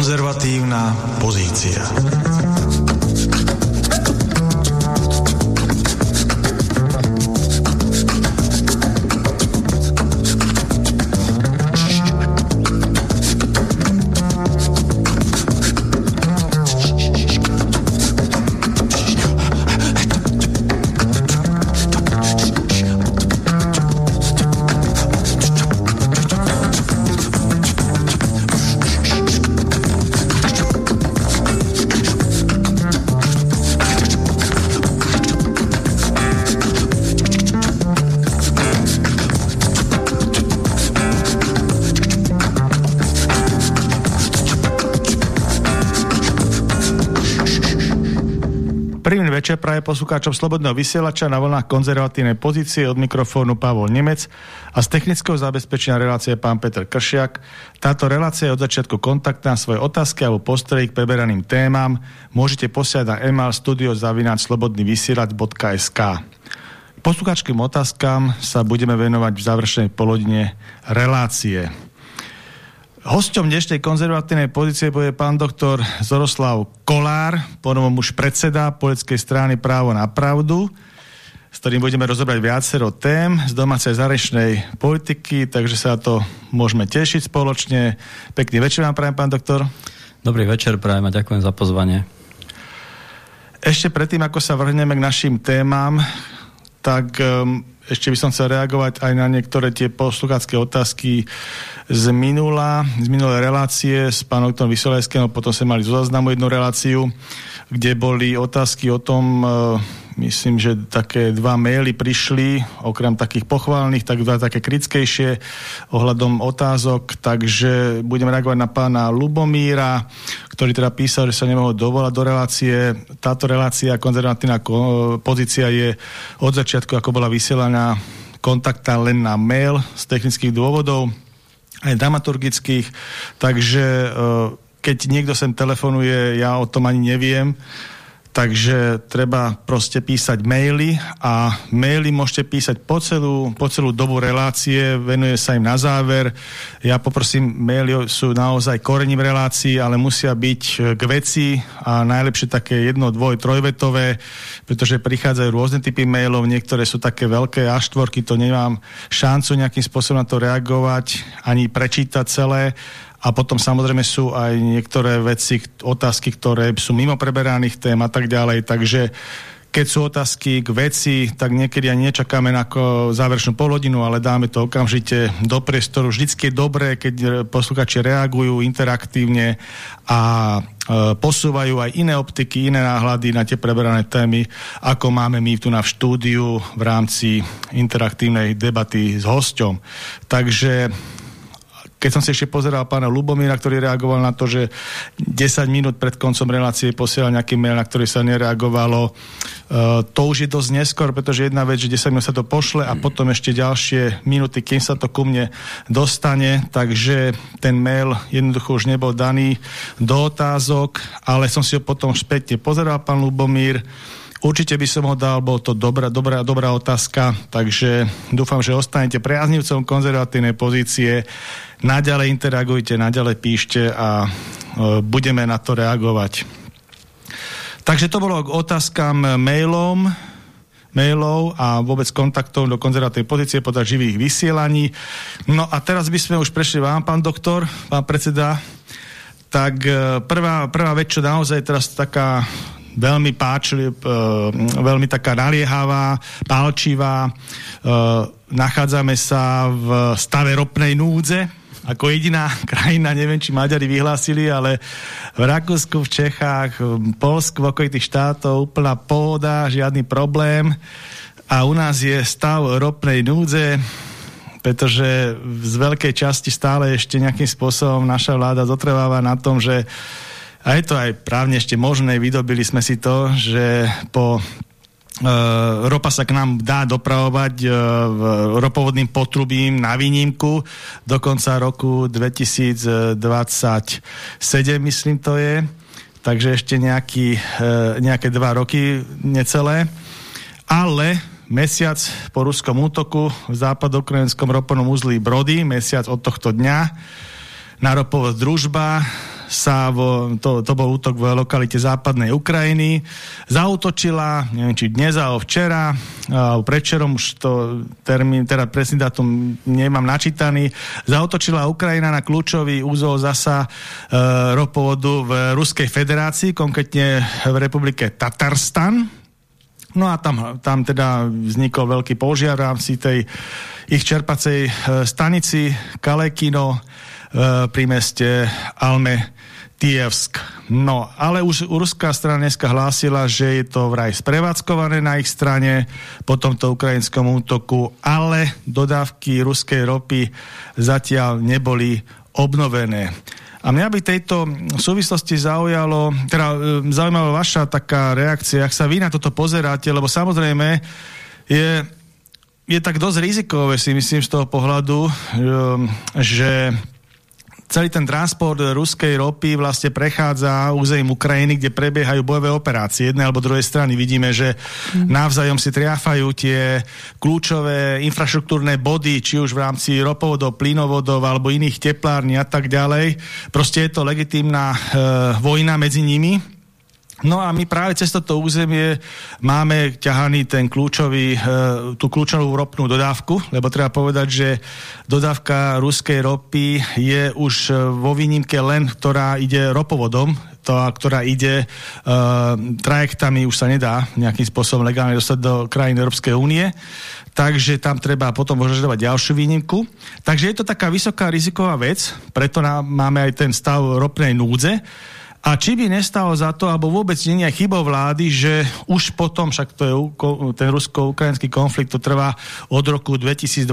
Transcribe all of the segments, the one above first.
Konzervatívna pozícia. Praje poslucháčom Slobodného vysielača na vlnách konzervatívnej pozície od mikrofónu Pavol Nemec a z technického zabezpečenia relácie pán Petr Kršiak. Táto relácia je od začiatku kontaktná svoje otázky alebo postrehy k preberaným témam môžete posiať na email studiozavináčslobodnyvysielač.sk Poslucháčským otázkam sa budeme venovať v završenej polodine relácie. Hosťom dnešnej konzervatívnej pozície bude pán doktor Zoroslav Kolár, ponovom už predseda politickej strany Právo na pravdu, s ktorým budeme rozobrať viacero tém z domácej zarečnej politiky, takže sa to môžeme tešiť spoločne. Pekný večer vám prajem, pán doktor. Dobrý večer, prajem a ďakujem za pozvanie. Ešte predtým, ako sa vrhneme k našim témam, tak um, ešte by som chcel reagovať aj na niektoré tie posluchácké otázky z minula, z minulé relácie s pánom Tom Vysolajským, potom sme mali zo záznamu jednu reláciu, kde boli otázky o tom, uh, myslím, že také dva maily prišli, okrem takých pochválnych, tak dva také kritickejšie ohľadom otázok, takže budem reagovať na pána Lubomíra, ktorý teda písal, že sa nemohol dovolať do relácie. Táto relácia, konzervatívna pozícia je od začiatku, ako bola vysielaná, kontaktá len na mail z technických dôvodov, aj dramaturgických, takže e, keď niekto sem telefonuje, ja o tom ani neviem, Takže treba proste písať maily a maily môžete písať po celú, po celú dobu relácie, venuje sa im na záver. Ja poprosím, maily sú naozaj korením relácií, ale musia byť k veci a najlepšie také jedno, dvoj, trojvetové, pretože prichádzajú rôzne typy mailov, niektoré sú také veľké a štvorky, to nemám šancu nejakým spôsobom na to reagovať, ani prečítať celé a potom samozrejme sú aj niektoré veci, otázky, ktoré sú mimo preberaných tém a tak ďalej, takže keď sú otázky k veci, tak niekedy ani nečakáme na záverečnú polhodinu, ale dáme to okamžite do priestoru. Vždycky je dobré, keď posluchači reagujú interaktívne a e, posúvajú aj iné optiky, iné náhľady na tie preberané témy, ako máme my tu na v štúdiu v rámci interaktívnej debaty s hosťom. Takže keď som si ešte pozeral pána Lubomíra, ktorý reagoval na to, že 10 minút pred koncom relácie posielal nejaký mail, na ktorý sa nereagovalo, uh, to už je dosť neskôr, pretože jedna vec, že 10 minút sa to pošle a potom ešte ďalšie minúty, kým sa to ku mne dostane, takže ten mail jednoducho už nebol daný do otázok, ale som si ho potom spätne pozeral, pán Lubomír, Určite by som ho dal, bol to dobrá, dobrá, dobrá otázka, takže dúfam, že ostanete priaznivcom konzervatívnej pozície naďalej interagujte, naďalej píšte a e, budeme na to reagovať. Takže to bolo k otázkam mailom, mailov a vôbec kontaktov do konzervatívnej pozície podľa živých vysielaní. No a teraz by sme už prešli vám, pán doktor, pán predseda. Tak e, prvá, prvá vec, čo naozaj teraz taká veľmi páčli, e, veľmi taká naliehavá, pálčivá. E, nachádzame sa v stave ropnej núdze, ako jediná krajina, neviem, či Maďari vyhlásili, ale v Rakúsku, v Čechách, v Polsku, v okolitých štátov úplná pohoda, žiadny problém. A u nás je stav ropnej núdze, pretože z veľkej časti stále ešte nejakým spôsobom naša vláda zotrváva na tom, že a je to aj právne ešte možné, vydobili sme si to, že po Uh, ropa sa k nám dá dopravovať uh, ropovodným potrubím na výnimku do konca roku 2027, myslím to je. Takže ešte nejaký, uh, nejaké dva roky necelé. Ale mesiac po ruskom útoku v západokrajinskom ropovom uzli Brody, mesiac od tohto dňa, na ropovod družba sa, vo, to, to bol útok v lokalite západnej Ukrajiny, zautočila, neviem či dnes alebo včera, alebo predčerom už to termín, teda presný dátum nemám načítaný, zautočila Ukrajina na kľúčový úzol zasa e, ropovodu v Ruskej federácii, konkrétne v republike Tatarstan, No a tam, tam teda vznikol veľký požiar v rámci tej ich čerpacej e, stanici Kalekino e, pri meste Alme Tievsk. No, ale už ruská strana dneska hlásila, že je to vraj sprevádzkované na ich strane po tomto ukrajinskom útoku, ale dodávky ruskej ropy zatiaľ neboli obnovené. A mňa by tejto súvislosti zaujalo, teda e, zaujímavá vaša taká reakcia, ak sa vy na toto pozeráte, lebo samozrejme je, je tak dosť rizikové si myslím z toho pohľadu, e, že celý ten transport ruskej ropy vlastne prechádza územím Ukrajiny, kde prebiehajú bojové operácie jednej alebo druhej strany. Vidíme, že mm. navzájom si triafajú tie kľúčové infraštruktúrne body, či už v rámci ropovodov, plynovodov alebo iných teplární a tak ďalej. Proste je to legitímna e, vojna medzi nimi No a my práve cez toto územie máme ťahaný ten kľúčový, e, tú kľúčovú ropnú dodávku, lebo treba povedať, že dodávka ruskej ropy je už e, vo výnimke len, ktorá ide ropovodom, to, ktorá ide e, trajektami, už sa nedá nejakým spôsobom legálne dostať do krajín Európskej únie takže tam treba potom požadovať ďalšiu výnimku. Takže je to taká vysoká riziková vec, preto máme aj ten stav ropnej núdze, a či by nestalo za to, alebo vôbec nie je chybou vlády, že už potom, však to je ten rusko-ukrajinský konflikt, to trvá od roku 2022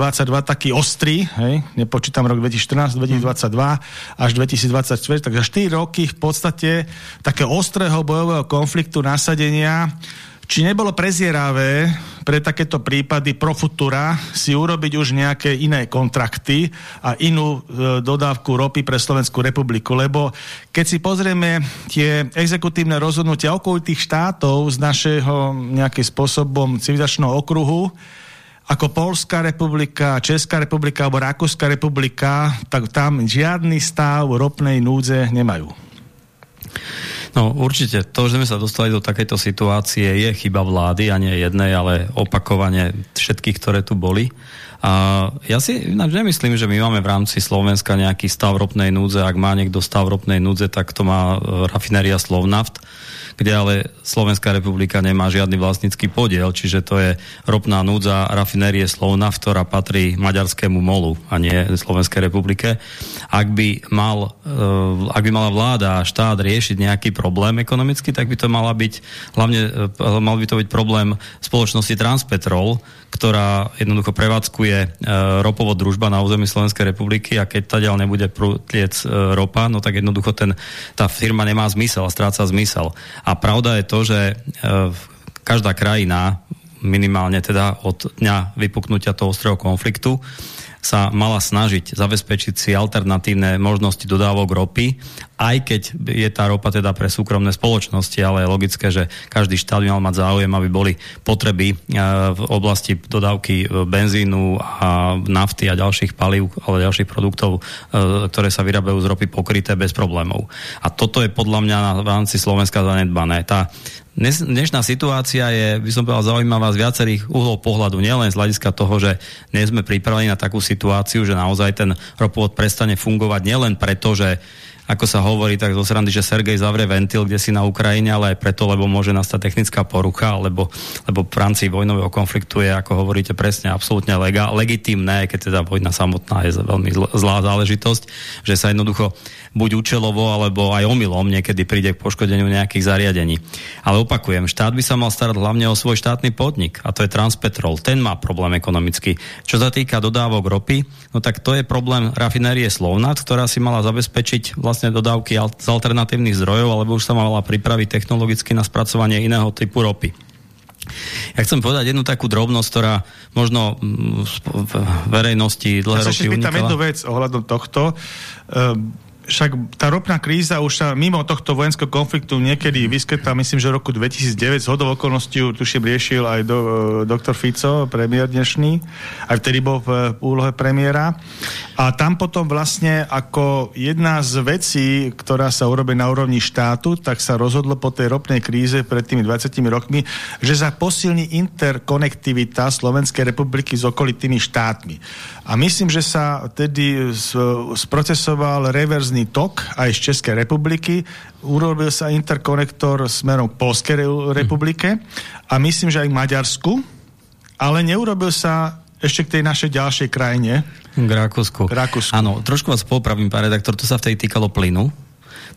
taký ostrý, hej, nepočítam rok 2014, 2022 až 2024, takže 4 roky v podstate také ostrého bojového konfliktu nasadenia či nebolo prezieravé pre takéto prípady pro futura si urobiť už nejaké iné kontrakty a inú e, dodávku ropy pre Slovenskú republiku? Lebo keď si pozrieme tie exekutívne rozhodnutia okolitých štátov z našeho nejakým spôsobom civilizačného okruhu, ako Polská republika, Česká republika alebo Rakúska republika, tak tam žiadny stav ropnej núdze nemajú. No určite, to, že sme sa dostali do takejto situácie je chyba vlády a nie jednej, ale opakovane všetkých, ktoré tu boli. A ja si ináč nemyslím, že my máme v rámci Slovenska nejaký stav ropnej núdze. Ak má niekto stav ropnej núdze, tak to má rafinéria Slovnaft kde ale Slovenská republika nemá žiadny vlastnícky podiel, čiže to je ropná núdza rafinérie Slovna, ktorá patrí maďarskému molu a nie Slovenskej republike. Ak by, mal, uh, ak by mala vláda a štát riešiť nejaký problém ekonomicky, tak by to mala byť, hlavne uh, mal by to byť problém spoločnosti Transpetrol, ktorá jednoducho prevádzkuje e, ropovod družba na území Slovenskej republiky a keď tadiaľ nebude prútliec e, ropa, no tak jednoducho ten, tá firma nemá zmysel a stráca zmysel. A pravda je to, že e, každá krajina minimálne teda od dňa vypuknutia toho ostrého konfliktu sa mala snažiť zabezpečiť si alternatívne možnosti dodávok ropy, aj keď je tá ropa teda pre súkromné spoločnosti, ale je logické, že každý štát mal mať záujem, aby boli potreby e, v oblasti dodávky e, benzínu a nafty a ďalších palív, ale ďalších produktov, e, ktoré sa vyrábajú z ropy pokryté bez problémov. A toto je podľa mňa v rámci Slovenska zanedbané. Tá dnešná situácia je, by som povedal, zaujímavá z viacerých uhlov pohľadu. Nielen z hľadiska toho, že nie sme pripravení na takú situáciu, že naozaj ten ropovod prestane fungovať nielen preto, že ako sa hovorí tak zo srandy, že Sergej zavrie ventil kde si na Ukrajine, ale aj preto, lebo môže nastať technická porucha, lebo, lebo v rámci vojnového konfliktu je, ako hovoríte presne, absolútne lega, legitimné, keď teda vojna samotná je veľmi zlá záležitosť, že sa jednoducho buď účelovo, alebo aj omylom niekedy príde k poškodeniu nejakých zariadení. Ale opakujem, štát by sa mal starať hlavne o svoj štátny podnik, a to je Transpetrol. Ten má problém ekonomický. Čo sa týka dodávok ropy, no tak to je problém rafinérie Slovnat, ktorá si mala zabezpečiť vlastne dodávky z alternatívnych zdrojov, alebo už sa mala pripraviť technologicky na spracovanie iného typu ropy. Ja chcem povedať jednu takú drobnosť, ktorá možno mm, v verejnosti dlhé ja roky unikala. jednu vec ohľadom tohto. Um, však tá ropná kríza už sa mimo tohto vojenského konfliktu niekedy vyskytla, myslím, že v roku 2009 z hodov okolností tuším riešil aj do, e, doktor Fico, premiér dnešný, aj vtedy bol v úlohe premiéra. A tam potom vlastne ako jedna z vecí, ktorá sa urobí na úrovni štátu, tak sa rozhodlo po tej ropnej kríze pred tými 20 rokmi, že sa posilní interkonektivita Slovenskej republiky s okolitými štátmi. A myslím, že sa tedy sprocesoval reverzný tok aj z Českej republiky, urobil sa interkonektor smerom k Polskej republike a myslím, že aj k Maďarsku, ale neurobil sa ešte k tej našej ďalšej krajine. K Rakúsku. K Rakúsku. Áno, trošku vás popravím, pán redaktor, to sa v tej týkalo plynu.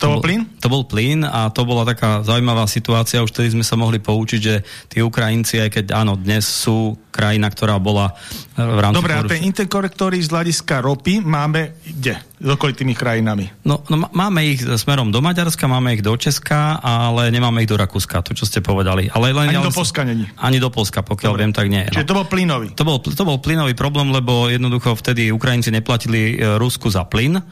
To, to bol plyn? To bol plyn a to bola taká zaujímavá situácia, už tedy sme sa mohli poučiť, že tí Ukrajinci, aj keď áno, dnes sú krajina, ktorá bola e, v rámci... Dobre, a tie interkonektory z hľadiska ropy máme kde? S okolitými krajinami? No, no máme ich smerom do Maďarska, máme ich do Česka, ale nemáme ich do Rakúska, to čo ste povedali. Ale len, ani do Polska není? Ani do Polska, pokiaľ Dobre. viem, tak nie. Čiže no. to bol plynový? To bol, to bol plynový problém, lebo jednoducho vtedy Ukrajinci neplatili e, Rusku za plyn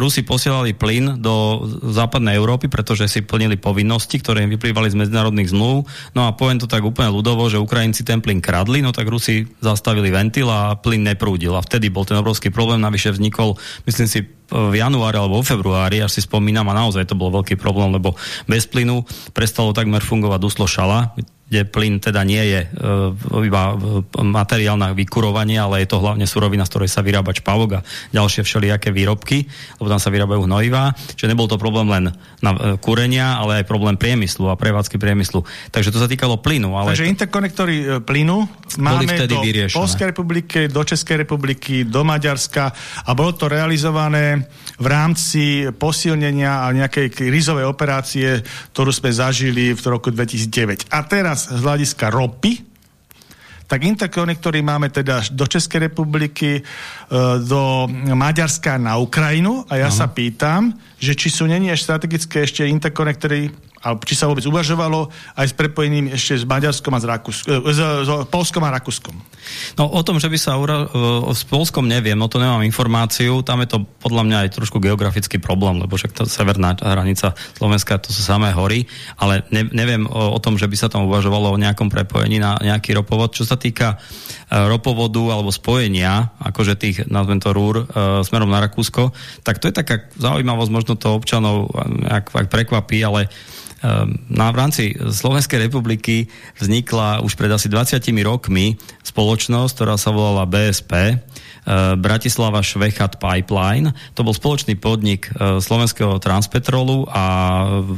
Rusi posielali plyn do západnej Európy, pretože si plnili povinnosti, ktoré im vyplývali z medzinárodných zmluv. No a poviem to tak úplne ľudovo, že Ukrajinci ten plyn kradli, no tak Rusi zastavili ventil a plyn neprúdil. A vtedy bol ten obrovský problém, navyše vznikol, myslím si, v januári alebo vo februári, až si spomínam, a naozaj to bol veľký problém, lebo bez plynu prestalo takmer fungovať duslo šala, kde plyn teda nie je e, iba materiál na vykurovanie, ale je to hlavne surovina, z ktorej sa vyrába čpavok a ďalšie všelijaké výrobky, lebo tam sa vyrábajú hnojivá. Čiže nebol to problém len na e, kúrenia, ale aj problém priemyslu a prevádzky priemyslu. Takže to sa týkalo plynu. Ale Takže to... interkonektory e, plynu máme vtedy do vyriešené. Polskej republiky, do Českej republiky, do Maďarska a bolo to realizované v rámci posilnenia a nejakej krízovej operácie, ktorú sme zažili v roku 2009. A teraz z hľadiska ropy, tak interkonektory máme teda do Českej republiky, e, do Maďarska na Ukrajinu a ja Aha. sa pýtam, že či sú není strategické ešte interkonektory alebo či sa vôbec uvažovalo aj s prepojením ešte s Maďarskom a s, Rakúsk- e, s, s Polskom a Rakúskom. No o tom, že by sa ura- e, s Polskom neviem, no to nemám informáciu, tam je to podľa mňa aj trošku geografický problém, lebo však tá severná hranica Slovenska to sú samé hory, ale ne, neviem o, o tom, že by sa tam uvažovalo o nejakom prepojení na nejaký ropovod. Čo sa týka uh, ropovodu alebo spojenia, akože tých, nazvem to rúr, smerom na Rakúsko, tak to je taká zaujímavosť, možno to občanov ak, ak prekvapí, ale na, v rámci Slovenskej republiky vznikla už pred asi 20 rokmi spoločnosť, ktorá sa volala BSP, ehm, Bratislava Švechat Pipeline. To bol spoločný podnik ehm, slovenského Transpetrolu a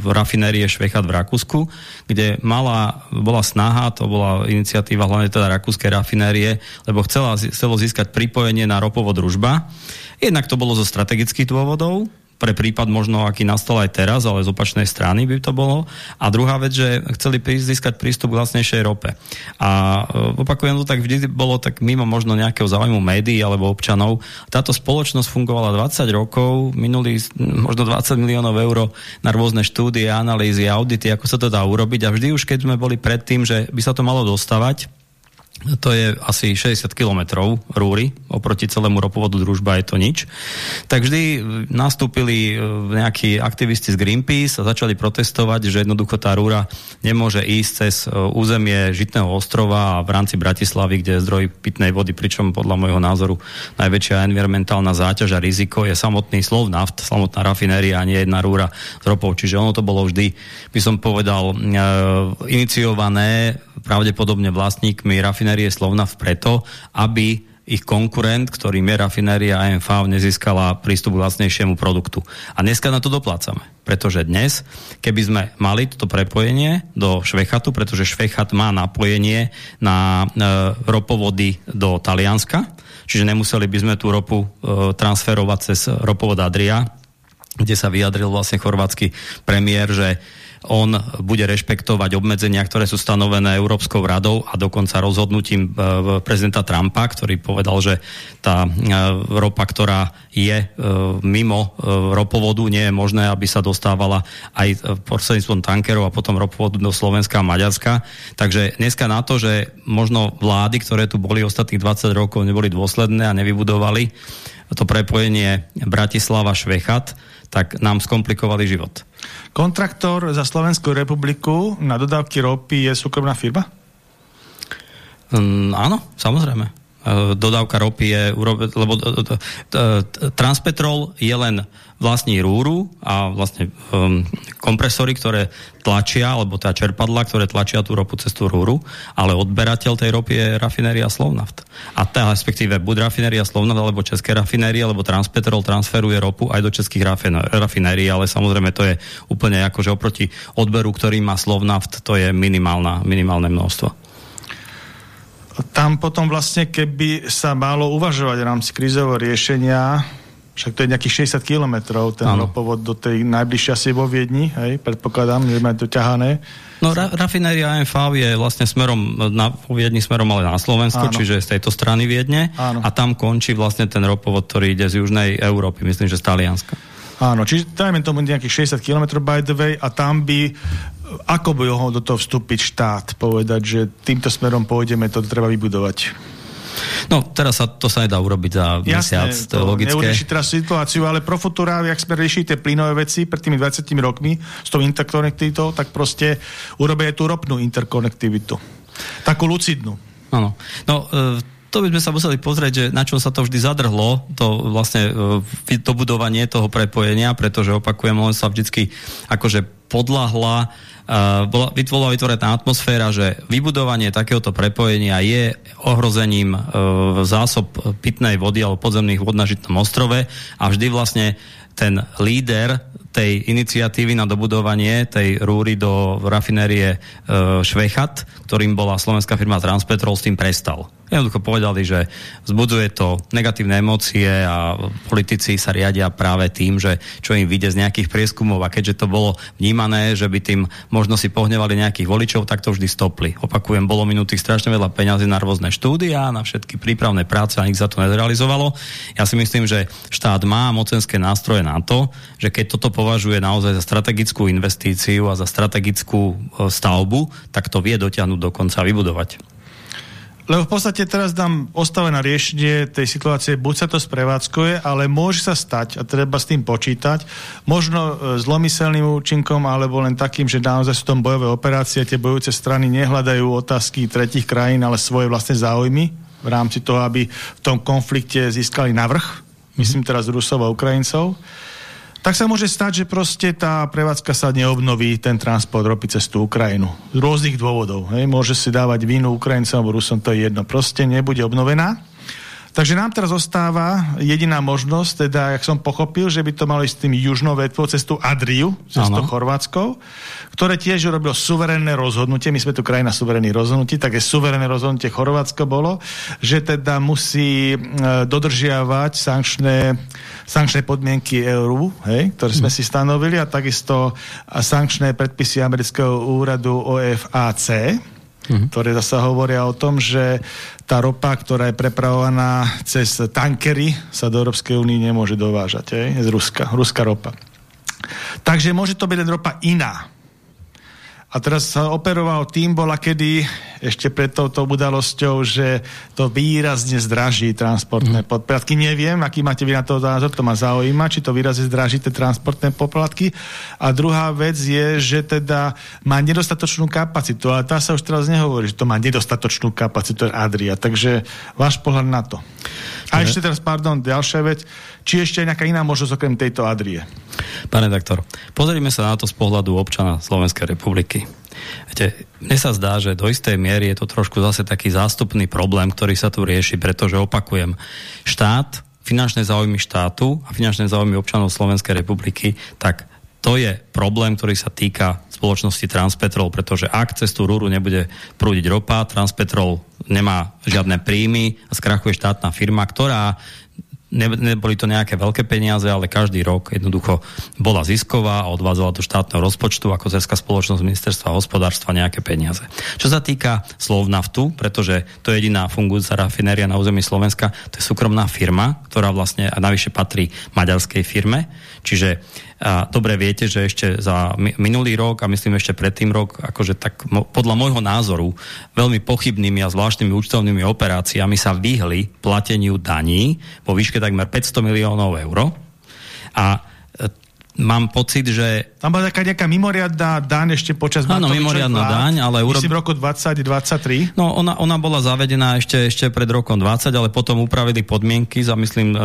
rafinérie Švechat v Rakúsku, kde mala, bola snaha, to bola iniciatíva hlavne teda rakúskej rafinérie, lebo chcela, chcelo získať pripojenie na ropovo družba. Jednak to bolo zo strategických dôvodov, pre prípad možno, aký nastal aj teraz, ale z opačnej strany by to bolo. A druhá vec, že chceli získať prístup k vlastnejšej rope. A e, opakujem to tak, vždy bolo tak mimo možno nejakého záujmu médií alebo občanov. Táto spoločnosť fungovala 20 rokov, minulý možno 20 miliónov eur na rôzne štúdie, analýzy, audity, ako sa to dá urobiť. A vždy už keď sme boli pred tým, že by sa to malo dostavať, to je asi 60 kilometrov rúry, oproti celému ropovodu družba je to nič. Tak vždy nastúpili e, nejakí aktivisti z Greenpeace a začali protestovať, že jednoducho tá rúra nemôže ísť cez e, územie Žitného ostrova a v rámci Bratislavy, kde je zdroj pitnej vody, pričom podľa môjho názoru najväčšia environmentálna záťaž a riziko je samotný Slovnaft, samotná rafinéria a nie jedna rúra z ropou. Čiže ono to bolo vždy, by som povedal, e, iniciované pravdepodobne vlastníkmi rafinérie Slovnaft preto, aby ich konkurent, ktorým je rafinéria AMV, nezískala prístup k vlastnejšiemu produktu. A dneska na to doplácame. Pretože dnes, keby sme mali toto prepojenie do Švechatu, pretože Švechat má napojenie na e, ropovody do Talianska, čiže nemuseli by sme tú ropu e, transferovať cez ropovod Adria, kde sa vyjadril vlastne chorvátsky premiér, že on bude rešpektovať obmedzenia, ktoré sú stanovené Európskou radou a dokonca rozhodnutím e, prezidenta Trumpa, ktorý povedal, že tá e, ropa, ktorá je e, mimo ropovodu, nie je možné, aby sa dostávala aj prostredníctvom tankerov a potom ropovodu do Slovenska a Maďarska. Takže dneska na to, že možno vlády, ktoré tu boli ostatných 20 rokov, neboli dôsledné a nevybudovali to prepojenie Bratislava-Švechat, tak nám skomplikovali život. Kontraktor za Slovenskú republiku na dodávky ropy je súkromná firma? Um, áno, samozrejme. Uh, dodávka ropy je, lebo uh, uh, Transpetrol je len vlastní rúru a vlastne um, kompresory, ktoré tlačia, alebo tá čerpadla, ktoré tlačia tú ropu cez tú rúru, ale odberateľ tej ropy je rafinéria Slovnaft. A tá, respektíve buď rafinéria Slovnaft, alebo České rafinérie, alebo Transpetrol transferuje ropu aj do českých rafinérií, ale samozrejme to je úplne akože oproti odberu, ktorý má Slovnaft, to je minimálna, minimálne množstvo tam potom vlastne, keby sa malo uvažovať v rámci krízového riešenia, však to je nejakých 60 kilometrov, ten ano. ropovod do tej najbližšie asi vo Viedni, hej, predpokladám, že to ťahané. No ra rafinéria AMV je vlastne smerom na vo Viedni smerom ale na Slovensko, Áno. čiže z tejto strany Viedne Áno. a tam končí vlastne ten ropovod, ktorý ide z južnej Európy, myslím, že z Talianska. Áno, čiže dajme tomu nejakých 60 km by the way a tam by ako by mohol do toho vstúpiť štát, povedať, že týmto smerom pôjdeme, to treba vybudovať. No, teraz sa, to sa nedá urobiť za Jasné, mesiac, to, je logické. Neurieši teraz situáciu, ale pro futúra, ak sme riešili tie plynové veci pred tými 20 rokmi s tou interkonektivitou, tak proste urobia tú ropnú interkonektivitu. Takú lucidnú. Áno. No, e to by sme sa museli pozrieť, že na čo sa to vždy zadrhlo, to vlastne e, to budovanie toho prepojenia, pretože opakujem, len sa vždycky akože podľahla bola, bola vytvorená atmosféra, že vybudovanie takéhoto prepojenia je ohrozením e, zásob pitnej vody alebo podzemných vod na Žitnom ostrove a vždy vlastne ten líder tej iniciatívy na dobudovanie tej rúry do rafinérie e, Švechat, ktorým bola slovenská firma Transpetrol, s tým prestal jednoducho povedali, že zbudzuje to negatívne emócie a politici sa riadia práve tým, že čo im vyjde z nejakých prieskumov a keďže to bolo vnímané, že by tým možno si pohnevali nejakých voličov, tak to vždy stopli. Opakujem, bolo minutých strašne veľa peňazí na rôzne štúdia, na všetky prípravné práce a nik za to nezrealizovalo. Ja si myslím, že štát má mocenské nástroje na to, že keď toto považuje naozaj za strategickú investíciu a za strategickú e, stavbu, tak to vie dotiahnuť do konca a vybudovať. Lebo v podstate teraz dám ostave na riešenie tej situácie, buď sa to sprevádzkuje, ale môže sa stať, a treba s tým počítať, možno e, zlomyselným účinkom, alebo len takým, že naozaj sú tom bojové operácie, tie bojujúce strany nehľadajú otázky tretich krajín, ale svoje vlastné záujmy v rámci toho, aby v tom konflikte získali navrh, myslím teraz Rusov a Ukrajincov tak sa môže stať, že proste tá prevádzka sa neobnoví, ten transport ropy cez tú Ukrajinu. Z rôznych dôvodov. Hej. Môže si dávať vínu Ukrajincom alebo Rusom, to je jedno. Proste nebude obnovená. Takže nám teraz zostáva jediná možnosť, teda, jak som pochopil, že by to malo ísť tým južnou vetvou cez tú Adriu, cez to Chorvátsko, ktoré tiež urobilo suverénne rozhodnutie, my sme tu krajina suverénnych rozhodnutí, také suverénne rozhodnutie Chorvátsko bolo, že teda musí e, dodržiavať sankčné, sankčné podmienky EU, hej, ktoré sme mm. si stanovili a takisto sankčné predpisy amerického úradu OFAC, -hmm. ktoré zase hovoria o tom, že tá ropa, ktorá je prepravovaná cez tankery, sa do Európskej únie nemôže dovážať, je? z Ruska, ruská ropa. Takže môže to byť len ropa iná. A teraz sa operoval tým, bola kedy ešte pred touto udalosťou, že to výrazne zdraží transportné mm. poplatky. Neviem, aký máte vy na to názor, to ma zaujíma, či to výrazne zdraží tie transportné poplatky. A druhá vec je, že teda má nedostatočnú kapacitu, ale tá sa už teraz nehovorí, že to má nedostatočnú kapacitu Adria. Takže váš pohľad na to. A ešte teraz, pardon, ďalšia vec. Či ešte nejaká iná možnosť okrem tejto Adrie? Pane doktor, pozrime sa na to z pohľadu občana Slovenskej republiky. Viete, mne sa zdá, že do istej miery je to trošku zase taký zástupný problém, ktorý sa tu rieši, pretože opakujem, štát, finančné záujmy štátu a finančné záujmy občanov Slovenskej republiky, tak to je problém, ktorý sa týka spoločnosti Transpetrol, pretože ak cez tú rúru nebude prúdiť ropa, Transpetrol nemá žiadne príjmy a skrachuje štátna firma, ktorá ne, neboli to nejaké veľké peniaze, ale každý rok jednoducho bola zisková a odvádzala do štátneho rozpočtu ako zerská spoločnosť ministerstva hospodárstva nejaké peniaze. Čo sa týka Slovnaftu, pretože to je jediná fungujúca rafinéria na území Slovenska, to je súkromná firma, ktorá vlastne a navyše patrí maďarskej firme, čiže A dobre viete, že ešte za minulý rok a myslím ešte predtým rok, akože tak podľa môjho názoru veľmi pochybnými a zvláštnymi účtovnými operáciami sa vyhli plateniu daní vo výške takmer 500 miliónov eur. A mám pocit, že... Tam bola taká nejaká mimoriadná daň ešte počas Áno, mimoriadná daň, ale... Myslím, v roku 2023. No, ona, ona bola zavedená ešte, ešte pred rokom 20, ale potom upravili podmienky za, myslím, e,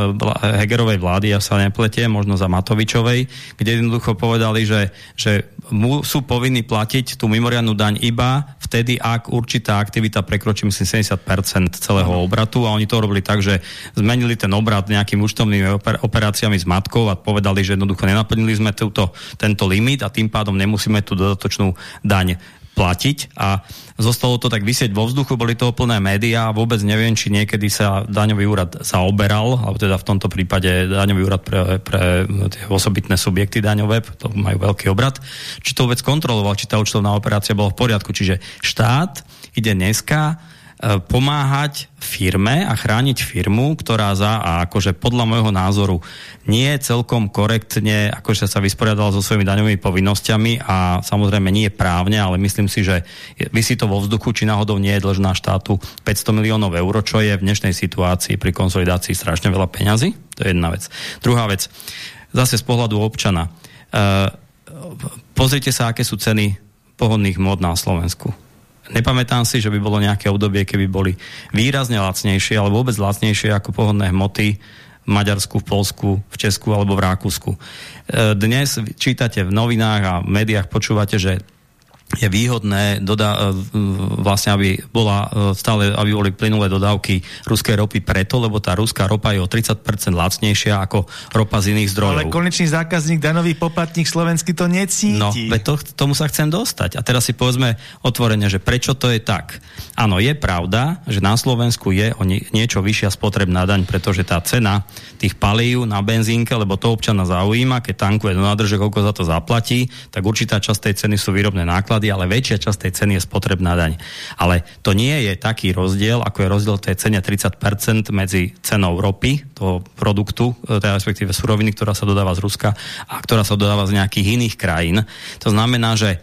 Hegerovej vlády, ja sa nepletiem, možno za Matovičovej, kde jednoducho povedali, že, že mu, sú povinní platiť tú mimoriadnú daň iba vtedy, ak určitá aktivita prekročí, myslím, 70% celého ano. obratu a oni to robili tak, že zmenili ten obrad nejakými účtovnými operáciami s matkou a povedali, že jednoducho nenaplnili naplnili sme túto, tento limit a tým pádom nemusíme tú dodatočnú daň platiť a zostalo to tak vysieť vo vzduchu, boli toho plné médiá a vôbec neviem, či niekedy sa daňový úrad zaoberal, alebo teda v tomto prípade daňový úrad pre, pre tie osobitné subjekty daňové, to majú veľký obrad, či to vôbec kontroloval, či tá účtovná operácia bola v poriadku. Čiže štát ide dneska pomáhať firme a chrániť firmu, ktorá za, a akože podľa môjho názoru nie celkom korektne, akože sa vysporiadala so svojimi daňovými povinnosťami a samozrejme nie právne, ale myslím si, že vysí to vo vzduchu, či náhodou nie je dlžná štátu 500 miliónov eur, čo je v dnešnej situácii pri konsolidácii strašne veľa peňazí. To je jedna vec. Druhá vec, zase z pohľadu občana. E, pozrite sa, aké sú ceny pohodných mód na Slovensku Nepamätám si, že by bolo nejaké obdobie, keby boli výrazne lacnejšie, alebo vôbec lacnejšie ako pohodné hmoty v Maďarsku, v Polsku, v Česku alebo v Rakúsku. E, dnes čítate v novinách a v médiách, počúvate, že je výhodné doda- e, vlastne, aby, bola e, stále, aby boli plynulé dodávky ruskej ropy preto, lebo tá ruská ropa je o 30% lacnejšia ako ropa z iných zdrojov. Ale konečný zákazník, danový poplatník slovenský to necíti. No, to, tomu sa chcem dostať. A teraz si povedzme otvorene, že prečo to je tak. Áno, je pravda, že na Slovensku je o nie, niečo vyššia spotrebná daň, pretože tá cena tých palív na benzínke, lebo to občana zaujíma, keď tankuje do nádrže, koľko za to zaplatí, tak určitá časť tej ceny sú výrobné náklady náklady, ale väčšia časť tej ceny je spotrebná daň. Ale to nie je taký rozdiel, ako je rozdiel tej cene 30% medzi cenou ropy, toho produktu, e, teda respektíve suroviny, ktorá sa dodáva z Ruska a ktorá sa dodáva z nejakých iných krajín. To znamená, že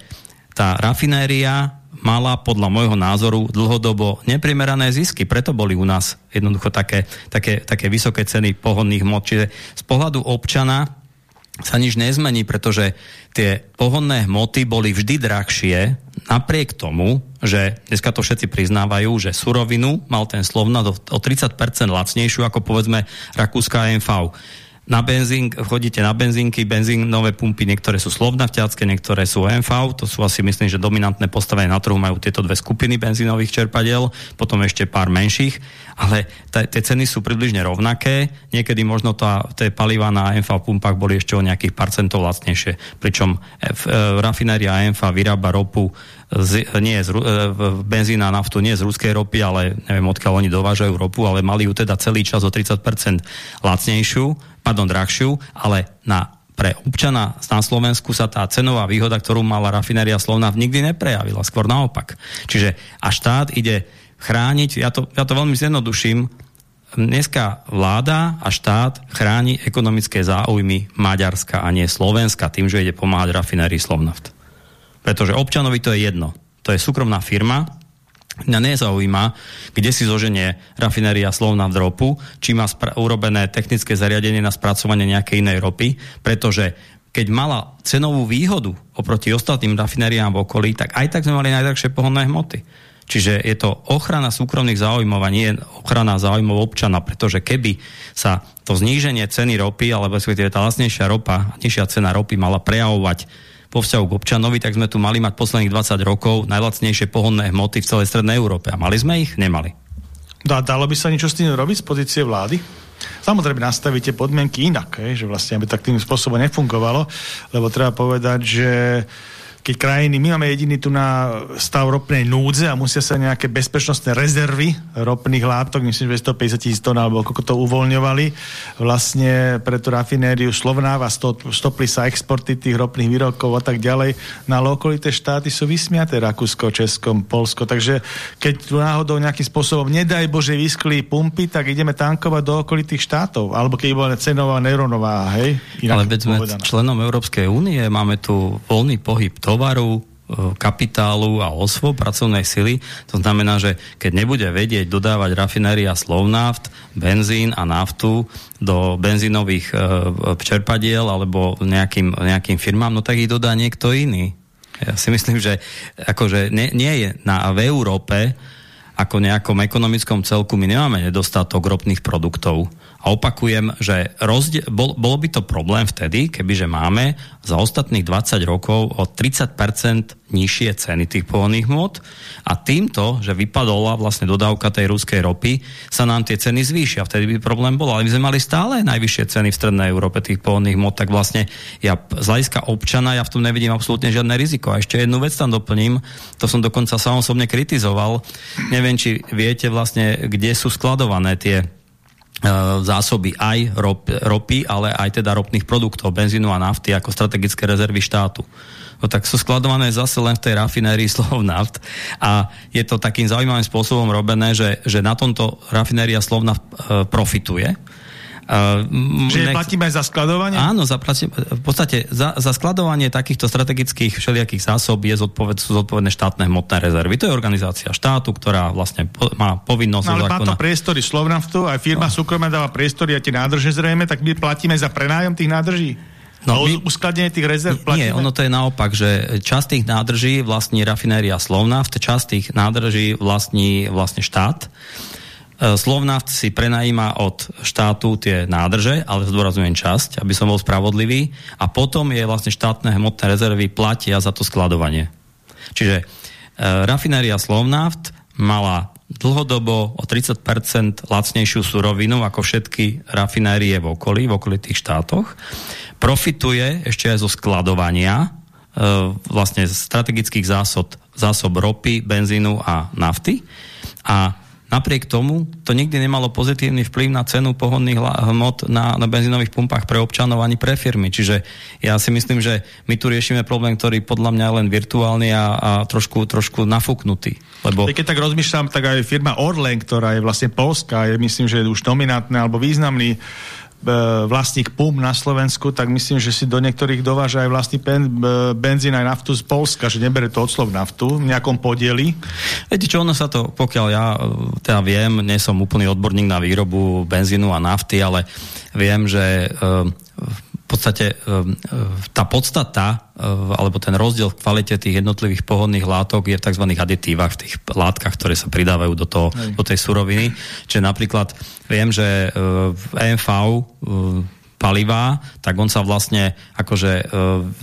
tá rafinéria mala podľa môjho názoru dlhodobo neprimerané zisky. Preto boli u nás jednoducho také, také, také vysoké ceny pohodných mod. Čiže z pohľadu občana sa nič nezmení, pretože tie pohonné hmoty boli vždy drahšie, napriek tomu, že dneska to všetci priznávajú, že surovinu mal ten Slovna o 30% lacnejšiu ako povedzme Rakúska MV na benzín, chodíte na benzínky, benzínové pumpy, niektoré sú slovnavťacké, niektoré sú MV, to sú asi myslím, že dominantné postavenie na trhu majú tieto dve skupiny benzínových čerpadiel, potom ešte pár menších, ale tie ceny sú približne rovnaké, niekedy možno tá, tie paliva na MV pumpách boli ešte o nejakých pár centov lacnejšie, pričom e, rafinéria MV vyrába ropu z, nie z, e, benzín a naftu nie z ruskej ropy, ale neviem odkiaľ oni dovážajú ropu, ale mali ju teda celý čas o 30% lacnejšiu, pardon, drahšiu, ale na pre občana na Slovensku sa tá cenová výhoda, ktorú mala rafinéria Slovna, nikdy neprejavila, skôr naopak. Čiže a štát ide chrániť, ja to, ja to veľmi zjednoduším, dneska vláda a štát chráni ekonomické záujmy Maďarska a nie Slovenska tým, že ide pomáhať rafinérii Slovnaft. Pretože občanovi to je jedno. To je súkromná firma, Mňa nezaujíma, kde si zoženie rafinéria Slovna v dropu, či má urobené technické zariadenie na spracovanie nejakej inej ropy, pretože keď mala cenovú výhodu oproti ostatným rafinériám v okolí, tak aj tak sme mali najdrahšie pohonné hmoty. Čiže je to ochrana súkromných záujmov a nie ochrana záujmov občana, pretože keby sa to zníženie ceny ropy, alebo respektíve tá vlastnejšia ropa, nižšia cena ropy mala prejavovať vo vzťahu k občanovi, tak sme tu mali mať posledných 20 rokov najlacnejšie pohonné hmoty v celej Strednej Európe. A mali sme ich? Nemali. Dá, dalo by sa niečo s tým robiť z pozície vlády? Samozrejme nastavíte podmienky inak, že vlastne aby tak tým spôsobom nefungovalo, lebo treba povedať, že keď krajiny, my máme jediný tu na stav ropnej núdze a musia sa nejaké bezpečnostné rezervy ropných látok, myslím, že 150 tisíc tón, alebo koľko to uvoľňovali, vlastne pre tú rafinériu Slovnáv a stopli sa exporty tých ropných výrokov a tak ďalej. Na okolité štáty sú vysmiaté Rakúsko, Česko, Polsko, takže keď tu náhodou nejakým spôsobom, nedaj Bože, vyskli pumpy, tak ideme tankovať do okolitých štátov, alebo keď bola cenová nerovnováha, hej? Inak Ale veď sme členom Európskej únie, máme tu voľný pohyb to tovaru, e, kapitálu a osôb, pracovnej sily. To znamená, že keď nebude vedieť dodávať rafinéria Slovnaft, benzín a naftu do benzínových e, čerpadiel alebo nejakým, nejakým firmám, no tak ich dodá niekto iný. Ja si myslím, že akože nie, nie je na, v Európe ako nejakom ekonomickom celku my nemáme nedostatok ropných produktov a opakujem, že rozdiel, bol, bolo by to problém vtedy, kebyže máme za ostatných 20 rokov o 30% nižšie ceny tých pohodných hmot a týmto, že vypadola vlastne dodávka tej ruskej ropy, sa nám tie ceny zvýšia. Vtedy by problém bol. Ale my sme mali stále najvyššie ceny v strednej Európe tých pohodných hmot, tak vlastne ja z hľadiska občana ja v tom nevidím absolútne žiadne riziko. A ešte jednu vec tam doplním, to som dokonca sa osobne kritizoval. Neviem, či viete vlastne, kde sú skladované tie zásoby aj rop, ropy, ale aj teda ropných produktov, benzínu a nafty ako strategické rezervy štátu. No tak sú skladované zase len v tej rafinérii Slovnaft a je to takým zaujímavým spôsobom robené, že, že na tomto rafinéria Slovnaft e, profituje Uh, Že nech... platíme aj za skladovanie? Áno, za, v podstate za, za skladovanie takýchto strategických všelijakých zásob je zodpoved, sú zodpovedné štátne hmotné rezervy. To je organizácia štátu, ktorá vlastne po, má povinnosť... No, ale zákona... má to priestory Slovnaftu, aj firma no. súkromná dáva priestory a tie nádrže zrejme, tak my platíme za prenájom tých nádrží? No, my, uskladnenie tých rezerv platíme? Nie, ono to je naopak, že časť tých nádrží vlastní rafinéria Slovnaft, časť tých nádrží vlastní vlastne štát Slovnaft si prenajíma od štátu tie nádrže, ale zdôrazujem časť, aby som bol spravodlivý, a potom je vlastne štátne hmotné rezervy platia za to skladovanie. Čiže e, rafinéria Slovnaft mala dlhodobo o 30% lacnejšiu surovinu ako všetky rafinérie v okolí, v okolitých štátoch. Profituje ešte aj zo skladovania e, vlastne strategických zásob, zásob ropy, benzínu a nafty. A Napriek tomu to nikdy nemalo pozitívny vplyv na cenu pohodných hmot na, na benzínových pumpách pre občanov ani pre firmy. Čiže ja si myslím, že my tu riešime problém, ktorý podľa mňa je len virtuálny a, a trošku, trošku nafúknutý. Lebo... Keď tak rozmýšľam, tak aj firma Orlen, ktorá je vlastne polská, je myslím, že je už dominantná alebo významný vlastník PUM na Slovensku, tak myslím, že si do niektorých dováža aj vlastný pen, e, benzín aj naftu z Polska, že nebere to odslov naftu v nejakom podieli. Viete čo, ono sa to, pokiaľ ja e, teda viem, nie som úplný odborník na výrobu benzínu a nafty, ale viem, že v podstate tá podstata alebo ten rozdiel v kvalite tých jednotlivých pohodných látok je v tzv. aditívach, v tých látkach, ktoré sa pridávajú do, toho, do tej suroviny. Čiže napríklad viem, že v EMV palivá, tak on sa vlastne akože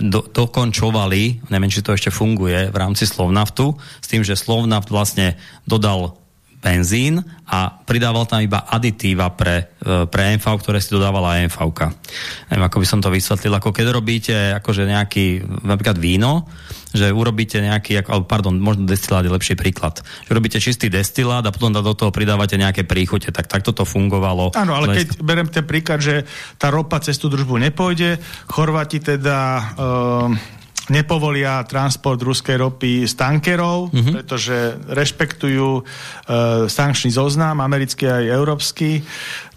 do, dokončovali, neviem, či to ešte funguje v rámci Slovnaftu, s tým, že Slovnaft vlastne dodal benzín a pridával tam iba aditíva pre, e, pre MV, ktoré si dodávala MV. Neviem, ako by som to vysvetlil, ako keď robíte akože nejaký, napríklad víno, že urobíte nejaký, ako, pardon, možno destilát je lepší príklad, že robíte čistý destilát a potom do toho pridávate nejaké príchute, tak takto to fungovalo. Áno, ale keď berem ten príklad, že tá ropa cez tú družbu nepôjde, Chorváti teda uh, nepovolia transport ruskej ropy z tankerov, mm -hmm. pretože rešpektujú e, sankčný zoznam, americký aj európsky,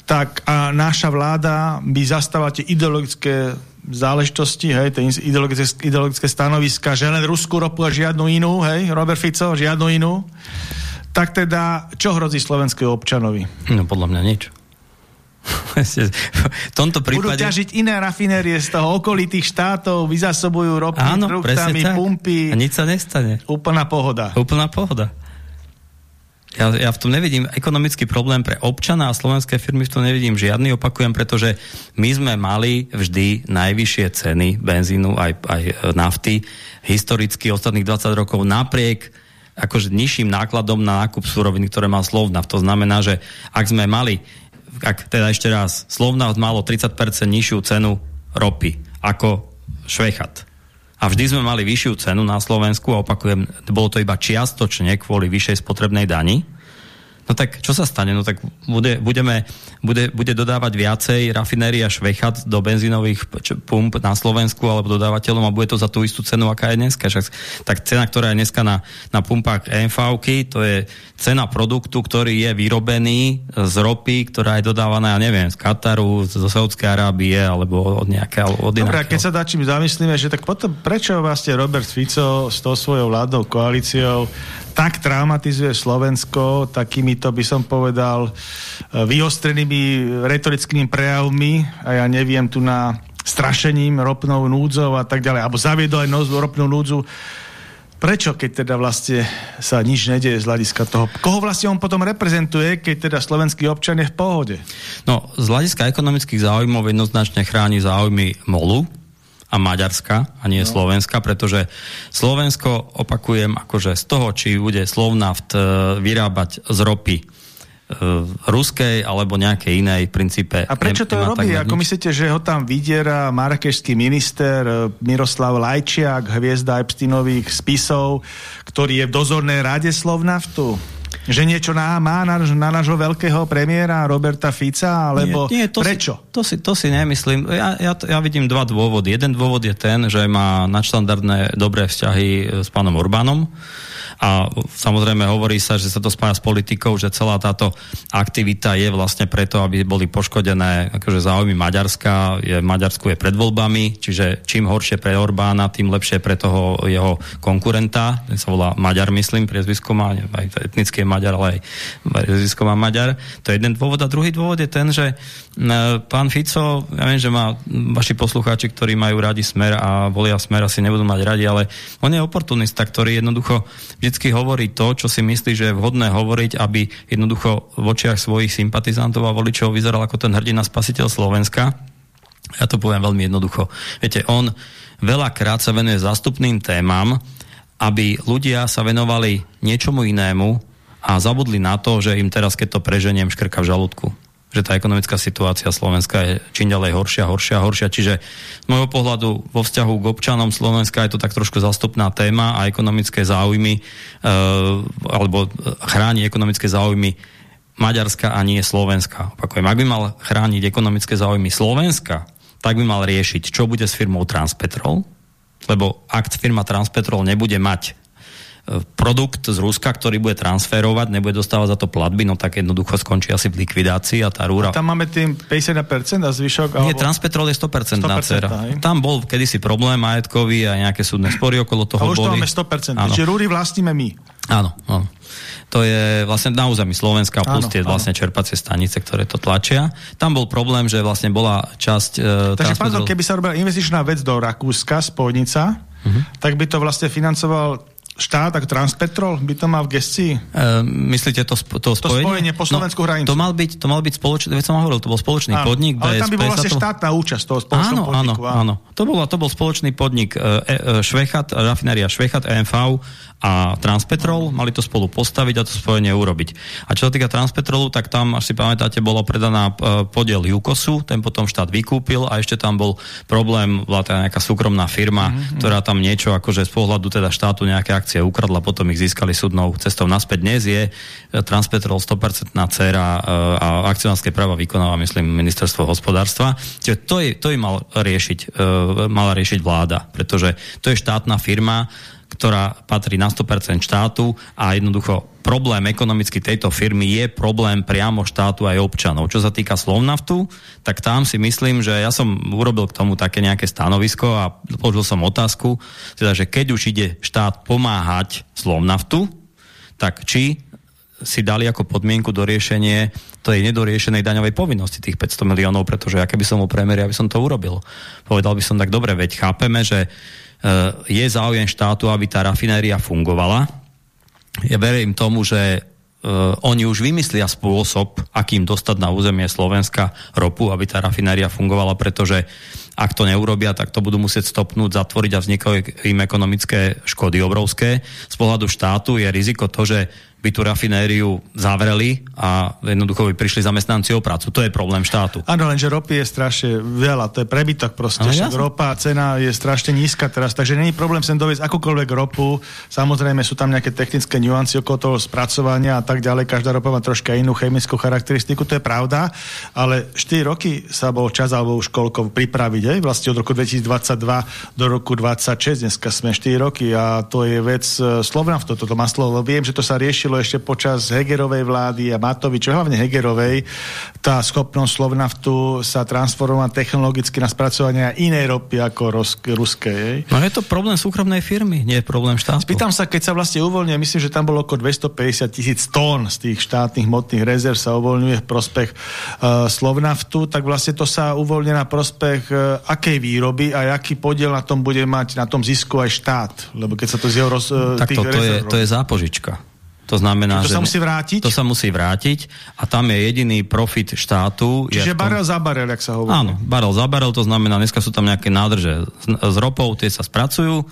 tak a naša vláda by zastávala tie ideologické záležitosti, hej, tie ideologické, ideologické stanoviska, že len ruskú ropu a žiadnu inú, hej, Robert Fico, žiadnu inú, tak teda čo hrozí slovenského občanovi? No podľa mňa nič v tomto prípade... Budú ťažiť iné rafinérie z toho okolitých štátov, vyzásobujú ropnými produktami, pumpy. A nič sa nestane. Úplná pohoda. Úplná pohoda. Ja, ja v tom nevidím ekonomický problém pre občana a slovenské firmy v tom nevidím žiadny, opakujem, pretože my sme mali vždy najvyššie ceny benzínu aj, aj nafty historicky ostatných 20 rokov napriek akože nižším nákladom na nákup suroviny, ktoré má Slovnaft. To znamená, že ak sme mali ak teda ešte raz, Slovnaft malo 30% nižšiu cenu ropy ako Švechat. a vždy sme mali vyššiu cenu na Slovensku a opakujem, bolo to iba čiastočne kvôli vyššej spotrebnej dani, No tak čo sa stane? No tak bude, budeme, bude, bude dodávať viacej rafinéria Švechat do benzínových pump na Slovensku alebo dodávateľom a bude to za tú istú cenu, aká je dneska. Však, tak cena, ktorá je dneska na, na pumpách EMV, to je cena produktu, ktorý je vyrobený z ropy, ktorá je dodávaná, ja neviem, z Kataru, zo Saudskej Arábie alebo od nejaké, od Dobre, keď sa dá čím zamyslíme, že tak potom prečo vlastne Robert Fico s tou svojou vládnou koalíciou tak traumatizuje Slovensko takýmito, by som povedal, e, vyostrenými retorickými prejavmi a ja neviem, tu na strašením ropnou núdzou a tak ďalej, alebo zaviedol aj ropnú núdzu. Prečo, keď teda vlastne sa nič nedieje z hľadiska toho? Koho vlastne on potom reprezentuje, keď teda slovenský občan je v pohode? No, z hľadiska ekonomických záujmov jednoznačne chráni záujmy MOLu, a Maďarska a nie no. Slovenska, pretože Slovensko, opakujem, akože z toho, či bude Slovnaft e, vyrábať z ropy ruskej alebo nejakej inej princípe. A prečo to robí? Ako myslíte, že ho tam vydiera marakešský minister e, Miroslav Lajčiak, hviezda Epsteinových spisov, ktorý je v dozornej rade Slovnaftu? Že niečo na, má na, na nášho veľkého premiéra Roberta Fica, alebo nie, nie, to prečo? Si, to, si, to si nemyslím. Ja, ja, ja vidím dva dôvody. Jeden dôvod je ten, že má nadštandardné dobré vzťahy s pánom Orbánom a samozrejme hovorí sa, že sa to spája s politikou, že celá táto aktivita je vlastne preto, aby boli poškodené akože záujmy Maďarska. Je, Maďarsku je pred voľbami, čiže čím horšie pre Orbána, tým lepšie pre toho jeho konkurenta. Ten sa volá Maďar, myslím, priezvisko má, aj etnický je Maďar, ale aj priezvisko má Maďar. To je jeden dôvod. A druhý dôvod je ten, že pán Fico, ja viem, že má vaši poslucháči, ktorí majú radi smer a volia smer, asi nebudú mať radi, ale on je oportunista, ktorý jednoducho vždycky hovorí to, čo si myslí, že je vhodné hovoriť, aby jednoducho v očiach svojich sympatizantov a voličov vyzeral ako ten hrdina spasiteľ Slovenska. Ja to poviem veľmi jednoducho. Viete, on veľakrát sa venuje zástupným témam, aby ľudia sa venovali niečomu inému a zabudli na to, že im teraz, keď to preženiem, škrka v žalúdku že tá ekonomická situácia Slovenska je čím ďalej horšia, horšia, horšia. Čiže z môjho pohľadu vo vzťahu k občanom Slovenska je to tak trošku zastupná téma a ekonomické záujmy e, alebo chráni ekonomické záujmy Maďarska a nie Slovenska. Opakujem, ak by mal chrániť ekonomické záujmy Slovenska, tak by mal riešiť, čo bude s firmou Transpetrol, lebo ak firma Transpetrol nebude mať produkt z Ruska, ktorý bude transferovať, nebude dostávať za to platby, no tak jednoducho skončí asi v likvidácii a tá rúra... A tam máme tým 51% a zvyšok... Nie, alebo... Transpetrol je 100%, 100% cera. Tam bol kedysi problém majetkový a nejaké súdne spory okolo toho a už boli. to máme 100%, áno. čiže rúry vlastníme my. Áno, áno. To je vlastne na území Slovenska plus áno, tie vlastne čerpacie stanice, ktoré to tlačia. Tam bol problém, že vlastne bola časť... E, Takže pardon, keby sa robila investičná vec do Rakúska, spojnica, uh mhm. -huh. tak by to vlastne financoval štát, tak Transpetrol by to mal v gestii? Uh, myslíte to, sp to spojenie? To spojenie po slovenskú no, hranicu. To mal byť, to mal byť spoločný, veď som hovoril, to bol spoločný áno, podnik. Ale tam by bola vlastne to... štátna účasť toho spoločného áno, podniku. Áno, áno. To, bol, to bol spoločný podnik uh, uh, Švechat, rafinéria Švechat, EMV a Transpetrol, mali to spolu postaviť a to spojenie urobiť. A čo sa týka Transpetrolu, tak tam, až si pamätáte, bola predaná e, podiel Jukosu, ten potom štát vykúpil a ešte tam bol problém, bola teda nejaká súkromná firma, mm -hmm. ktorá tam niečo akože z pohľadu teda štátu nejaké akcie ukradla, potom ich získali súdnou cestou naspäť. Dnes je e, Transpetrol 100% dcera e, a akcionárske práva vykonáva, myslím, ministerstvo hospodárstva. Čiže to, je, to je mal riešiť, mala riešiť vláda, pretože to je štátna firma, ktorá patrí na 100% štátu a jednoducho problém ekonomicky tejto firmy je problém priamo štátu aj občanov. Čo sa týka Slovnaftu, tak tam si myslím, že ja som urobil k tomu také nejaké stanovisko a položil som otázku, teda, že keď už ide štát pomáhať Slovnaftu, tak či si dali ako podmienku do riešenie tej nedoriešenej daňovej povinnosti tých 500 miliónov, pretože ja keby som bol premiér, ja som to urobil. Povedal by som tak, dobre, veď chápeme, že je záujem štátu, aby tá rafinéria fungovala. Ja verím tomu, že Uh, oni už vymyslia spôsob, akým dostať na územie Slovenska ropu, aby tá rafinéria fungovala, pretože ak to neurobia, tak to budú musieť stopnúť, zatvoriť a vznikajú im ekonomické škody obrovské. Z pohľadu štátu je riziko to, že by tú rafinériu zavreli a jednoducho by prišli zamestnanci o prácu. To je problém štátu. Áno, lenže ropy je strašne veľa, to je prebytok proste. Však ropa, cena je strašne nízka teraz, takže není problém sem dovieť akúkoľvek ropu. Samozrejme sú tam nejaké technické nuancy okolo toho spracovania a tak ďalej. Každá ropa má troška inú chemickú charakteristiku, to je pravda, ale 4 roky sa bol čas alebo už koľko pripraviť, aj? vlastne od roku 2022 do roku 26, dneska sme 4 roky a to je vec e, Slovna v toto, to má slovo. Viem, že to sa riešilo ešte počas Hegerovej vlády a Matoviča, hlavne Hegerovej, tá schopnosť Slovnaftu sa transformovať technologicky na spracovanie inej ropy ako ruskej. No je to problém súkromnej firmy, nie je problém štátu. Spýtam sa, keď sa vlastne uvoľňuje, myslím, že tam bolo okolo 250 tisíc tón z tých štátnych hmotných rezerv sa uvoľňuje v prospech uh, Slovnaftu, tak vlastne to sa uvoľňuje na prospech uh, akej výroby a aký podiel na tom bude mať na tom zisku aj štát. Lebo keď sa to z jeho roz, uh, tak to, to, je, to je zápožička. To znamená, to že... sa musí vrátiť? To sa musí vrátiť a tam je jediný profit štátu. Čiže tom... barel za barel, jak sa hovorí. Áno, barel za barel, to znamená, dneska sú tam nejaké nádrže z ropou, tie sa spracujú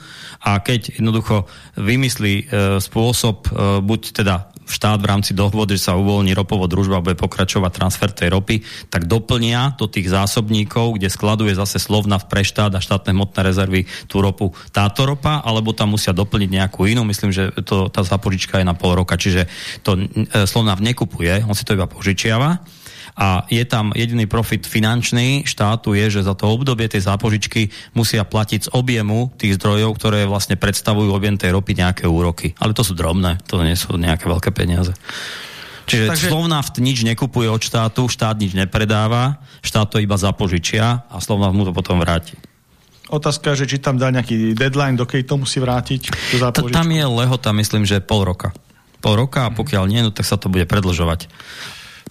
a keď jednoducho vymyslí e, spôsob, e, buď teda štát v rámci dohody, že sa uvoľní ropovo družba bude pokračovať transfer tej ropy, tak doplnia do tých zásobníkov, kde skladuje zase slovna v preštát a štátne hmotné rezervy tú ropu táto ropa, alebo tam musia doplniť nejakú inú. Myslím, že to, tá zapožička je na pol roka, čiže to e, slovna nekupuje, on si to iba požičiava a je tam jediný profit finančný štátu je, že za to obdobie tej zápožičky musia platiť z objemu tých zdrojov, ktoré vlastne predstavujú objem tej ropy nejaké úroky. Ale to sú drobné, to nie sú nejaké veľké peniaze. Čiže Takže... Slovnaft nič nekupuje od štátu, štát nič nepredáva, štát to iba zapožičia a Slovnaft mu to potom vráti. Otázka, že či tam dá nejaký deadline, do to musí vrátiť. Tam je lehota, myslím, že pol roka. Pol roka a pokiaľ nie, no, tak sa to bude predlžovať.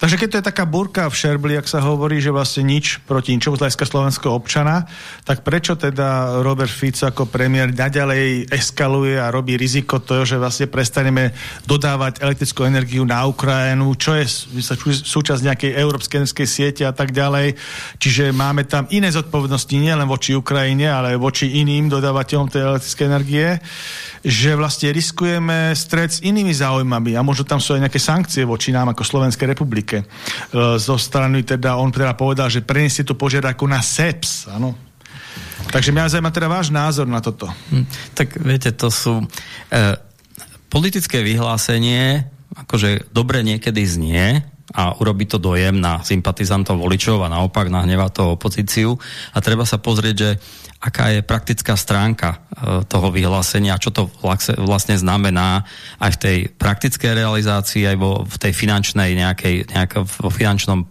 Takže keď to je taká burka v Šerbli, ak sa hovorí, že vlastne nič proti ničomu z hľadiska slovenského občana, tak prečo teda Robert Fico ako premiér naďalej eskaluje a robí riziko to, že vlastne prestaneme dodávať elektrickú energiu na Ukrajinu, čo je súčasť nejakej európskej siete a tak ďalej. Čiže máme tam iné zodpovednosti nielen voči Ukrajine, ale voči iným dodávateľom tej elektrickej energie že vlastne riskujeme stred s inými záujmami a možno tam sú aj nejaké sankcie voči nám ako Slovenskej republike. E, zo strany teda, on teda povedal, že preniesie tú požiadavku na SEPS, áno. Takže mňa zaujíma teda váš názor na toto. Hm, tak viete, to sú e, politické vyhlásenie, akože dobre niekedy znie, a urobí to dojem na sympatizantov voličov a naopak nahnevá to opozíciu. A treba sa pozrieť, že aká je praktická stránka e, toho vyhlásenia, čo to vlastne znamená aj v tej praktickej realizácii, aj vo, v tej finančnej nejakej, nejaké, vo finančnom e,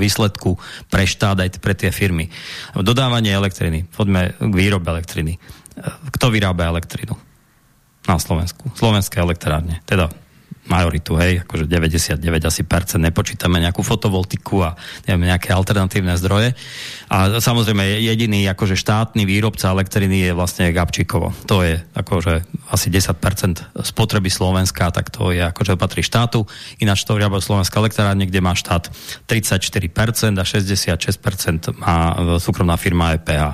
výsledku pre štát aj pre tie firmy. Dodávanie elektriny. Poďme k výrobe elektriny. E, kto vyrába elektrinu? Na Slovensku. Slovenské elektrárne. Teda majoritu, hej, akože 99 asi percent, nepočítame nejakú fotovoltiku a neviem, nejaké alternatívne zdroje. A samozrejme jediný akože štátny výrobca elektriny je vlastne Gabčíkovo. To je akože asi 10% spotreby Slovenska, tak to je akože patrí štátu. Ináč to vyrába Slovenská elektrárne, kde má štát 34% a 66% má súkromná firma EPH.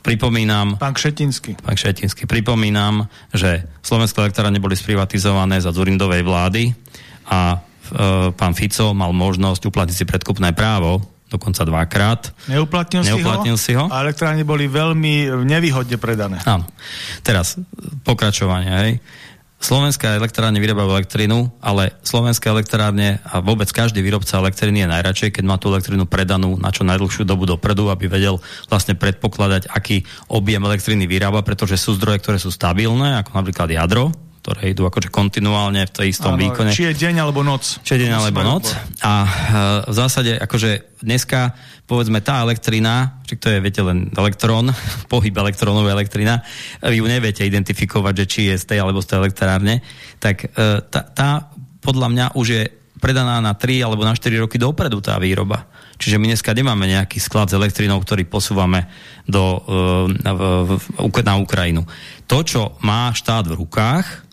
Pripomínam... Pán Kšetinsky. Pán Kšetinsky. Pripomínam, že Slovenské elektrárne boli sprivatizované za Zurindovej vlády a e, pán Fico mal možnosť uplatniť si predkupné právo dokonca dvakrát. Neuplatnil, Neuplatnil si, ho, si ho. A elektrárne boli veľmi nevýhodne predané. Áno. Teraz pokračovanie. Hej. Slovenská elektrárne vyrába elektrínu, ale Slovenské elektrárne a vôbec každý výrobca elektriny je najradšej, keď má tú elektrínu predanú na čo najdlhšiu dobu dopredu, aby vedel vlastne predpokladať, aký objem elektriny vyrába, pretože sú zdroje, ktoré sú stabilné, ako napríklad jadro, ktoré idú akože kontinuálne v tej istom ano, výkone. Či je deň alebo noc. Či je deň alebo noc. A e, v zásade akože dneska povedzme tá elektrina, či to je viete len elektrón, pohyb elektrónov elektrina, ju neviete identifikovať, že či je z tej alebo z tej elektrárne, tak e, tá, tá podľa mňa už je predaná na 3 alebo na 4 roky dopredu tá výroba. Čiže my dneska nemáme nejaký sklad s elektrínou, ktorý posúvame do, e, na Ukrajinu. To, čo má štát v rukách,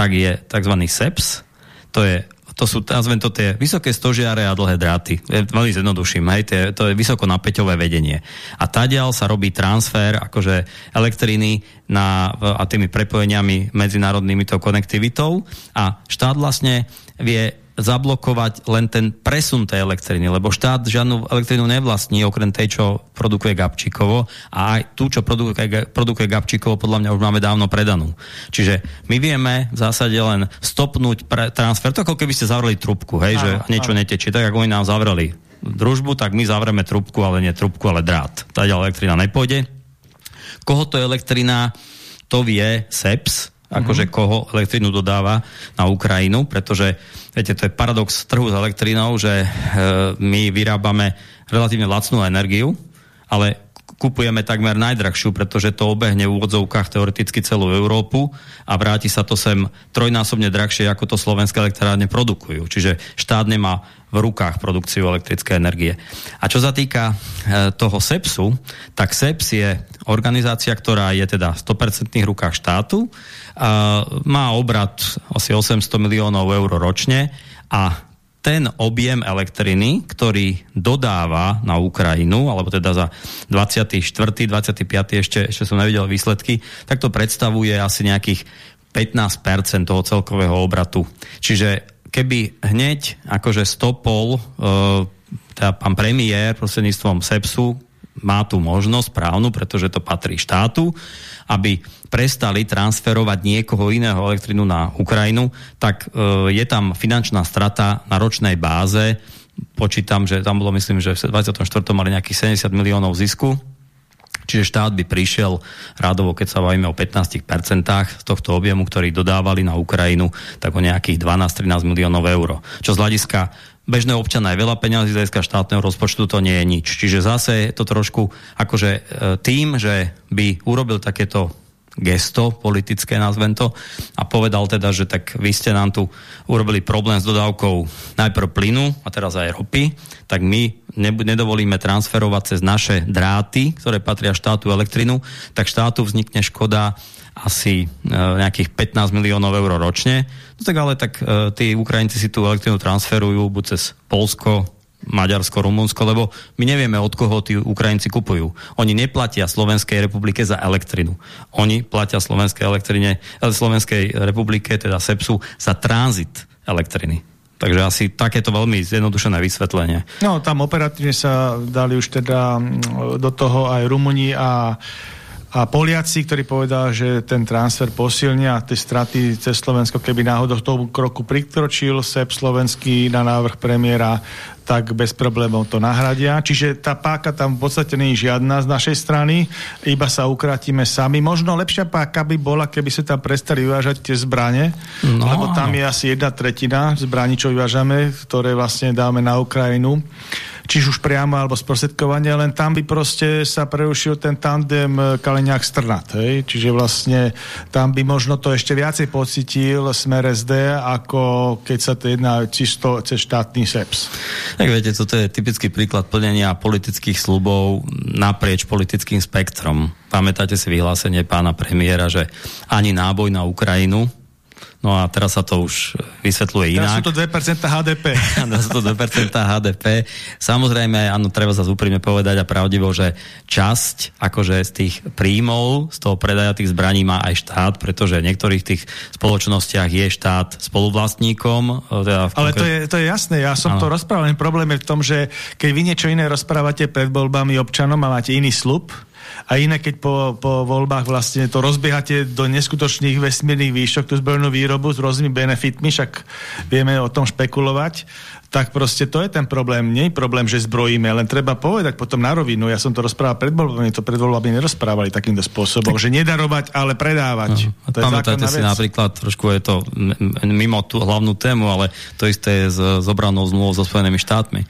tak je tzv. SEPS, to je to sú, nazvem to tie vysoké stožiare a dlhé dráty. Veľmi zjednoduším, hej, tie, to je vysoko napäťové vedenie. A tadiaľ sa robí transfer akože elektriny na, a tými prepojeniami medzinárodnými to konektivitou a štát vlastne vie zablokovať len ten presun tej elektriny, lebo štát žiadnu elektrinu nevlastní, okrem tej, čo produkuje Gabčíkovo a aj tú, čo produkuje, produkuje Gabčíkovo, podľa mňa už máme dávno predanú. Čiže my vieme v zásade len stopnúť pre, transfer, to ako keby ste zavreli trubku, hej, áno, že niečo áno. netečie, tak ako oni nám zavreli družbu, tak my zavreme trubku, ale nie trubku, ale drát. Tá elektrina nepôjde. Koho to je elektrina, to vie SEPS, akože mm-hmm. koho elektrínu dodáva na Ukrajinu, pretože Viete, to je paradox trhu s elektrínou, že e, my vyrábame relatívne lacnú energiu, ale kupujeme takmer najdrahšiu, pretože to obehne v úvodzovkách teoreticky celú Európu a vráti sa to sem trojnásobne drahšie, ako to slovenské elektrárne produkujú. Čiže štát nemá v rukách produkciu elektrickej energie. A čo sa týka e, toho SEPSu, tak SEPS je organizácia, ktorá je teda v 100% rukách štátu, a má obrad asi 800 miliónov eur ročne a ten objem elektriny, ktorý dodáva na Ukrajinu, alebo teda za 24. 25. ešte, ešte som nevidel výsledky, tak to predstavuje asi nejakých 15% toho celkového obratu. Čiže keby hneď akože stopol e, teda pán premiér prostredníctvom SEPSu má tu možnosť právnu, pretože to patrí štátu, aby prestali transferovať niekoho iného elektrinu na Ukrajinu, tak e, je tam finančná strata na ročnej báze. Počítam, že tam bolo, myslím, že v 24. mali nejakých 70 miliónov zisku. Čiže štát by prišiel rádovo, keď sa bavíme o 15% z tohto objemu, ktorý dodávali na Ukrajinu, tak o nejakých 12-13 miliónov eur. Čo z hľadiska bežného občana je veľa peňazí, z hľadiska štátneho rozpočtu to nie je nič. Čiže zase je to trošku akože e, tým, že by urobil takéto gesto politické, nazvem to, a povedal teda, že tak vy ste nám tu urobili problém s dodávkou najprv plynu a teraz aj ropy, tak my nedovolíme transferovať cez naše dráty, ktoré patria štátu elektrinu, tak štátu vznikne škoda asi e, nejakých 15 miliónov eur ročne. No tak ale tak e, tí Ukrajinci si tú elektrinu transferujú buď cez Polsko, Maďarsko, Rumunsko, lebo my nevieme, od koho tí Ukrajinci kupujú. Oni neplatia Slovenskej republike za elektrinu. Oni platia Slovenskej, elektrine, eh, Slovenskej republike, teda SEPSu, za tranzit elektriny. Takže asi takéto veľmi zjednodušené vysvetlenie. No, tam operatívne sa dali už teda mm, do toho aj Rumuni a a Poliaci, ktorí povedal, že ten transfer posilnia tie straty cez Slovensko, keby náhodou tomu kroku prikročil SEP slovenský na návrh premiéra, tak bez problémov to nahradia. Čiže tá páka tam v podstate nie je žiadna z našej strany, iba sa ukratíme sami. Možno lepšia páka by bola, keby sa tam prestali vyvážať tie zbranie, no, lebo tam je asi jedna tretina zbraní, čo vyvážame, ktoré vlastne dáme na Ukrajinu či už priamo alebo sprostredkovanie, len tam by proste sa prerušil ten tandem eh, Kaleňák Strnat. Hej? Čiže vlastne tam by možno to ešte viacej pocitil smer SD, ako keď sa to jedná čisto cez štátny SEPS. Tak viete, toto je typický príklad plnenia politických slubov naprieč politickým spektrom. Pamätáte si vyhlásenie pána premiéra, že ani náboj na Ukrajinu No a teraz sa to už vysvetľuje inak. Teraz sú to 2% HDP. teraz sú to 2% HDP. Samozrejme, áno, treba sa úprimne povedať a pravdivo, že časť akože z tých príjmov, z toho predaja tých zbraní má aj štát, pretože v niektorých tých spoločnostiach je štát spoluvlastníkom. Teda Ale to je, to je jasné, ja som ano. to rozprával. Problém je v tom, že keď vy niečo iné rozprávate pred voľbami občanom a máte iný slub, a iné, keď po, po voľbách vlastne to rozbiehate do neskutočných vesmírnych výšok, tú zbrojnú výrobu s rôznymi benefitmi, však vieme o tom špekulovať, tak proste to je ten problém. Nie je problém, že zbrojíme, len treba povedať potom na rovinu. Ja som to rozprával pred voľbami, to pred voľbami nerozprávali takýmto spôsobom, tak. že nedarovať, ale predávať. To pamätajte si vec. napríklad, trošku je to mimo tú hlavnú tému, ale to isté je s, s obranou zmluvou so Spojenými štátmi.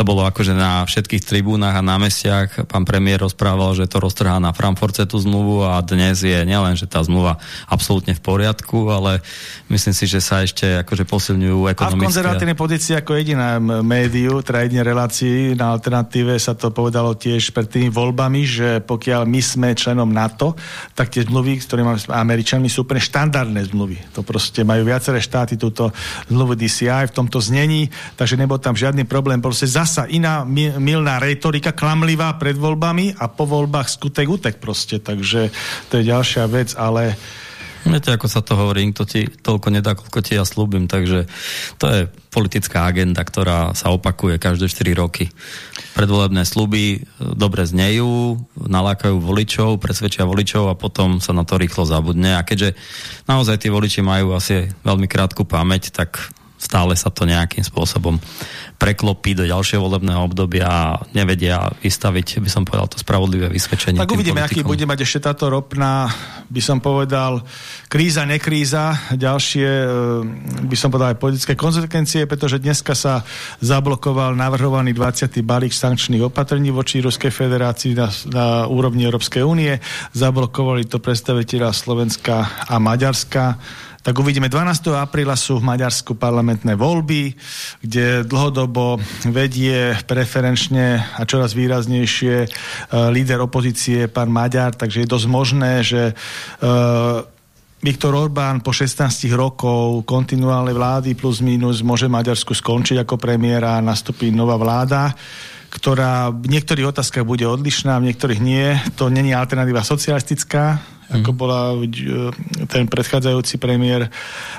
To bolo akože na všetkých tribúnach a námestiach pán premiér rozprával, že to roztrhá na Frankfurte tú zmluvu a dnes je nielen, že tá zmluva absolútne v poriadku, ale myslím si, že sa ešte akože posilňujú ekonomické... A v konzervatívnej pozícii ako jediné médiu, teda jediné relácii na alternatíve sa to povedalo tiež pred tými voľbami, že pokiaľ my sme členom NATO, tak tie zmluvy, s ktorými máme Američanmi, sú úplne štandardné zmluvy. To proste majú viaceré štáty túto zmluvu DCI v tomto znení, takže nebol tam žiadny problém. Proste zasa iná milná retorika, klamlivá pred voľbami a po voľbách skutek utek proste. Takže to je ďalšia vec, ale Viete, ako sa to hovorí, to ti toľko nedá, koľko ti ja slúbim, takže to je politická agenda, ktorá sa opakuje každé 4 roky. Predvolebné sluby e, dobre znejú, nalákajú voličov, presvedčia voličov a potom sa na to rýchlo zabudne. A keďže naozaj tí voliči majú asi veľmi krátku pamäť, tak stále sa to nejakým spôsobom preklopí do ďalšieho volebného obdobia a nevedia vystaviť, by som povedal, to spravodlivé vysvedčenie. Tak uvidíme, aký bude mať ešte táto ropná, by som povedal, kríza, nekríza, ďalšie, e, by som povedal, aj politické konsekvencie, pretože dneska sa zablokoval navrhovaný 20. balík sankčných opatrení voči Ruskej federácii na, na úrovni Európskej únie. Zablokovali to predstaviteľa Slovenska a Maďarska tak uvidíme. 12. apríla sú v Maďarsku parlamentné voľby, kde dlhodobo vedie preferenčne a čoraz výraznejšie uh, líder opozície, pán Maďar, takže je dosť možné, že uh, Viktor Orbán po 16 rokov kontinuálnej vlády plus minus môže Maďarsku skončiť ako premiéra a nastupí nová vláda ktorá v niektorých otázkach bude odlišná, v niektorých nie. To není alternatíva socialistická, ako mhm. bola e, ten predchádzajúci premiér,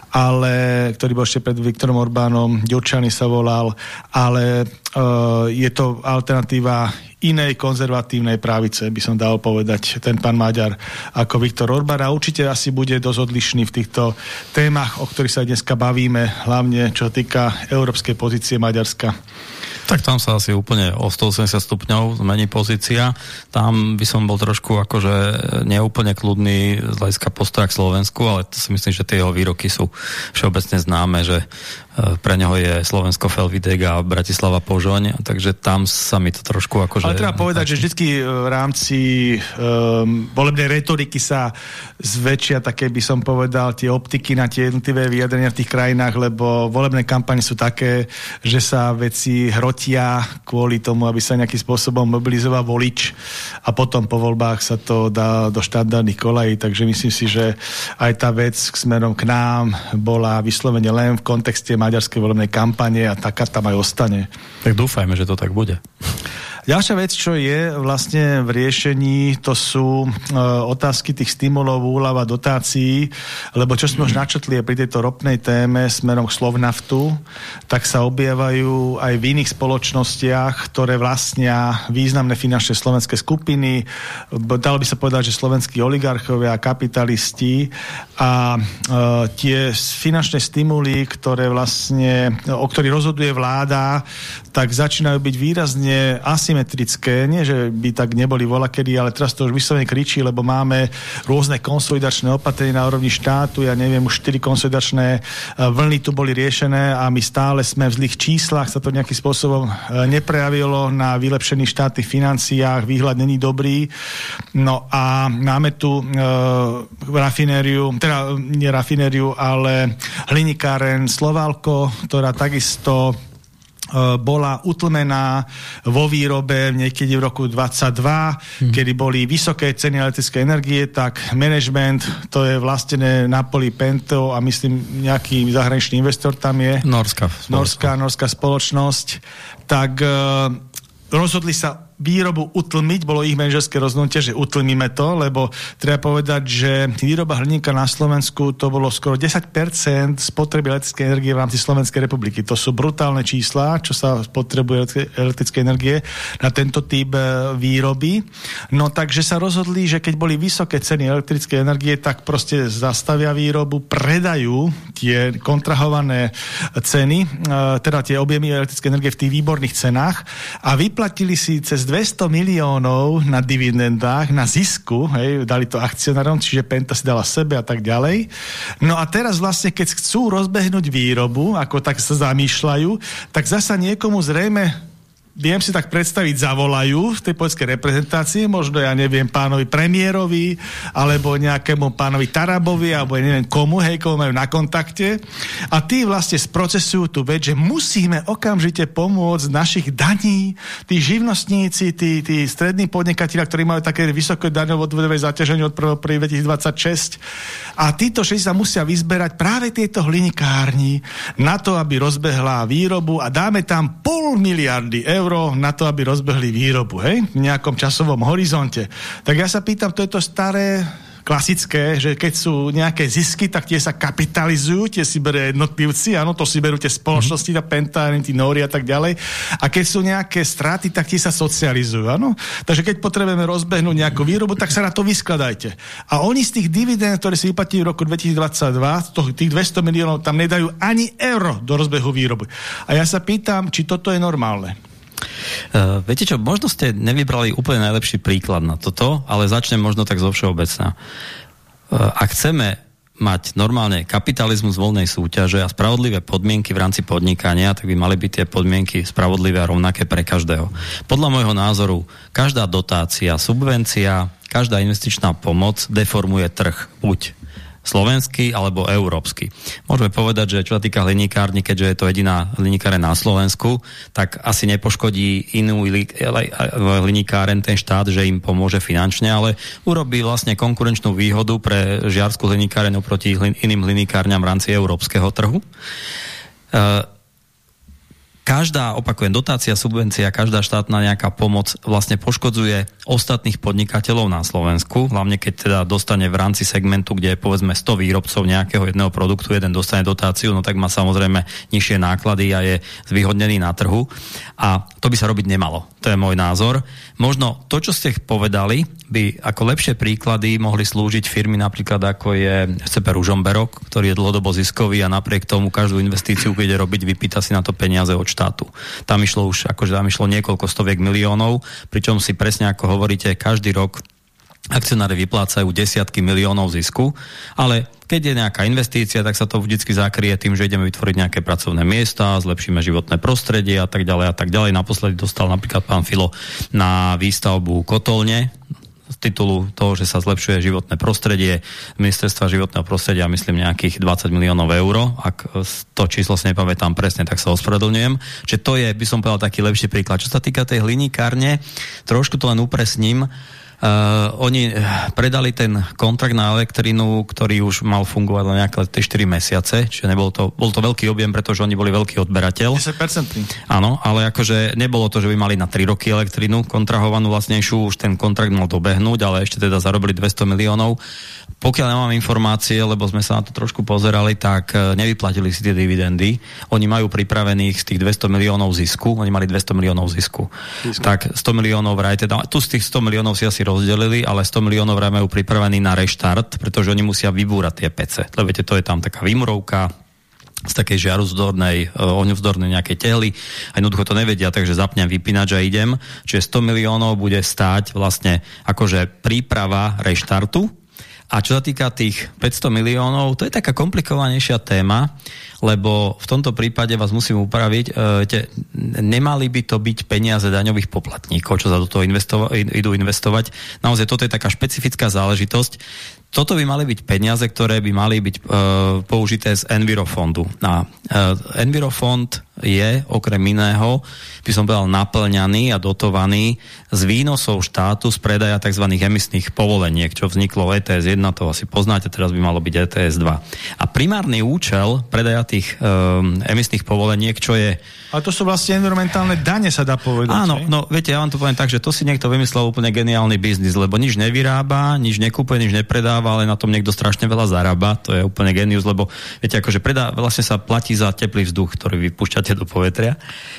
ale, ktorý bol ešte pred Viktorom Orbánom, Ďurčany sa volal, ale uh, je to alternatíva inej konzervatívnej právice, by som dal povedať, ten pán Maďar ako Viktor Orbán a určite asi bude dosť odlišný v týchto témach, o ktorých sa dneska bavíme, hlavne čo týka európskej pozície Maďarska. Tak tam sa asi úplne o 180 stupňov zmení pozícia. Tam by som bol trošku akože neúplne kľudný z hľadiska postoja k Slovensku, ale to si myslím, že tie jeho výroky sú všeobecne známe, že pre neho je Slovensko Felvidek a Bratislava Požoň, takže tam sa mi to trošku akože... Ale treba povedať, že vždy v rámci um, volebnej retoriky sa zväčšia také, by som povedal, tie optiky na tie jednotlivé vyjadrenia v tých krajinách, lebo volebné kampane sú také, že sa veci hrotia kvôli tomu, aby sa nejakým spôsobom mobilizoval volič a potom po voľbách sa to dá do štandardných kolají, takže myslím si, že aj tá vec k smerom k nám bola vyslovene len v kontexte maďarskej volebnej kampane a tá karta aj ostane. Tak dúfajme, že to tak bude. Ďalšia vec, čo je vlastne v riešení, to sú e, otázky tých stimulov, úľava, dotácií, lebo čo sme už načetli pri tejto ropnej téme smerom k Slovnaftu, tak sa objevajú aj v iných spoločnostiach, ktoré vlastnia významné finančné slovenské skupiny. Dalo by sa povedať, že slovenskí oligarchovia, kapitalisti a e, tie finančné stimuly, ktoré vlastne, o ktorých rozhoduje vláda, tak začínajú byť výrazne asymetrické. Nie, že by tak neboli volakedy, ale teraz to už vyslovene kričí, lebo máme rôzne konsolidačné opatrenia na úrovni štátu. Ja neviem, už 4 konsolidačné e, vlny tu boli riešené a my stále sme v zlých číslach, sa to nejakým spôsobom e, neprejavilo na vylepšených štátnych financiách, výhľad není dobrý. No a máme tu e, rafinériu, teda nie rafinériu, ale hlinikáren Slovalko, ktorá takisto E, bola utlmená vo výrobe niekedy v roku 22, hmm. kedy boli vysoké ceny elektrické energie, tak management, to je vlastne na poli Pento a myslím nejaký zahraničný investor tam je. Norská. Norská, norská spoločnosť. Tak uh, rozhodli sa výrobu utlmiť, bolo ich manažerské rozhodnutie, že utlmíme to, lebo treba povedať, že výroba hliníka na Slovensku to bolo skoro 10% spotreby elektrickej energie v rámci Slovenskej republiky. To sú brutálne čísla, čo sa spotrebuje elektrické energie na tento typ e, výroby. No takže sa rozhodli, že keď boli vysoké ceny elektrickej energie, tak proste zastavia výrobu, predajú tie kontrahované ceny, e, teda tie objemy elektrické energie v tých výborných cenách a vyplatili si cez 200 miliónov na dividendách, na zisku, hej, dali to akcionárom, čiže Penta si dala sebe a tak ďalej. No a teraz vlastne, keď chcú rozbehnúť výrobu, ako tak sa zamýšľajú, tak zasa niekomu zrejme viem si tak predstaviť, zavolajú v tej poľskej reprezentácii, možno ja neviem pánovi premiérovi, alebo nejakému pánovi Tarabovi, alebo ja neviem komu, hej, komu majú na kontakte. A tí vlastne sprocesujú tú vec, že musíme okamžite pomôcť našich daní, tí živnostníci, tí, tí strední podnikatelia, ktorí majú také vysoké daňové zaťaženie od 1. 2026. A títo všetci sa musia vyzberať práve tieto hlinikárni na to, aby rozbehla výrobu a dáme tam pol miliardy eur eur na to, aby rozbehli výrobu, hej? V nejakom časovom horizonte. Tak ja sa pýtam, to je to staré klasické, že keď sú nejaké zisky, tak tie sa kapitalizujú, tie si berie jednotlivci, áno, to si berú tie spoločnosti, tá Penta, tí Nóri a tak ďalej. A keď sú nejaké straty, tak tie sa socializujú, áno. Takže keď potrebujeme rozbehnúť nejakú výrobu, tak sa na to vyskladajte. A oni z tých dividend, ktoré si vyplatili v roku 2022, to, tých 200 miliónov, tam nedajú ani euro do rozbehu výroby. A ja sa pýtam, či toto je normálne. Uh, viete čo, možno ste nevybrali úplne najlepší príklad na toto, ale začnem možno tak zo všeobecná. Uh, ak chceme mať normálne kapitalizmus voľnej súťaže a spravodlivé podmienky v rámci podnikania, tak by mali byť tie podmienky spravodlivé a rovnaké pre každého. Podľa môjho názoru, každá dotácia, subvencia, každá investičná pomoc deformuje trh. Buď slovenský alebo európsky. Môžeme povedať, že čo sa týka hliníkárny, keďže je to jediná hliníkáren na Slovensku, tak asi nepoškodí inú hliníkáren ten štát, že im pomôže finančne, ale urobí vlastne konkurenčnú výhodu pre žiarskú hliníkáren oproti iným hliníkárňam v rámci európskeho trhu. Uh, každá, opakujem, dotácia, subvencia, každá štátna nejaká pomoc vlastne poškodzuje ostatných podnikateľov na Slovensku, hlavne keď teda dostane v rámci segmentu, kde je povedzme 100 výrobcov nejakého jedného produktu, jeden dostane dotáciu, no tak má samozrejme nižšie náklady a je zvýhodnený na trhu. A to by sa robiť nemalo. To je môj názor. Možno to, čo ste povedali, by ako lepšie príklady mohli slúžiť firmy napríklad ako je CP Ružomberok, ktorý je dlhodobo ziskový a napriek tomu každú investíciu, keď robiť, vypýta si na to peniaze od štátu. Tam išlo už, akože tam išlo niekoľko stoviek miliónov, pričom si presne ako hovoríte, každý rok akcionári vyplácajú desiatky miliónov zisku, ale keď je nejaká investícia, tak sa to vždycky zakrie tým, že ideme vytvoriť nejaké pracovné miesta, zlepšíme životné prostredie a tak ďalej a tak ďalej. Naposledy dostal napríklad pán Filo na výstavbu kotolne z titulu toho, že sa zlepšuje životné prostredie, ministerstva životného prostredia, myslím nejakých 20 miliónov eur, ak to číslo si nepamätám presne, tak sa ospravedlňujem. Čiže to je, by som povedal, taký lepší príklad. Čo sa týka tej hliníkárne, trošku to len upresním, Uh, oni predali ten kontrakt na elektrinu, ktorý už mal fungovať len nejaké tie 4 mesiace, čiže nebol to, bol to veľký objem, pretože oni boli veľký odberateľ. 10%. Áno, ale akože nebolo to, že by mali na 3 roky elektrinu kontrahovanú vlastnejšiu, už ten kontrakt mal dobehnúť, ale ešte teda zarobili 200 miliónov. Pokiaľ nemám informácie, lebo sme sa na to trošku pozerali, tak e, nevyplatili si tie dividendy. Oni majú pripravených z tých 200 miliónov zisku, oni mali 200 miliónov zisku. zisku. Tak 100 miliónov vraj, teda tu z tých 100 miliónov si asi rozdelili, ale 100 miliónov vraj majú pripravený na reštart, pretože oni musia vybúrať tie pece. Lebo viete, to je tam taká výmurovka, z takej žiaruzvzdornej, e, ohňovzdornej nejakej tehly a jednoducho to nevedia, takže zapnem vypínač a idem. Čiže 100 miliónov bude stáť vlastne akože príprava reštartu a čo sa týka tých 500 miliónov, to je taká komplikovanejšia téma, lebo v tomto prípade vás musím upraviť, e, te, nemali by to byť peniaze daňových poplatníkov, čo sa do toho investova- idú investovať. Naozaj toto je taká špecifická záležitosť toto by mali byť peniaze, ktoré by mali byť e, použité z Envirofondu. A e, Envirofond je okrem iného, by som povedal, naplňaný a dotovaný z výnosov štátu z predaja tzv. emisných povoleniek, čo vzniklo ETS 1, to asi poznáte, teraz by malo byť ETS 2. A primárny účel predaja tých e, emisných povoleniek, čo je ale to sú vlastne environmentálne dane, sa dá povedať. Áno, no viete, ja vám to poviem tak, že to si niekto vymyslel úplne geniálny biznis, lebo nič nevyrába, nič nekúpuje, nič nepredáva, ale na tom niekto strašne veľa zarába. To je úplne genius, lebo viete, akože predá, vlastne sa platí za teplý vzduch, ktorý vypúšťate do povetria.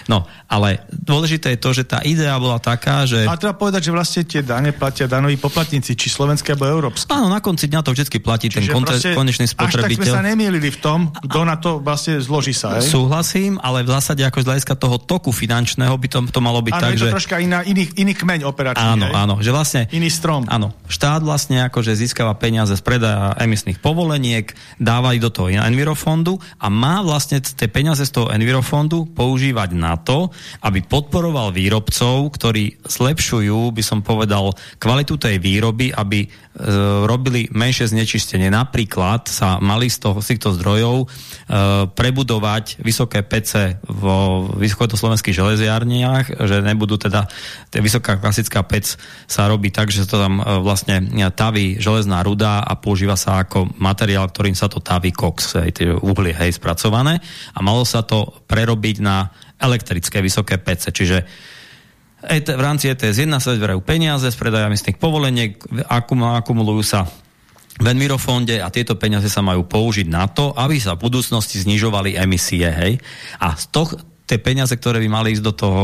No, ale dôležité je to, že tá idea bola taká, že... A treba povedať, že vlastne tie dane platia danoví poplatníci, či slovenské alebo európske. Áno, na konci dňa to vždy platí Čiže ten konte, konečný spotrebiteľ. Až tak sme sa nemýlili v tom, kto na to vlastne zloží sa. Hej? Súhlasím, ale v zásade ako z hľadiska toho toku finančného by to, to malo byť áno, tak, je to že... troška iná, iný, iný kmeň operačný. Áno, hej? áno, že vlastne... Iný strom. Áno, štát vlastne akože získava peniaze z predaja emisných povoleniek, dáva ich do toho Envirofondu a má vlastne tie peniaze z toho Envirofondu Envirofondu používať na to, aby podporoval výrobcov, ktorí zlepšujú, by som povedal, kvalitu tej výroby, aby e, robili menšie znečistenie. Napríklad sa mali z, toho, z týchto zdrojov e, prebudovať vysoké pece vo vysokoslovenských železiarniach, že nebudú teda, vysoká klasická pec sa robí tak, že to tam e, vlastne taví železná ruda a používa sa ako materiál, ktorým sa to taví koks, hej, tie uhlie, hej, spracované a malo sa to prerobiť na elektrické vysoké pece, čiže v rámci ETS 1 sa zberajú peniaze z predaja emisných povoleniek, akumulujú sa v Envirofonde a tieto peniaze sa majú použiť na to, aby sa v budúcnosti znižovali emisie. Hej? A z toho, tie peniaze, ktoré by mali ísť do toho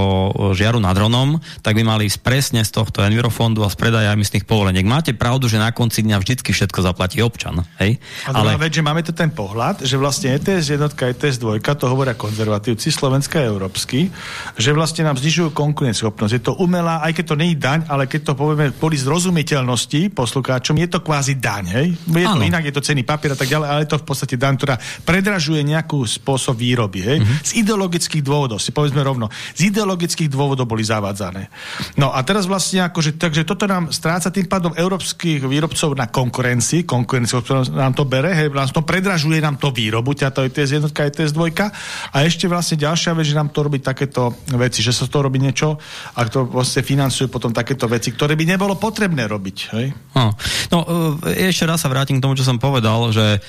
žiaru nad Ronom, tak by mali ísť presne z tohto Envirofondu a z predaja emisných povoleniek. Máte pravdu, že na konci dňa vždycky všetko zaplatí občan. Hej? A Ale... vec, že máme tu ten pohľad, že vlastne ETS jednotka, ETS dvojka, to hovoria konzervatívci, Slovenska a európsky, že vlastne nám znižujú konkurencieschopnosť. Je to umelá, aj keď to nie je daň, ale keď to povieme kvôli zrozumiteľnosti poslucháčom, je to kvázi daň. Hej? Je to inak, je to cený papier a tak ďalej, ale je to v podstate daň, ktorá predražuje nejakú spôsob výroby. Hej? Mm -hmm. Z ideologických dôvodov dôvodov, si povedzme rovno. Z ideologických dôvodov boli zavádzané. No a teraz vlastne akože, takže toto nám stráca tým pádom európskych výrobcov na konkurencii, konkurenciu, nám to bere, hej, nám to predražuje nám to výrobu, ťa to je TS jednotka, je TS dvojka. A ešte vlastne ďalšia vec, že nám to robí takéto veci, že sa to robí niečo a to vlastne financujú potom takéto veci, ktoré by nebolo potrebné robiť. Hej? No, no ešte raz sa vrátim k tomu, čo som povedal, že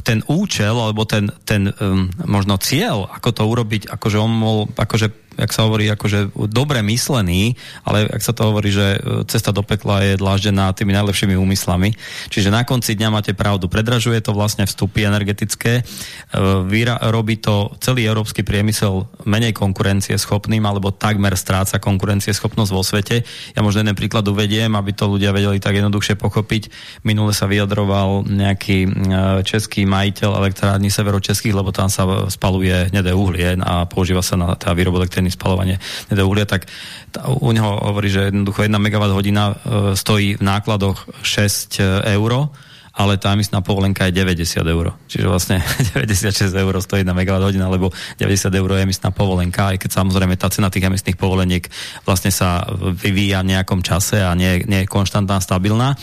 ten účel, alebo ten, ten um, možno cieľ, ako to urobiť, akože on bol, akože jak sa hovorí, akože dobre myslený, ale ak sa to hovorí, že e, cesta do pekla je dláždená tými najlepšími úmyslami. Čiže na konci dňa máte pravdu. Predražuje to vlastne vstupy energetické, e, Vyra, robí to celý európsky priemysel menej konkurencie schopným, alebo takmer stráca konkurencieschopnosť vo svete. Ja možno jeden príklad uvediem, aby to ľudia vedeli tak jednoduchšie pochopiť. Minule sa vyjadroval nejaký e, český majiteľ elektrární severočeských, lebo tam sa spaluje nedé uhlie a používa sa na tá výrobu elektriny ceny spalovanie teda uhlia, tak u neho hovorí, že jednoducho 1 MWh e, stojí v nákladoch 6 e, eur, ale tá emisná povolenka je 90 eur. Čiže vlastne 96 eur stojí na megawatt hodina, lebo 90 eur je emisná povolenka, aj keď samozrejme tá cena tých emisných povoleniek vlastne sa vyvíja v nejakom čase a nie, nie je konštantná, stabilná.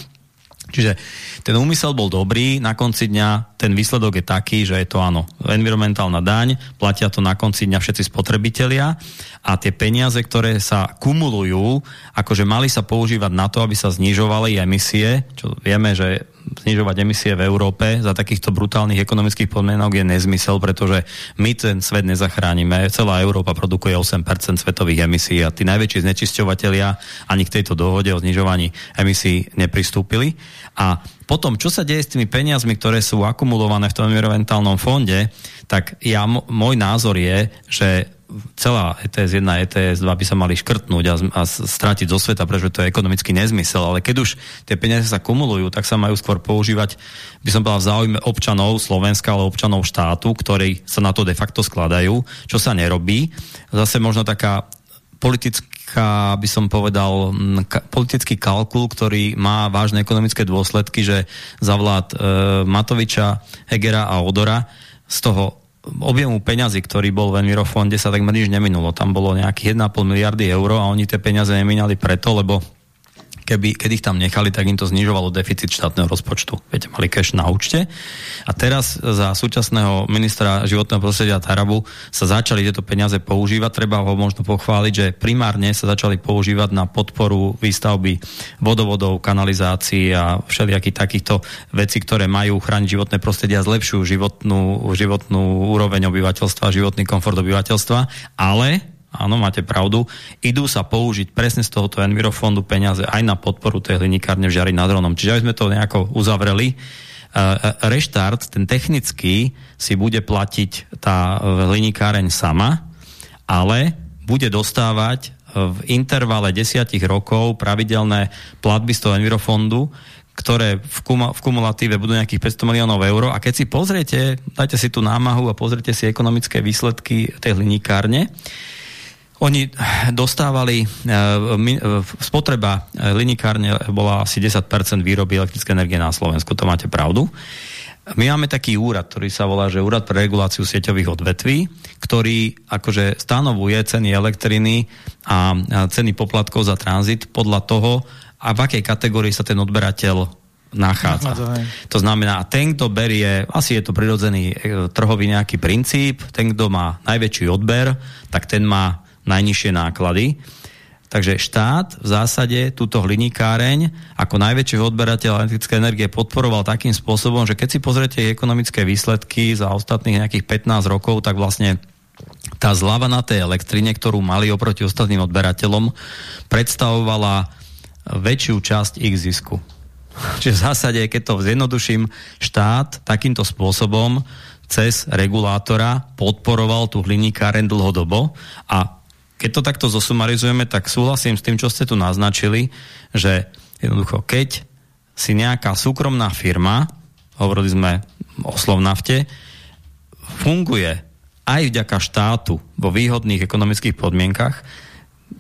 Čiže ten úmysel bol dobrý, na konci dňa ten výsledok je taký, že je to áno, environmentálna daň, platia to na konci dňa všetci spotrebitelia a tie peniaze, ktoré sa kumulujú, akože mali sa používať na to, aby sa znižovali emisie, čo vieme, že znižovať emisie v Európe za takýchto brutálnych ekonomických podmienok je nezmysel, pretože my ten svet nezachránime. Celá Európa produkuje 8% svetových emisí a tí najväčší znečisťovateľia ani k tejto dohode o znižovaní emisí nepristúpili. A potom, čo sa deje s tými peniazmi, ktoré sú akumulované v tom environmentálnom fonde, tak ja, môj názor je, že celá ETS 1 a ETS 2 by sa mali škrtnúť a, a strátiť zo sveta, pretože to je ekonomický nezmysel, ale keď už tie peniaze sa kumulujú, tak sa majú skôr používať, by som povedal, v záujme občanov Slovenska, ale občanov štátu, ktorí sa na to de facto skladajú, čo sa nerobí. Zase možno taká politická, by som povedal, politický kalkul, ktorý má vážne ekonomické dôsledky, že za vlád e, Matoviča, Hegera a Odora z toho objemu peňazí, ktorý bol v Envirofonde, sa takmer nič neminulo. Tam bolo nejakých 1,5 miliardy eur a oni tie peniaze neminali preto, lebo keby, keď ich tam nechali, tak im to znižovalo deficit štátneho rozpočtu. Viete, mali cash na účte. A teraz za súčasného ministra životného prostredia Tarabu sa začali tieto peniaze používať. Treba ho možno pochváliť, že primárne sa začali používať na podporu výstavby vodovodov, kanalizácií a všelijakých takýchto vecí, ktoré majú chrániť životné prostredie a zlepšujú životnú, životnú úroveň obyvateľstva, životný komfort obyvateľstva, ale áno, máte pravdu, idú sa použiť presne z tohoto Envirofondu peniaze aj na podporu tej hlinikárne v Žiari nad Ronom. Čiže aj sme to nejako uzavreli. Uh, reštart, ten technický, si bude platiť tá hlinikáreň sama, ale bude dostávať v intervale desiatich rokov pravidelné platby z toho Envirofondu, ktoré v, kuma, v kumulatíve budú nejakých 500 miliónov eur. A keď si pozriete, dajte si tú námahu a pozriete si ekonomické výsledky tej hlinikárne, oni dostávali, e, e, spotreba e, linikárne bola asi 10% výroby elektrické energie na Slovensku, to máte pravdu. my máme taký úrad, ktorý sa volá, že Úrad pre reguláciu sieťových odvetví, ktorý akože stanovuje ceny elektriny a ceny poplatkov za tranzit podľa toho, a v akej kategórii sa ten odberateľ nachádza. To znamená, ten, kto berie, asi je to prirodzený trhový nejaký princíp, ten, kto má najväčší odber, tak ten má najnižšie náklady. Takže štát v zásade túto hliníkáreň ako najväčší odberateľ elektrické energie podporoval takým spôsobom, že keď si pozriete ekonomické výsledky za ostatných nejakých 15 rokov, tak vlastne tá zľava na tej elektrine, ktorú mali oproti ostatným odberateľom, predstavovala väčšiu časť ich zisku. Čiže v zásade, keď to zjednoduším, štát takýmto spôsobom cez regulátora podporoval tú hliníkáren dlhodobo a keď to takto zosumarizujeme, tak súhlasím s tým, čo ste tu naznačili, že jednoducho, keď si nejaká súkromná firma, hovorili sme o Slovnafte, funguje aj vďaka štátu vo výhodných ekonomických podmienkach,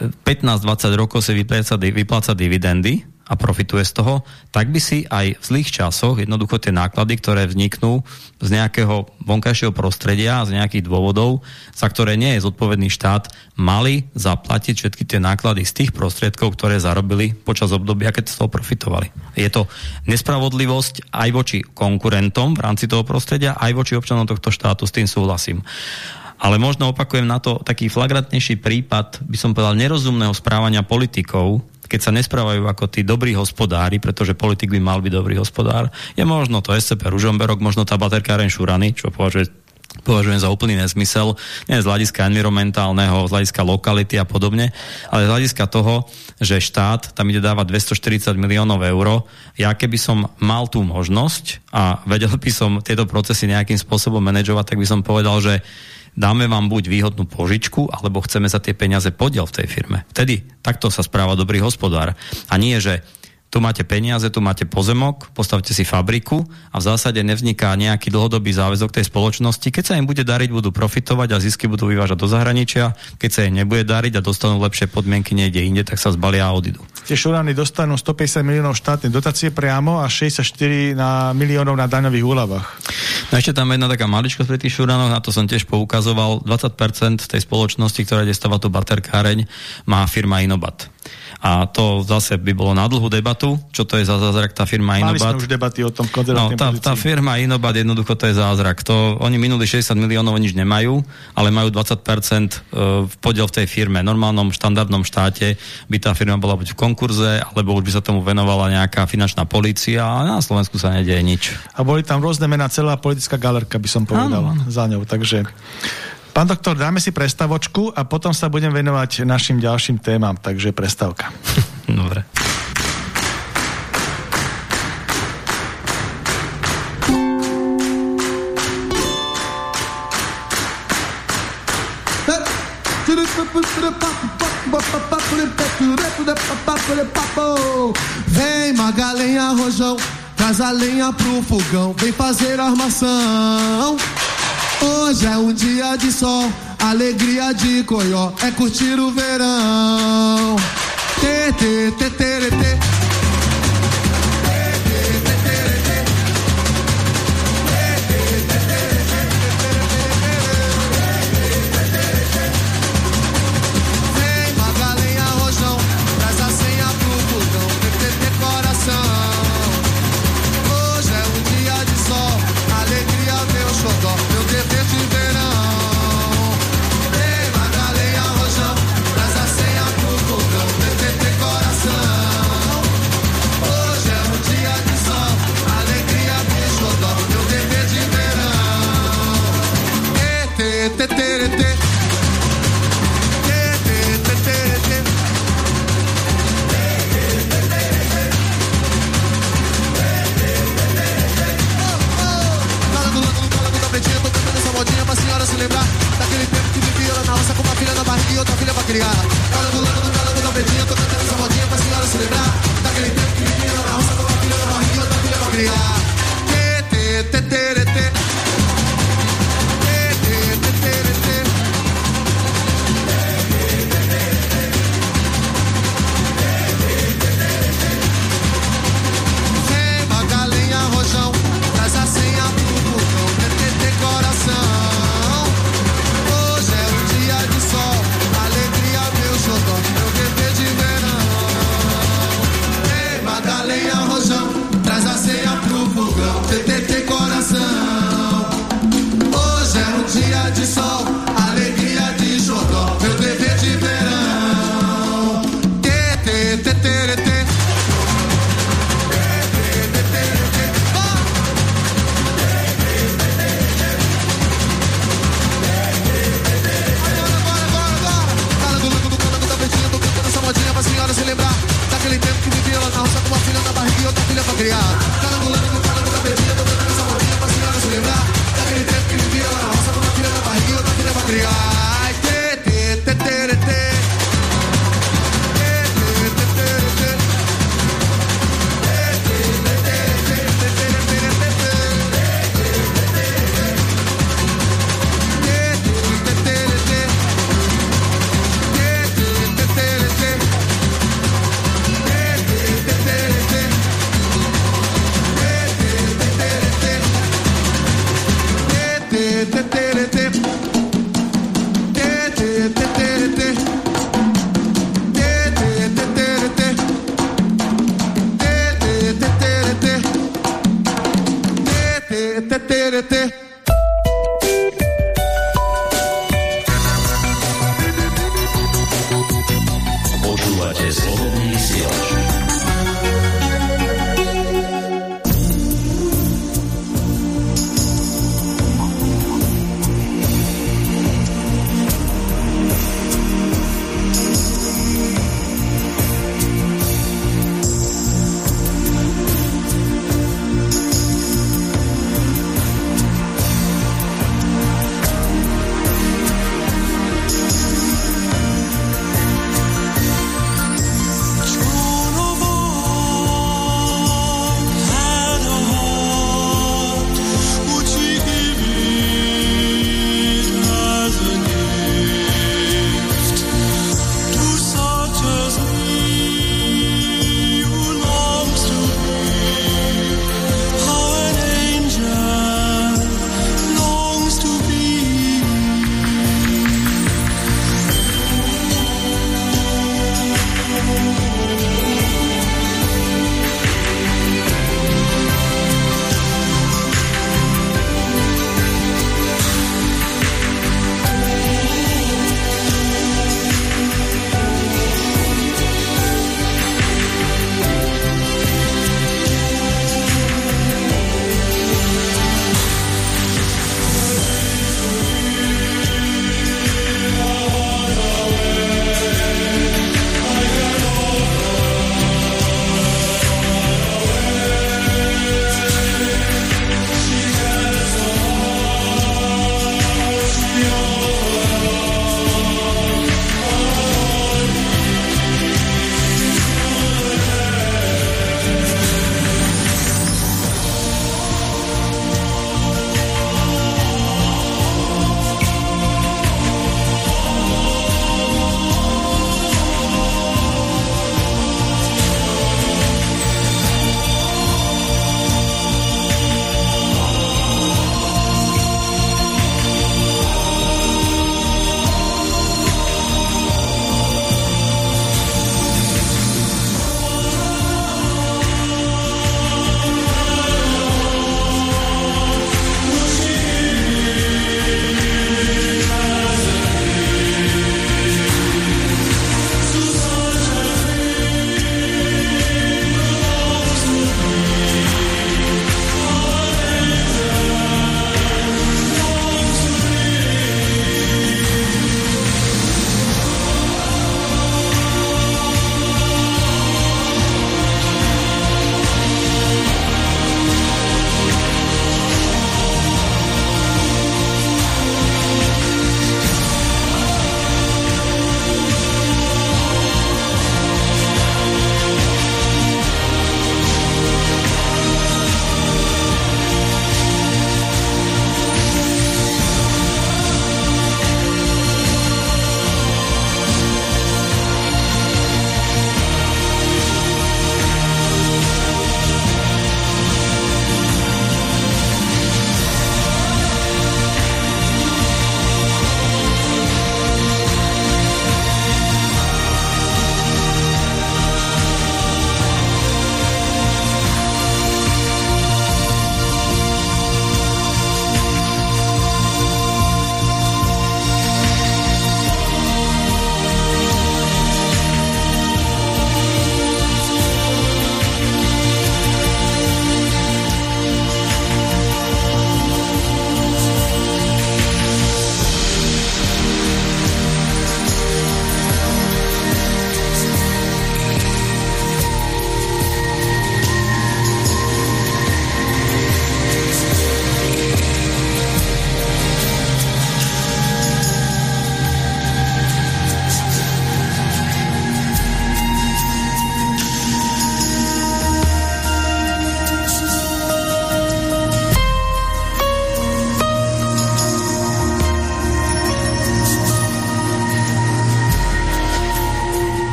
15-20 rokov si vypláca, vypláca dividendy, a profituje z toho, tak by si aj v zlých časoch jednoducho tie náklady, ktoré vzniknú z nejakého vonkajšieho prostredia, z nejakých dôvodov, za ktoré nie je zodpovedný štát, mali zaplatiť všetky tie náklady z tých prostriedkov, ktoré zarobili počas obdobia, keď z toho profitovali. Je to nespravodlivosť aj voči konkurentom v rámci toho prostredia, aj voči občanom tohto štátu, s tým súhlasím. Ale možno opakujem na to taký flagrantnejší prípad, by som povedal, nerozumného správania politikov, keď sa nesprávajú ako tí dobrí hospodári, pretože politik by mal byť dobrý hospodár, je možno to SCP Ružomberok, možno tá baterkáren Šurany, čo považuje považujem za úplný nesmysel, nie z hľadiska environmentálneho, z hľadiska lokality a podobne, ale z hľadiska toho, že štát tam ide dávať 240 miliónov eur. Ja keby som mal tú možnosť a vedel by som tieto procesy nejakým spôsobom manažovať, tak by som povedal, že dáme vám buď výhodnú požičku, alebo chceme za tie peniaze podiel v tej firme. Vtedy takto sa správa dobrý hospodár. A nie, že tu máte peniaze, tu máte pozemok, postavte si fabriku a v zásade nevzniká nejaký dlhodobý záväzok tej spoločnosti. Keď sa im bude dariť, budú profitovať a zisky budú vyvážať do zahraničia. Keď sa im nebude dariť a dostanú lepšie podmienky niekde inde, tak sa zbalia a odídu. Tie šurany dostanú 150 miliónov štátnej dotácie priamo a 64 na miliónov na daňových úľavách. No ešte tam jedna taká maličkosť pri tých šuranoch, na to som tiež poukazoval. 20% tej spoločnosti, ktorá ide stavať tú baterkáreň, má firma Inobat. A to zase by bolo na dlhú debatu, čo to je za zázrak tá firma Mali Inobat. Mali sme už debaty o tom no, tá, tá firma Inobat jednoducho to je zázrak. To, oni minuli 60 miliónov, nič nemajú, ale majú 20% e, v podiel v tej firme. V normálnom štandardnom štáte by tá firma bola buď v konkurze, alebo už by sa tomu venovala nejaká finančná policia a na Slovensku sa nedieje nič. A boli tam rôzne mená, celá politická galerka by som povedal ano. za ňou. Takže Pán doktor, dáme si prestavočku a potom sa budem venovať našim ďalším témam, takže prestavka. Dobre. Vem Magalenha Rojão, traz a lenha pro fogão, vem fazer armação. Hoje é um dia de sol, alegria de coió, é curtir o verão. Tê, tê, tê, tê, tê. Te, te, te, te.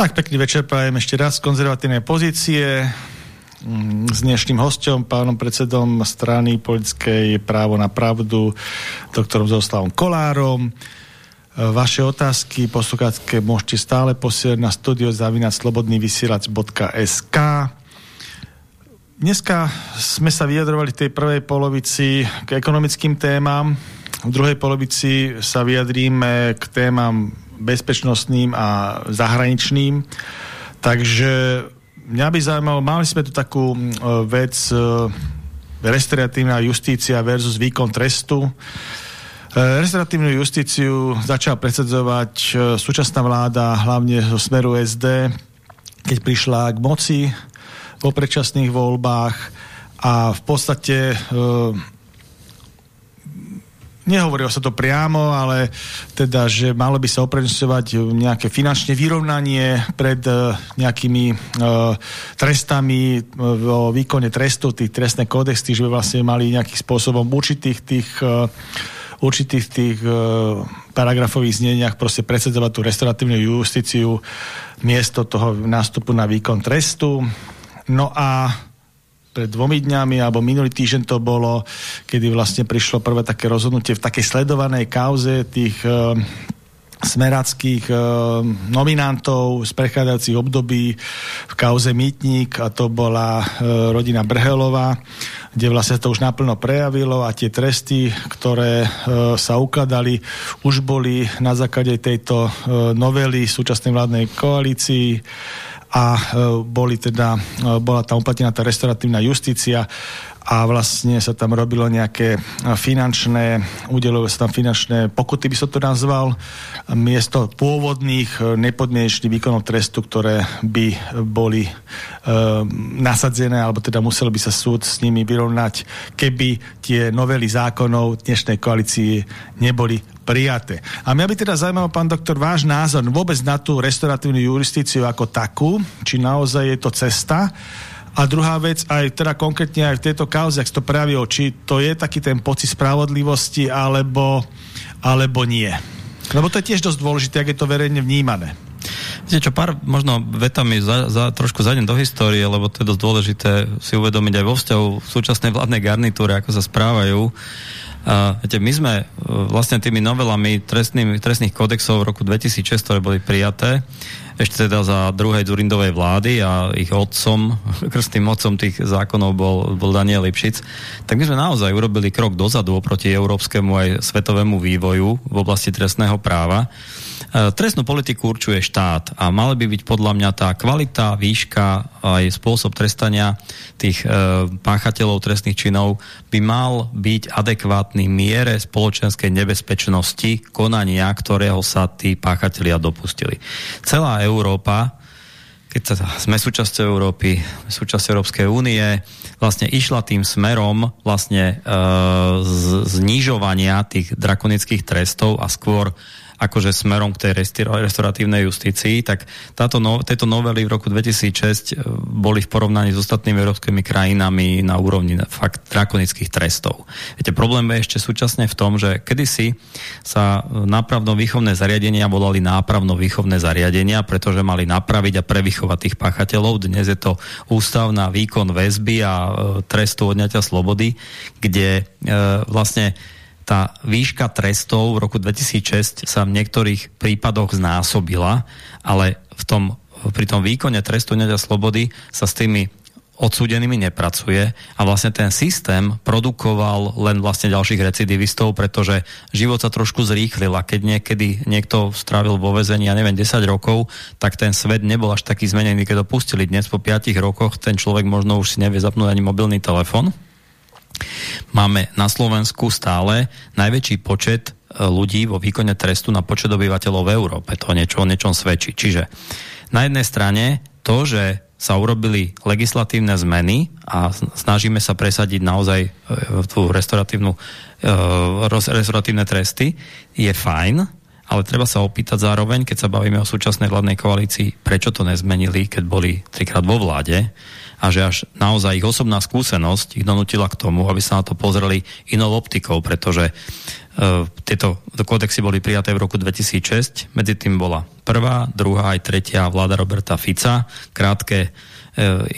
Tak pekný večer prajem ešte raz z konzervatívnej pozície. Mm, s dnešným hostom, pánom predsedom strany politickej právo na pravdu, doktorom Zoslavom Kolárom. Vaše otázky posluchácké môžete stále posielať na studiozavinaslobodnývysielac.sk Dneska sme sa vyjadrovali v tej prvej polovici k ekonomickým témam, v druhej polovici sa vyjadríme k témam bezpečnostným a zahraničným. Takže mňa by zaujímalo, mali sme tu takú vec restauratívna justícia versus výkon trestu. Restauratívnu justíciu začala predsedzovať súčasná vláda, hlavne zo smeru SD, keď prišla k moci po predčasných voľbách a v podstate e, nehovorilo sa to priamo, ale teda, že malo by sa oprednostňovať nejaké finančné vyrovnanie pred e, nejakými e, trestami e, vo výkone trestu, tých trestné kódexy, že by vlastne mali nejakým spôsobom určitých tých určitých tých paragrafových zneniach proste predsedzovať tú restauratívnu justíciu miesto toho nástupu na výkon trestu. No a pred dvomi dňami, alebo minulý týždeň to bolo, kedy vlastne prišlo prvé také rozhodnutie v takej sledovanej kauze tých e, smerackých e, nominantov z prechádzajúcich období v kauze Mýtnik a to bola e, rodina Brhelová, kde vlastne to už naplno prejavilo a tie tresty, ktoré e, sa ukladali, už boli na základe tejto e, novely súčasnej vládnej koalícii a e, boli teda, e, bola tam uplatnená tá restauratívna justícia a vlastne sa tam robilo nejaké finančné, udelujú sa tam finančné pokuty, by som to nazval, miesto pôvodných e, nepodmienečných výkonov trestu, ktoré by boli e, nasadzené, alebo teda musel by sa súd s nimi vyrovnať, keby tie novely zákonov dnešnej koalícii neboli prijaté. A mňa by teda zaujímalo, pán doktor, váš názor vôbec na tú restauratívnu jurisdikciu ako takú, či naozaj je to cesta, a druhá vec, aj teda konkrétne aj v tejto kauze, ak to prejavilo, či to je taký ten pocit spravodlivosti, alebo, alebo nie. Lebo to je tiež dosť dôležité, ak je to verejne vnímané. Viete čo, pár možno vetami za, za, trošku zajdem do histórie, lebo to je dosť dôležité si uvedomiť aj vo vzťahu v súčasnej vládnej garnitúre, ako sa správajú. My sme uh, vlastne tými novelami trestných kódexov v roku 2006, ktoré boli prijaté, ešte teda za druhej Zurindovej vlády a ich otcom, krstným otcom tých zákonov bol, bol Daniel Lipšic, tak my sme naozaj urobili krok dozadu oproti európskemu aj svetovému vývoju v oblasti trestného práva. E, trestnú politiku určuje štát a mala by byť podľa mňa tá kvalita, výška aj spôsob trestania tých e, páchateľov trestných činov by mal byť adekvátny miere spoločenskej nebezpečnosti konania, ktorého sa tí páchatelia dopustili. Celá Európa keď sa, sme súčasťou Európy, súčasťou Európskej únie, vlastne išla tým smerom vlastne e, znižovania tých drakonických trestov a skôr akože smerom k tej restauratívnej justícii, tak táto no, tieto novely v roku 2006 e, boli v porovnaní s ostatnými európskymi krajinami na úrovni fakt drakonických trestov. Viete, problém je ešte súčasne v tom, že kedysi sa nápravno-výchovné zariadenia volali nápravno-výchovné zariadenia, pretože mali napraviť a prevychovať tých páchateľov. Dnes je to ústav na výkon väzby a e, trestu odňatia slobody, kde e, vlastne tá výška trestov v roku 2006 sa v niektorých prípadoch znásobila, ale v tom, pri tom výkone trestu neďa slobody sa s tými odsúdenými nepracuje a vlastne ten systém produkoval len vlastne ďalších recidivistov, pretože život sa trošku zrýchlil a keď niekedy niekto strávil vo vezení, ja neviem, 10 rokov, tak ten svet nebol až taký zmenený, keď ho pustili. Dnes po 5 rokoch ten človek možno už si nevie zapnúť ani mobilný telefon Máme na Slovensku stále najväčší počet e, ľudí vo výkone trestu na počet obyvateľov v Európe. To niečo o niečom svedčí. Čiže na jednej strane to, že sa urobili legislatívne zmeny a snažíme sa presadiť naozaj e, tú restauratívnu, e, restauratívne tresty, je fajn, ale treba sa opýtať zároveň, keď sa bavíme o súčasnej vládnej koalícii, prečo to nezmenili, keď boli trikrát vo vláde a že až naozaj ich osobná skúsenosť ich donutila k tomu, aby sa na to pozreli inou optikou, pretože tieto kódexy boli prijaté v roku 2006, medzi tým bola prvá, druhá aj tretia vláda Roberta Fica, krátke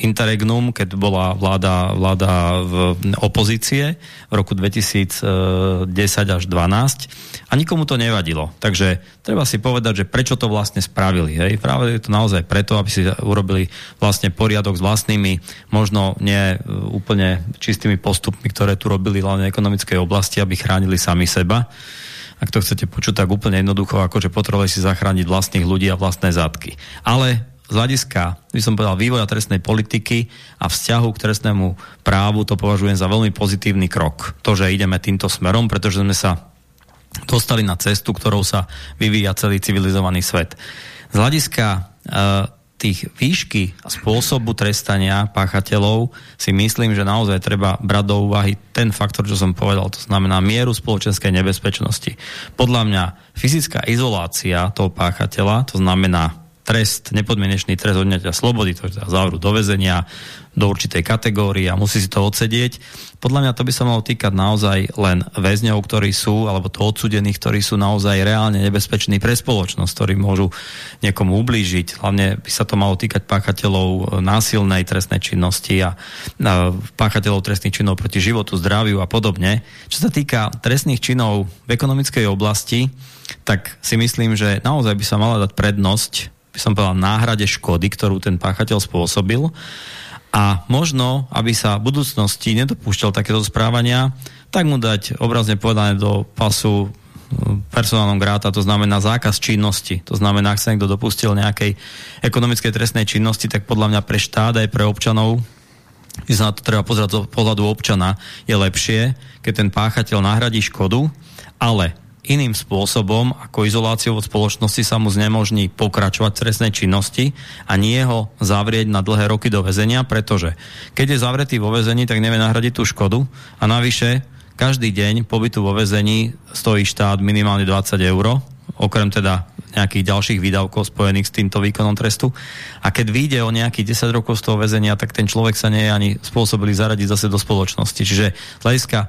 interregnum, keď bola vláda, vláda v opozície v roku 2010 až 2012 a nikomu to nevadilo. Takže treba si povedať, že prečo to vlastne spravili. Hej? Je to naozaj preto, aby si urobili vlastne poriadok s vlastnými, možno nie e, úplne čistými postupmi, ktoré tu robili hlavne v ekonomickej oblasti, aby chránili sami seba ak to chcete počuť tak úplne jednoducho, ako že potrebovali si zachrániť vlastných ľudí a vlastné zadky. Ale z hľadiska, by som povedal, vývoja trestnej politiky a vzťahu k trestnému právu to považujem za veľmi pozitívny krok. To, že ideme týmto smerom, pretože sme sa dostali na cestu, ktorou sa vyvíja celý civilizovaný svet. Z hľadiska e, tých výšky a spôsobu trestania páchateľov si myslím, že naozaj treba brať do úvahy ten faktor, čo som povedal, to znamená mieru spoločenskej nebezpečnosti. Podľa mňa fyzická izolácia toho páchateľa, to znamená trest, nepodmienečný trest odňatia slobody, to teda závru do väzenia, do určitej kategórie a musí si to odsedieť. Podľa mňa to by sa malo týkať naozaj len väzňov, ktorí sú, alebo to odsudených, ktorí sú naozaj reálne nebezpeční pre spoločnosť, ktorí môžu niekomu ublížiť. Hlavne by sa to malo týkať páchateľov násilnej trestnej činnosti a páchateľov trestných činov proti životu, zdraviu a podobne. Čo sa týka trestných činov v ekonomickej oblasti, tak si myslím, že naozaj by sa mala dať prednosť by som povedal, náhrade škody, ktorú ten páchateľ spôsobil. A možno, aby sa v budúcnosti nedopúšťal takéto správania, tak mu dať obrazne povedané do pasu personálnom gráta, to znamená zákaz činnosti. To znamená, ak sa niekto dopustil nejakej ekonomickej trestnej činnosti, tak podľa mňa pre štát aj pre občanov, keď sa na to treba pozerať z pohľadu občana, je lepšie, keď ten páchateľ nahradí škodu, ale iným spôsobom ako izoláciou od spoločnosti sa mu znemožní pokračovať v trestnej činnosti a nie ho zavrieť na dlhé roky do väzenia, pretože keď je zavretý vo väzení, tak nevie nahradiť tú škodu a navyše každý deň pobytu vo väzení stojí štát minimálne 20 eur, okrem teda nejakých ďalších výdavkov spojených s týmto výkonom trestu. A keď vyjde o nejakých 10 rokov z toho väzenia, tak ten človek sa nie je ani spôsobili zaradiť zase do spoločnosti. Čiže z hľadiska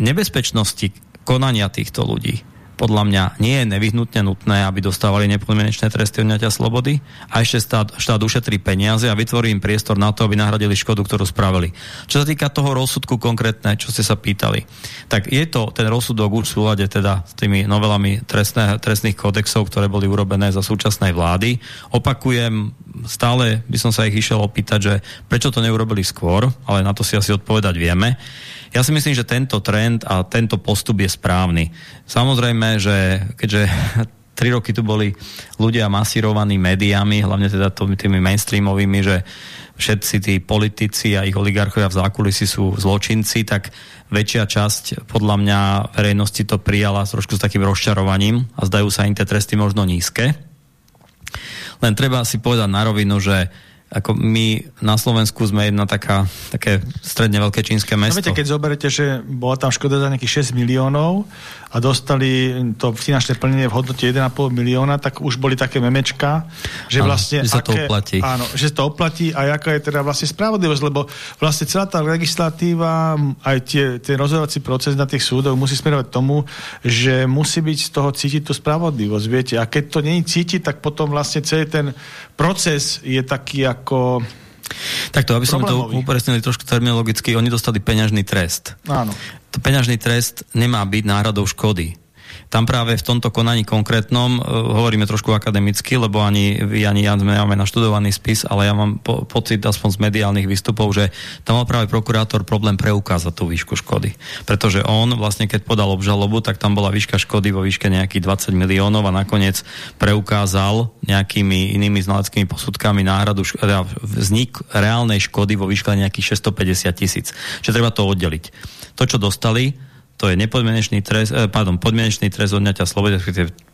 nebezpečnosti konania týchto ľudí podľa mňa nie je nevyhnutne nutné, aby dostávali nepodmienečné tresty odňatia slobody a ešte štát, štát ušetrí peniaze a vytvorí im priestor na to, aby nahradili škodu, ktorú spravili. Čo sa týka toho rozsudku konkrétne, čo ste sa pýtali, tak je to ten rozsudok už v súlade teda s tými novelami trestné, trestných kodexov, ktoré boli urobené za súčasnej vlády. Opakujem, stále by som sa ich išiel opýtať, že prečo to neurobili skôr, ale na to si asi odpovedať vieme. Ja si myslím, že tento trend a tento postup je správny. Samozrejme, že keďže tri roky tu boli ľudia masírovaní médiami, hlavne teda tými mainstreamovými, že všetci tí politici a ich oligarchovia v zákulisi sú zločinci, tak väčšia časť podľa mňa verejnosti to prijala trošku s takým rozčarovaním a zdajú sa im tie tresty možno nízke. Len treba si povedať na rovinu, že ako my na Slovensku sme jedna taká, také stredne veľké čínske mesto. No viete, keď zoberete, že bola tam škoda za nejakých 6 miliónov a dostali to finančné plnenie v hodnote 1,5 milióna, tak už boli také memečka, že áno, vlastne... Že sa aké, to oplatí. Áno, že to oplatí a aká je teda vlastne spravodlivosť, lebo vlastne celá tá legislatíva, aj tie, ten rozhodovací proces na tých súdoch musí smerovať tomu, že musí byť z toho cítiť tú spravodlivosť, viete. A keď to není cítiť, tak potom vlastne celý ten proces je taký ako... Takto, aby som to upresnili trošku terminologicky, oni dostali peňažný trest. Áno. To peňažný trest nemá byť náhradou škody tam práve v tomto konaní konkrétnom, e, hovoríme trošku akademicky, lebo ani vy, ani ja sme máme naštudovaný spis, ale ja mám po, pocit aspoň z mediálnych výstupov, že tam mal práve prokurátor problém preukázať tú výšku škody. Pretože on vlastne, keď podal obžalobu, tak tam bola výška škody vo výške nejakých 20 miliónov a nakoniec preukázal nejakými inými znaleckými posudkami náhradu, teda vznik reálnej škody vo výške nejakých 650 tisíc. Čiže treba to oddeliť. To, čo dostali, to je nepodmienečný trest, eh, pardon, podmienečný trest odňatia slobody,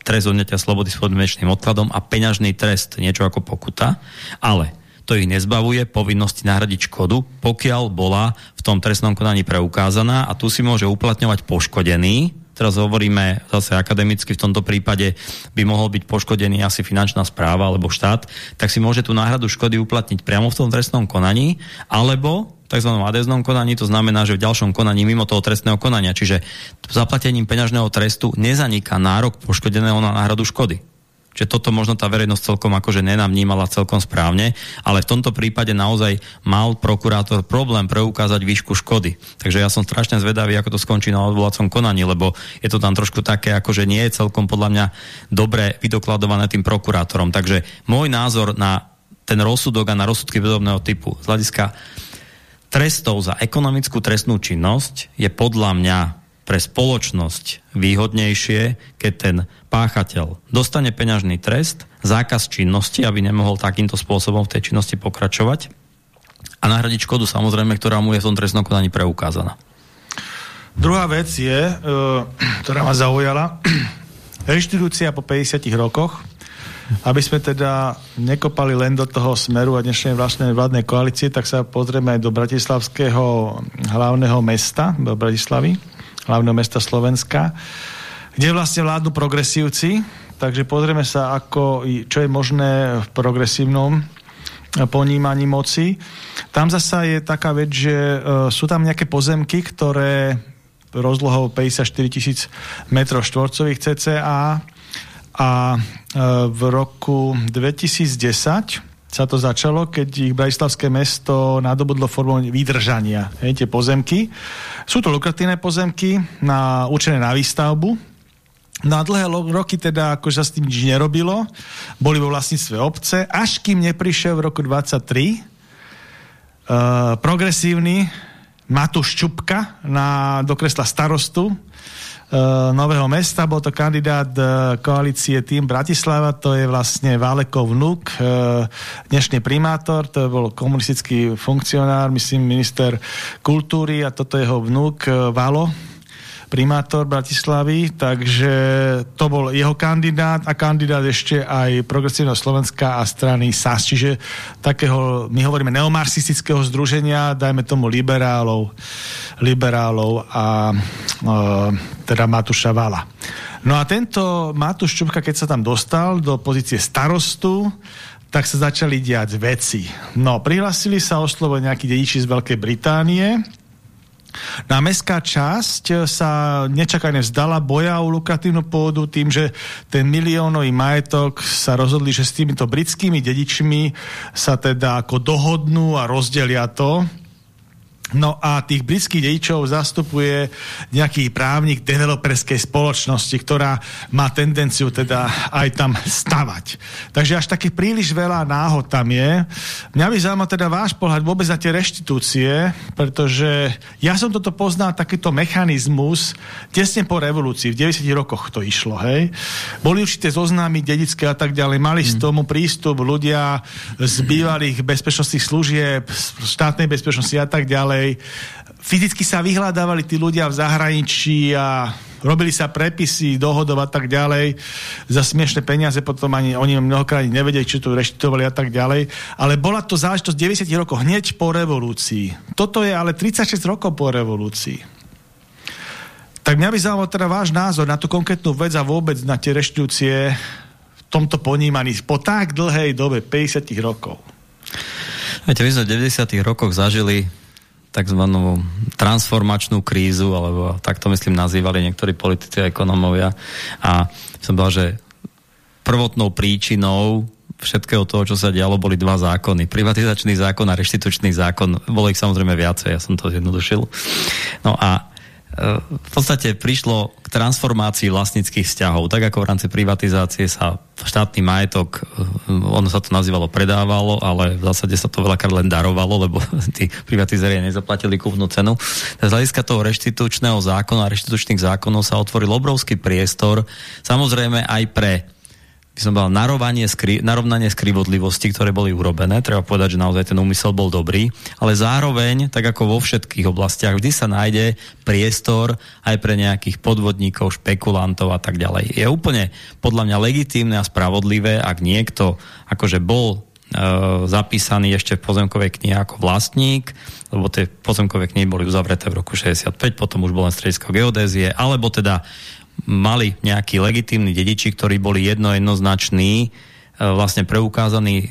trest odňatia slobody s podmienečným odkladom a peňažný trest, niečo ako pokuta, ale to ich nezbavuje povinnosti nahradiť škodu, pokiaľ bola v tom trestnom konaní preukázaná a tu si môže uplatňovať poškodený, teraz hovoríme zase akademicky, v tomto prípade by mohol byť poškodený asi finančná správa alebo štát, tak si môže tú náhradu škody uplatniť priamo v tom trestnom konaní, alebo tzv. adeznom konaní, to znamená, že v ďalšom konaní mimo toho trestného konania, čiže zaplatením peňažného trestu nezaniká nárok poškodeného na náhradu škody. Čiže toto možno tá verejnosť celkom akože nenavnímala celkom správne, ale v tomto prípade naozaj mal prokurátor problém preukázať výšku škody. Takže ja som strašne zvedavý, ako to skončí na odvolacom konaní, lebo je to tam trošku také, akože nie je celkom podľa mňa dobre vydokladované tým prokurátorom. Takže môj názor na ten rozsudok a na rozsudky podobného typu z hľadiska trestov za ekonomickú trestnú činnosť je podľa mňa pre spoločnosť výhodnejšie, keď ten páchateľ dostane peňažný trest, zákaz činnosti, aby nemohol takýmto spôsobom v tej činnosti pokračovať a nahradiť škodu samozrejme, ktorá mu je v tom trestnom konaní preukázaná. Druhá vec je, e, ktorá ma zaujala, reštitúcia po 50 rokoch, aby sme teda nekopali len do toho smeru a dnešnej vlastnej vládnej koalície, tak sa pozrieme aj do bratislavského hlavného mesta, do Bratislavy hlavného mesta Slovenska, kde vlastne vládnu progresívci, takže pozrieme sa, ako, čo je možné v progresívnom ponímaní moci. Tam zasa je taká vec, že e, sú tam nejaké pozemky, ktoré rozlohou 54 tisíc metrov štvorcových cca a e, v roku 2010 sa to začalo, keď ich Bratislavské mesto nadobudlo formou vydržania. Hej, tie pozemky. Sú to lukratívne pozemky na, určené na výstavbu. Na dlhé roky teda akože sa s tým nič nerobilo. Boli vo vlastníctve obce, až kým neprišiel v roku 23 uh, e, progresívny Matúš Čupka na, do kresla starostu Eh, Nového mesta. Bol to kandidát eh, koalície Tým Bratislava, to je vlastne Válekov vnúk, eh, dnešný primátor, to bol komunistický funkcionár, myslím minister kultúry a toto jeho vnúk Valo, primátor Bratislavy, takže to bol jeho kandidát a kandidát ešte aj Progresívneho Slovenska a strany SAS, čiže takého, my hovoríme neomarxistického združenia, dajme tomu liberálov, liberálov a e, teda Matúša Vala. No a tento Matúš Čupka, keď sa tam dostal do pozície starostu, tak sa začali diať veci. No, prihlasili sa o slovo nejakí dediči z Veľkej Británie, No a mestská časť sa nečakajne vzdala boja o lukratívnu pôdu tým, že ten miliónový majetok sa rozhodli, že s týmito britskými dedičmi sa teda ako dohodnú a rozdelia to No a tých britských dedičov zastupuje nejaký právnik developerskej spoločnosti, ktorá má tendenciu teda aj tam stavať. Takže až také príliš veľa náhod tam je. Mňa by zaujímal teda váš pohľad vôbec na tie reštitúcie, pretože ja som toto poznal, takýto mechanizmus tesne po revolúcii, v 90 rokoch to išlo, hej. Boli určité zoznámy dedické a tak ďalej, mali z hmm. tomu prístup ľudia z bývalých bezpečnostných služieb, štátnej bezpečnosti a tak ďalej ďalej. Fyzicky sa vyhľadávali tí ľudia v zahraničí a robili sa prepisy, dohodov a tak ďalej za smiešne peniaze, potom ani oni mnohokrát nevedeli, či to reštitovali a tak ďalej. Ale bola to záležitosť 90 rokov, hneď po revolúcii. Toto je ale 36 rokov po revolúcii. Tak mňa by zaujímal teda váš názor na tú konkrétnu vec a vôbec na tie reštitúcie v tomto ponímaní po tak dlhej dobe, 50 rokov. Viete, my sme v 90 rokoch zažili tzv. transformačnú krízu, alebo takto myslím nazývali niektorí politici a ekonomovia. A som povedal, že prvotnou príčinou všetkého toho, čo sa dialo, boli dva zákony. Privatizačný zákon a reštitučný zákon. Bolo ich samozrejme viacej, ja som to zjednodušil. No a v podstate prišlo k transformácii vlastnických vzťahov. Tak ako v rámci privatizácie sa štátny majetok, eh, ono sa to nazývalo predávalo, ale v zásade sa to veľakrát len darovalo, lebo tí privatizérie nezaplatili kúpnu cenu. Z hľadiska toho reštitučného zákona a reštitučných zákonov sa otvoril obrovský priestor, samozrejme aj pre by som bol narovanie, skri, narovnanie skrivodlivosti, ktoré boli urobené. Treba povedať, že naozaj ten úmysel bol dobrý, ale zároveň, tak ako vo všetkých oblastiach, vždy sa nájde priestor aj pre nejakých podvodníkov, špekulantov a tak ďalej. Je úplne podľa mňa legitímne a spravodlivé, ak niekto akože bol e, zapísaný ešte v pozemkovej knihe ako vlastník, lebo tie pozemkové knihy boli uzavreté v roku 65, potom už bol len stredisko geodézie, alebo teda mali nejakí legitímni dediči, ktorí boli jedno jednoznační, vlastne preukázaný e,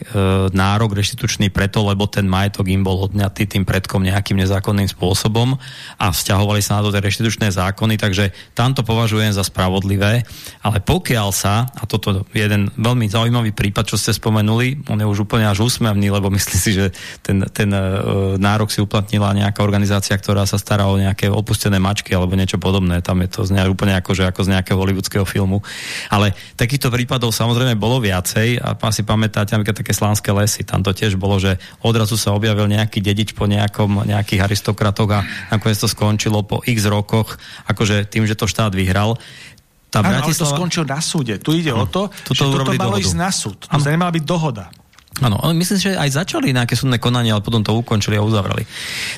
nárok reštitučný preto, lebo ten majetok im bol odňatý tým predkom nejakým nezákonným spôsobom a vzťahovali sa na to tie reštitučné zákony, takže tam to považujem za spravodlivé, ale pokiaľ sa, a toto je jeden veľmi zaujímavý prípad, čo ste spomenuli, on je už úplne až úsmevný, lebo myslí si, že ten, ten e, nárok si uplatnila nejaká organizácia, ktorá sa stará o nejaké opustené mačky alebo niečo podobné, tam je to znie úplne ako, že ako z nejakého hollywoodského filmu, ale takýchto prípadov samozrejme bolo viacej a asi pamätáte napríklad také slánske lesy. Tam to tiež bolo, že odrazu sa objavil nejaký dedič po nejakom, nejakých aristokratoch a nakoniec to skončilo po x rokoch, akože tým, že to štát vyhral. Tá Bratislava... ale to skončilo na súde. Tu ide o to, že toto malo ísť na súd. To nemala byť dohoda. Áno, ale myslím, že aj začali nejaké súdne konanie, ale potom to ukončili a uzavreli.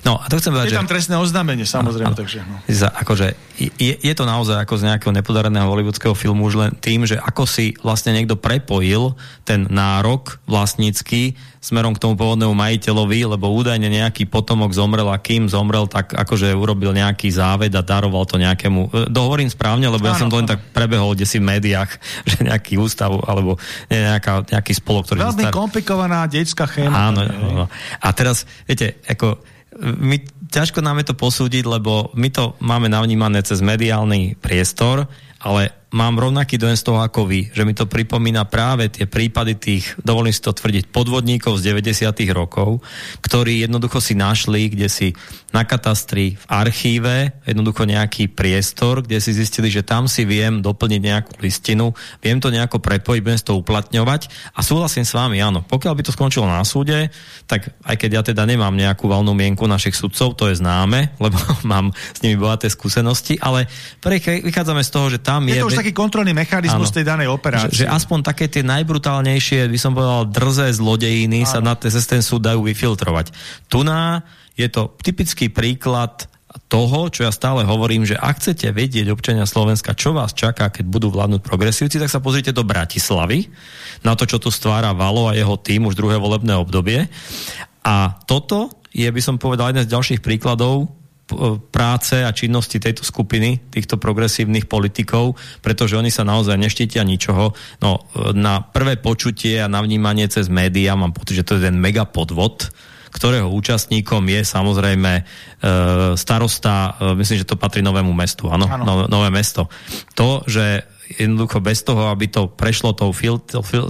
No a to chcem povedať, Je tam trestné oznámenie, samozrejme, ano, takže... No. Za, akože, je, je to naozaj ako z nejakého nepodareného hollywoodského filmu už len tým, že ako si vlastne niekto prepojil ten nárok vlastnícky smerom k tomu pôvodnému majiteľovi, lebo údajne nejaký potomok zomrel a kým zomrel, tak akože urobil nejaký záved a daroval to nejakému... E, dohovorím správne, lebo áno, ja som to len tak prebehol kde si v médiách, že nejaký ústav alebo nejaká, nejaký spolok, ktorý... Veľmi star... komplikovaná detská chéma. Áno, áno. A teraz, viete, ako my, ťažko nám je to posúdiť, lebo my to máme navnímané cez mediálny priestor, ale mám rovnaký dojem z toho ako vy, že mi to pripomína práve tie prípady tých, dovolím si to tvrdiť, podvodníkov z 90. rokov, ktorí jednoducho si našli, kde si na katastri v archíve jednoducho nejaký priestor, kde si zistili, že tam si viem doplniť nejakú listinu, viem to nejako prepojiť, budem to uplatňovať a súhlasím s vami, áno, pokiaľ by to skončilo na súde, tak aj keď ja teda nemám nejakú valnú mienku našich sudcov, to je známe, lebo mám s nimi bohaté skúsenosti, ale vychádzame z toho, že tam je... Je taký kontrolný mechanizmus ano, tej danej operácie. Že, že aspoň také tie najbrutálnejšie, by som povedal, drzé zlodejiny ano. sa na ten súd dajú vyfiltrovať. Tu na je to typický príklad toho, čo ja stále hovorím, že ak chcete vedieť občania Slovenska, čo vás čaká, keď budú vládnuť progresívci, tak sa pozrite do Bratislavy, na to, čo tu stvára Valo a jeho tým už druhé volebné obdobie. A toto je, by som povedal, jeden z ďalších príkladov práce a činnosti tejto skupiny, týchto progresívnych politikov, pretože oni sa naozaj neštítia ničoho. No, na prvé počutie a na vnímanie cez médiá mám pocit, že to je ten mega podvod, ktorého účastníkom je samozrejme e, starosta, e, myslím, že to patrí novému mestu, áno, nové, nové mesto. To, že jednoducho bez toho, aby to prešlo tou fil,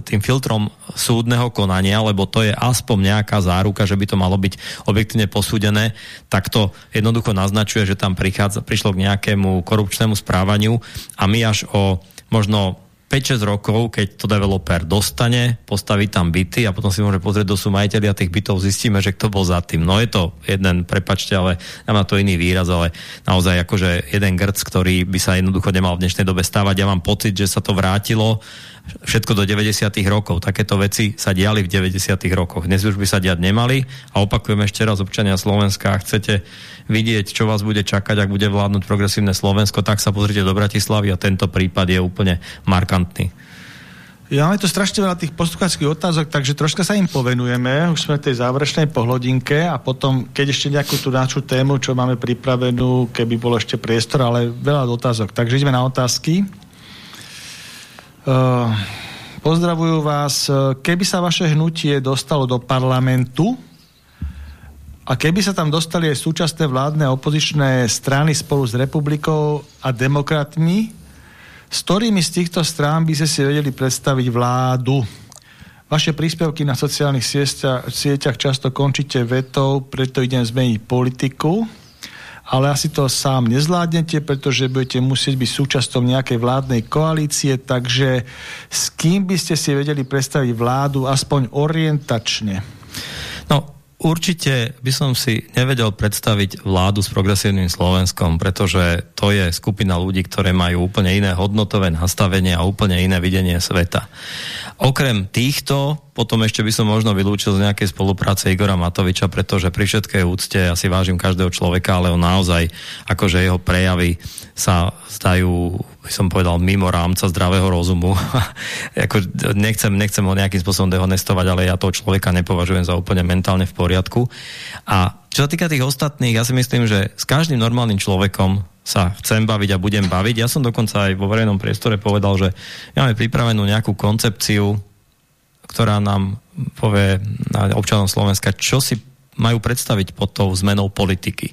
tým filtrom súdneho konania, lebo to je aspoň nejaká záruka, že by to malo byť objektívne posúdené, tak to jednoducho naznačuje, že tam prichádza, prišlo k nejakému korupčnému správaniu a my až o možno 5-6 rokov, keď to developer dostane, postaví tam byty a potom si môže pozrieť, kto sú majiteľi a tých bytov zistíme, že kto bol za tým. No je to jeden, prepačte, ale ja mám to iný výraz, ale naozaj akože jeden grc, ktorý by sa jednoducho nemal v dnešnej dobe stávať. Ja mám pocit, že sa to vrátilo všetko do 90. rokov. Takéto veci sa diali v 90. rokoch. Dnes už by sa diať nemali a opakujem ešte raz občania Slovenska, ak chcete vidieť, čo vás bude čakať, ak bude vládnuť progresívne Slovensko, tak sa pozrite do Bratislavy a tento prípad je úplne markantný. Ja máme tu strašne veľa tých poslucháckých otázok, takže troška sa im povenujeme. Už sme v tej záverečnej pohľadinke a potom, keď ešte nejakú tú našu tému, čo máme pripravenú, keby bolo ešte priestor, ale veľa otázok. Takže ideme na otázky. Uh, pozdravujú vás. Keby sa vaše hnutie dostalo do parlamentu a keby sa tam dostali aj súčasné vládne opozičné strany spolu s republikou a demokratmi, s ktorými z týchto strán by ste si vedeli predstaviť vládu? Vaše príspevky na sociálnych sieťach často končíte vetou, preto idem zmeniť politiku ale asi to sám nezvládnete, pretože budete musieť byť súčasťou nejakej vládnej koalície, takže s kým by ste si vedeli predstaviť vládu aspoň orientačne? No, určite by som si nevedel predstaviť vládu s progresívnym Slovenskom, pretože to je skupina ľudí, ktoré majú úplne iné hodnotové nastavenie a úplne iné videnie sveta. Okrem týchto potom ešte by som možno vylúčil z nejakej spolupráce Igora Matoviča, pretože pri všetkej úcte ja si vážim každého človeka, ale on naozaj, akože jeho prejavy sa zdajú, by som povedal, mimo rámca zdravého rozumu. Ako, nechcem, nechcem ho nejakým spôsobom dehonestovať, ale ja toho človeka nepovažujem za úplne mentálne v poriadku. A čo sa týka tých ostatných, ja si myslím, že s každým normálnym človekom sa chcem baviť a budem baviť. Ja som dokonca aj vo verejnom priestore povedal, že máme pripravenú nejakú koncepciu ktorá nám povie občanom Slovenska, čo si majú predstaviť pod tou zmenou politiky.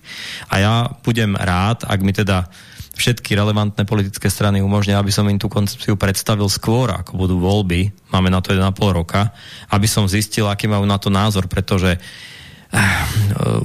A ja budem rád, ak mi teda všetky relevantné politické strany umožnia, aby som im tú koncepciu predstavil skôr, ako budú voľby, máme na to 1,5 roka, aby som zistil, aký majú na to názor, pretože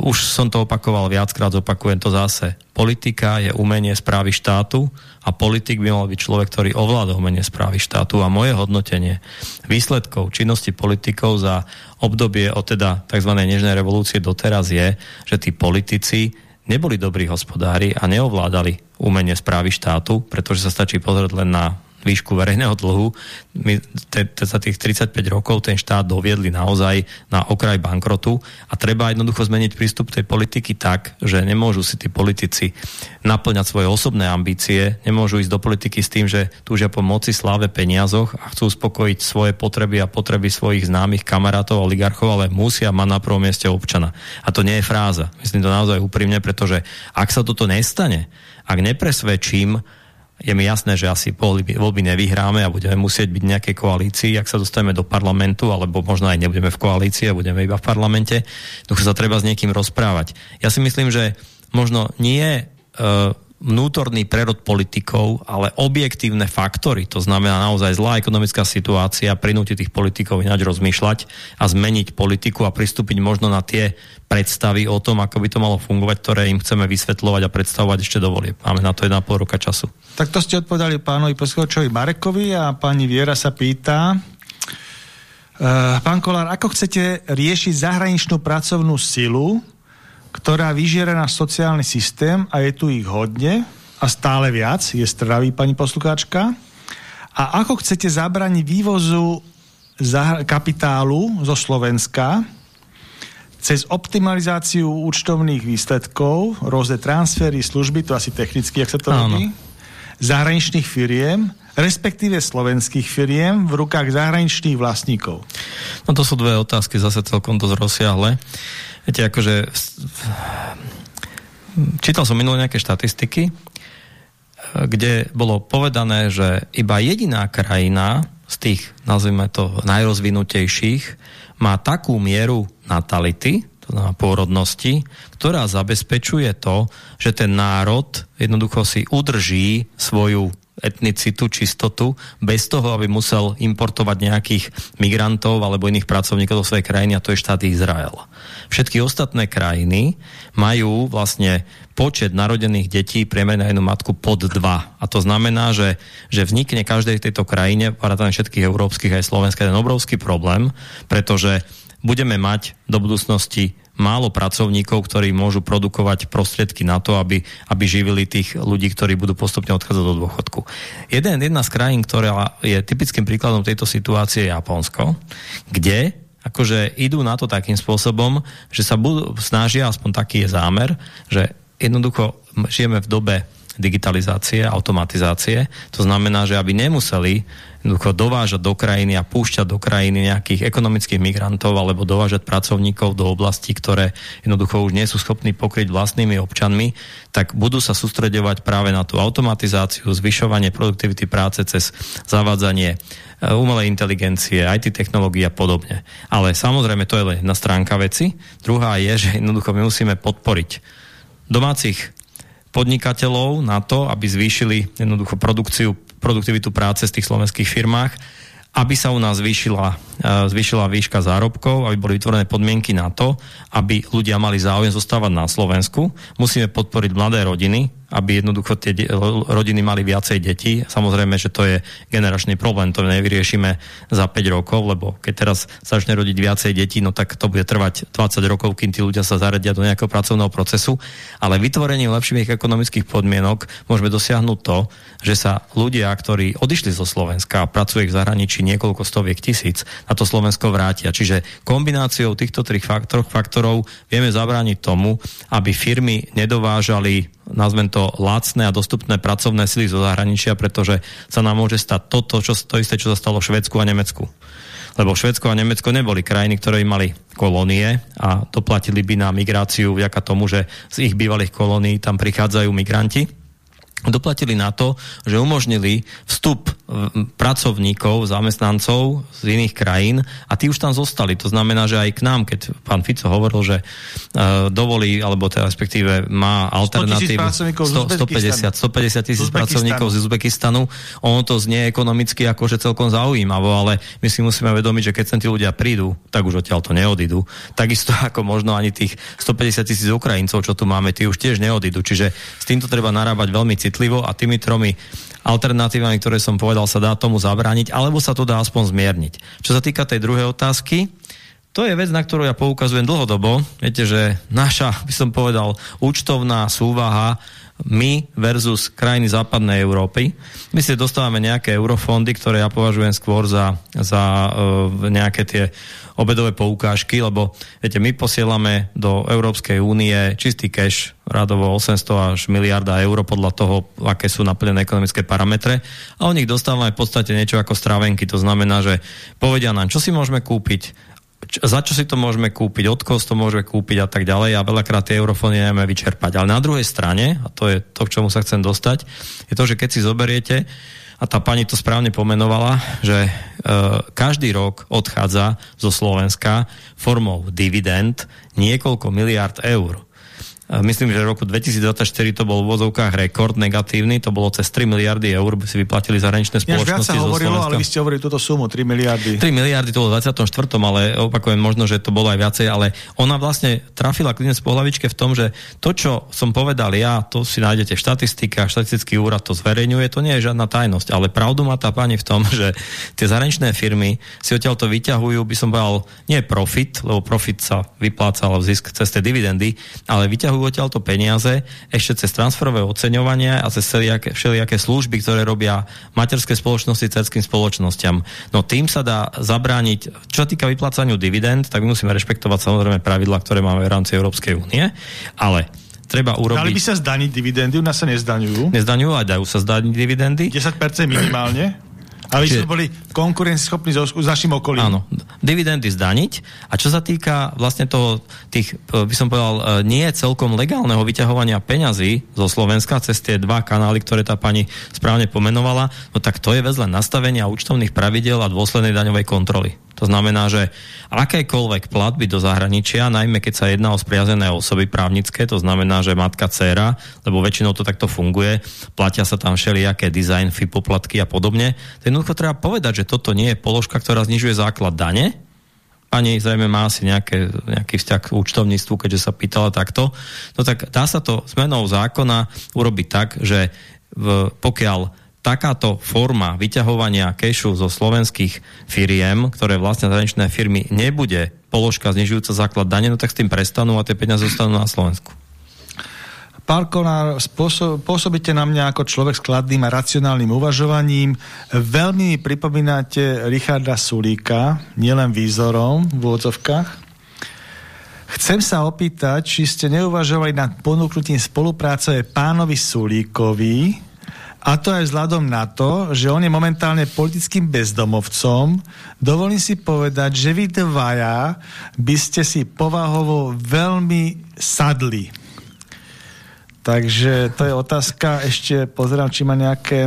už som to opakoval viackrát, opakujem to zase. Politika je umenie správy štátu a politik by mal byť človek, ktorý ovláda umenie správy štátu a moje hodnotenie výsledkov činnosti politikov za obdobie od teda tzv. nežnej revolúcie doteraz je, že tí politici neboli dobrí hospodári a neovládali umenie správy štátu, pretože sa stačí pozrieť len na výšku verejného dlhu. My te, te, za tých 35 rokov ten štát doviedli naozaj na okraj bankrotu a treba jednoducho zmeniť prístup tej politiky tak, že nemôžu si tí politici naplňať svoje osobné ambície, nemôžu ísť do politiky s tým, že túžia po moci, sláve, peniazoch a chcú uspokojiť svoje potreby a potreby svojich známych kamarátov, oligarchov, ale musia mať na prvom mieste občana. A to nie je fráza. Myslím to naozaj úprimne, pretože ak sa toto nestane, ak nepresvedčím je mi jasné, že asi voľby nevyhráme a budeme musieť byť v nejakej koalícii, ak sa dostaneme do parlamentu, alebo možno aj nebudeme v koalícii a budeme iba v parlamente, ducho sa treba s niekým rozprávať. Ja si myslím, že možno nie e, vnútorný prerod politikov, ale objektívne faktory, to znamená naozaj zlá ekonomická situácia, prinúti tých politikov ináč rozmýšľať a zmeniť politiku a pristúpiť možno na tie predstavy o tom, ako by to malo fungovať, ktoré im chceme vysvetľovať a predstavovať ešte dovolie. Máme na to 1,5 roka času. Tak to ste odpovedali pánovi posluchočovi Marekovi a pani Viera sa pýta, Uh, pán Kolár, ako chcete riešiť zahraničnú pracovnú silu, ktorá vyžiera na sociálny systém a je tu ich hodne a stále viac, je stravý pani poslukáčka. A ako chcete zabraniť vývozu kapitálu zo Slovenska cez optimalizáciu účtovných výsledkov, rôzne transfery, služby, to asi technicky, ak sa to robí, zahraničných firiem, respektíve slovenských firiem v rukách zahraničných vlastníkov? No to sú dve otázky, zase celkom dosť rozsiahle. Viete, akože čítal som minulé nejaké štatistiky, kde bolo povedané, že iba jediná krajina z tých, nazvime to, najrozvinutejších, má takú mieru natality, to znamená pôrodnosti, ktorá zabezpečuje to, že ten národ jednoducho si udrží svoju etnicitu, čistotu, bez toho, aby musel importovať nejakých migrantov alebo iných pracovníkov do svojej krajiny a to je štát Izrael. Všetky ostatné krajiny majú vlastne počet narodených detí priemer na jednu matku pod dva. A to znamená, že, že vznikne každej tejto krajine, vrátane všetkých európskych aj slovenských, ten obrovský problém, pretože budeme mať do budúcnosti málo pracovníkov, ktorí môžu produkovať prostriedky na to, aby, aby živili tých ľudí, ktorí budú postupne odchádzať do dôchodku. Jeden, jedna z krajín, ktorá je typickým príkladom tejto situácie je Japonsko, kde akože idú na to takým spôsobom, že sa budú, snažia, aspoň taký je zámer, že jednoducho žijeme v dobe digitalizácie, automatizácie. To znamená, že aby nemuseli dovážať do krajiny a púšťať do krajiny nejakých ekonomických migrantov alebo dovážať pracovníkov do oblastí, ktoré jednoducho už nie sú schopní pokryť vlastnými občanmi, tak budú sa sústredovať práve na tú automatizáciu, zvyšovanie produktivity práce cez zavádzanie e, umelej inteligencie, IT technológií a podobne. Ale samozrejme to je len jedna stránka veci. Druhá je, že jednoducho my musíme podporiť domácich podnikateľov na to, aby zvýšili jednoducho produkciu produktivitu práce v tých slovenských firmách, aby sa u nás zvýšila, e, zvýšila výška zárobkov, aby boli vytvorené podmienky na to, aby ľudia mali záujem zostávať na Slovensku. Musíme podporiť mladé rodiny, aby jednoducho tie rodiny mali viacej detí. Samozrejme, že to je generačný problém, to nevyriešime za 5 rokov, lebo keď teraz začne rodiť viacej detí, no tak to bude trvať 20 rokov, kým tí ľudia sa zaradia do nejakého pracovného procesu, ale vytvorením lepších ekonomických podmienok môžeme dosiahnuť to, že sa ľudia, ktorí odišli zo Slovenska a pracujú v zahraničí niekoľko stoviek tisíc, na to Slovensko vrátia. Čiže kombináciou týchto troch faktorov, vieme zabrániť tomu, aby firmy nedovážali nazvem to lacné a dostupné pracovné sily zo zahraničia, pretože sa nám môže stať toto, čo, to isté, čo sa stalo Švedsku a Nemecku. Lebo Švedsko a Nemecko neboli krajiny, ktoré mali kolónie a doplatili by na migráciu vďaka tomu, že z ich bývalých kolónií tam prichádzajú migranti. Doplatili na to, že umožnili vstup pracovníkov, zamestnancov z iných krajín a tí už tam zostali. To znamená, že aj k nám, keď pán Fico hovoril, že uh, dovolí, alebo teda respektíve má alternatívu 150, 150 tisíc pracovníkov z Uzbekistanu, ono to znie ekonomicky akože celkom zaujímavo, ale my si musíme vedomiť, že keď sem tí ľudia prídu, tak už odtiaľ to neodídu. Takisto ako možno ani tých 150 tisíc Ukrajincov, čo tu máme, tí už tiež neodídu. Čiže s týmto treba narábať veľmi citlivo a tými tromi alternatívami, ktoré som povedal, sa dá tomu zabrániť, alebo sa to dá aspoň zmierniť. Čo sa týka tej druhej otázky, to je vec, na ktorú ja poukazujem dlhodobo. Viete, že naša, by som povedal, účtovná súvaha my versus krajiny západnej Európy. My si dostávame nejaké eurofondy, ktoré ja považujem skôr za, za uh, nejaké tie obedové poukážky, lebo viete, my posielame do Európskej únie čistý cash radovo 800 až miliarda eur podľa toho, aké sú naplnené ekonomické parametre a o nich dostávame v podstate niečo ako stravenky. To znamená, že povedia nám, čo si môžeme kúpiť, za čo si to môžeme kúpiť, od koho to môžeme kúpiť a tak ďalej a veľakrát tie eurofóny nevieme vyčerpať. Ale na druhej strane, a to je to, k čomu sa chcem dostať, je to, že keď si zoberiete, a tá pani to správne pomenovala, že e, každý rok odchádza zo Slovenska formou dividend niekoľko miliard eur. Myslím, že v roku 2024 to bol v vozovkách rekord negatívny, to bolo cez 3 miliardy eur, by si vyplatili zahraničné spoločnosti. Ja, hovorilo, ale vy ste hovorili túto sumu, 3 miliardy. 3 miliardy to bolo v 24. ale opakujem, možno, že to bolo aj viacej, ale ona vlastne trafila klinec po hlavičke v tom, že to, čo som povedal ja, to si nájdete v štatistikách, štatistický úrad to zverejňuje, to nie je žiadna tajnosť, ale pravdu má tá pani v tom, že tie zahraničné firmy si odtiaľ to vyťahujú, by som povedal, nie profit, lebo profit sa vypláca, ale zisk cez tie dividendy, ale vyťahujú vyťahujú odtiaľto peniaze ešte cez transferové oceňovanie a cez všelijaké, všelijaké služby, ktoré robia materské spoločnosti cerským spoločnosťam. No tým sa dá zabrániť, čo týka vyplácaniu dividend, tak my musíme rešpektovať samozrejme pravidla, ktoré máme v rámci Európskej únie, ale treba urobiť... Dali by sa zdaniť dividendy, u nás sa nezdaňujú. Nezdaňujú, aj dajú sa zdaniť dividendy. 10% minimálne? Ale Čiže... sme boli konkurencieschopní s našim okolím. Áno, dividendy zdaniť. A čo sa týka vlastne toho, tých, by som povedal, e, nie celkom legálneho vyťahovania peňazí zo Slovenska cez tie dva kanály, ktoré tá pani správne pomenovala, no tak to je vec len nastavenia účtovných pravidel a dôslednej daňovej kontroly. To znamená, že akékoľvek platby do zahraničia, najmä keď sa jedná o spriazené osoby právnické, to znamená, že matka, dcéra, lebo väčšinou to takto funguje, platia sa tam všelijaké design, FI poplatky a podobne. To jednoducho treba povedať, že toto nie je položka, ktorá znižuje základ dane, pani zrejme má asi nejaké, nejaký vzťah k účtovníctvu, keďže sa pýtala takto, no tak dá sa to zmenou zákona urobiť tak, že v, pokiaľ takáto forma vyťahovania kešu zo slovenských firiem, ktoré vlastne zahraničné firmy, nebude položka znižujúca základ dane, no tak s tým prestanú a tie peniaze zostanú na Slovensku. Pán Konár, pôsobíte na mňa ako človek s kladným a racionálnym uvažovaním. Veľmi mi pripomínate Richarda Sulíka, nielen výzorom v úvodzovkách. Chcem sa opýtať, či ste neuvažovali nad ponúknutím spolupráce pánovi Sulíkovi, a to aj vzhľadom na to, že on je momentálne politickým bezdomovcom. Dovolím si povedať, že vy dvaja by ste si povahovo veľmi sadli. Takže to je otázka. Ešte pozerám, či má nejaké...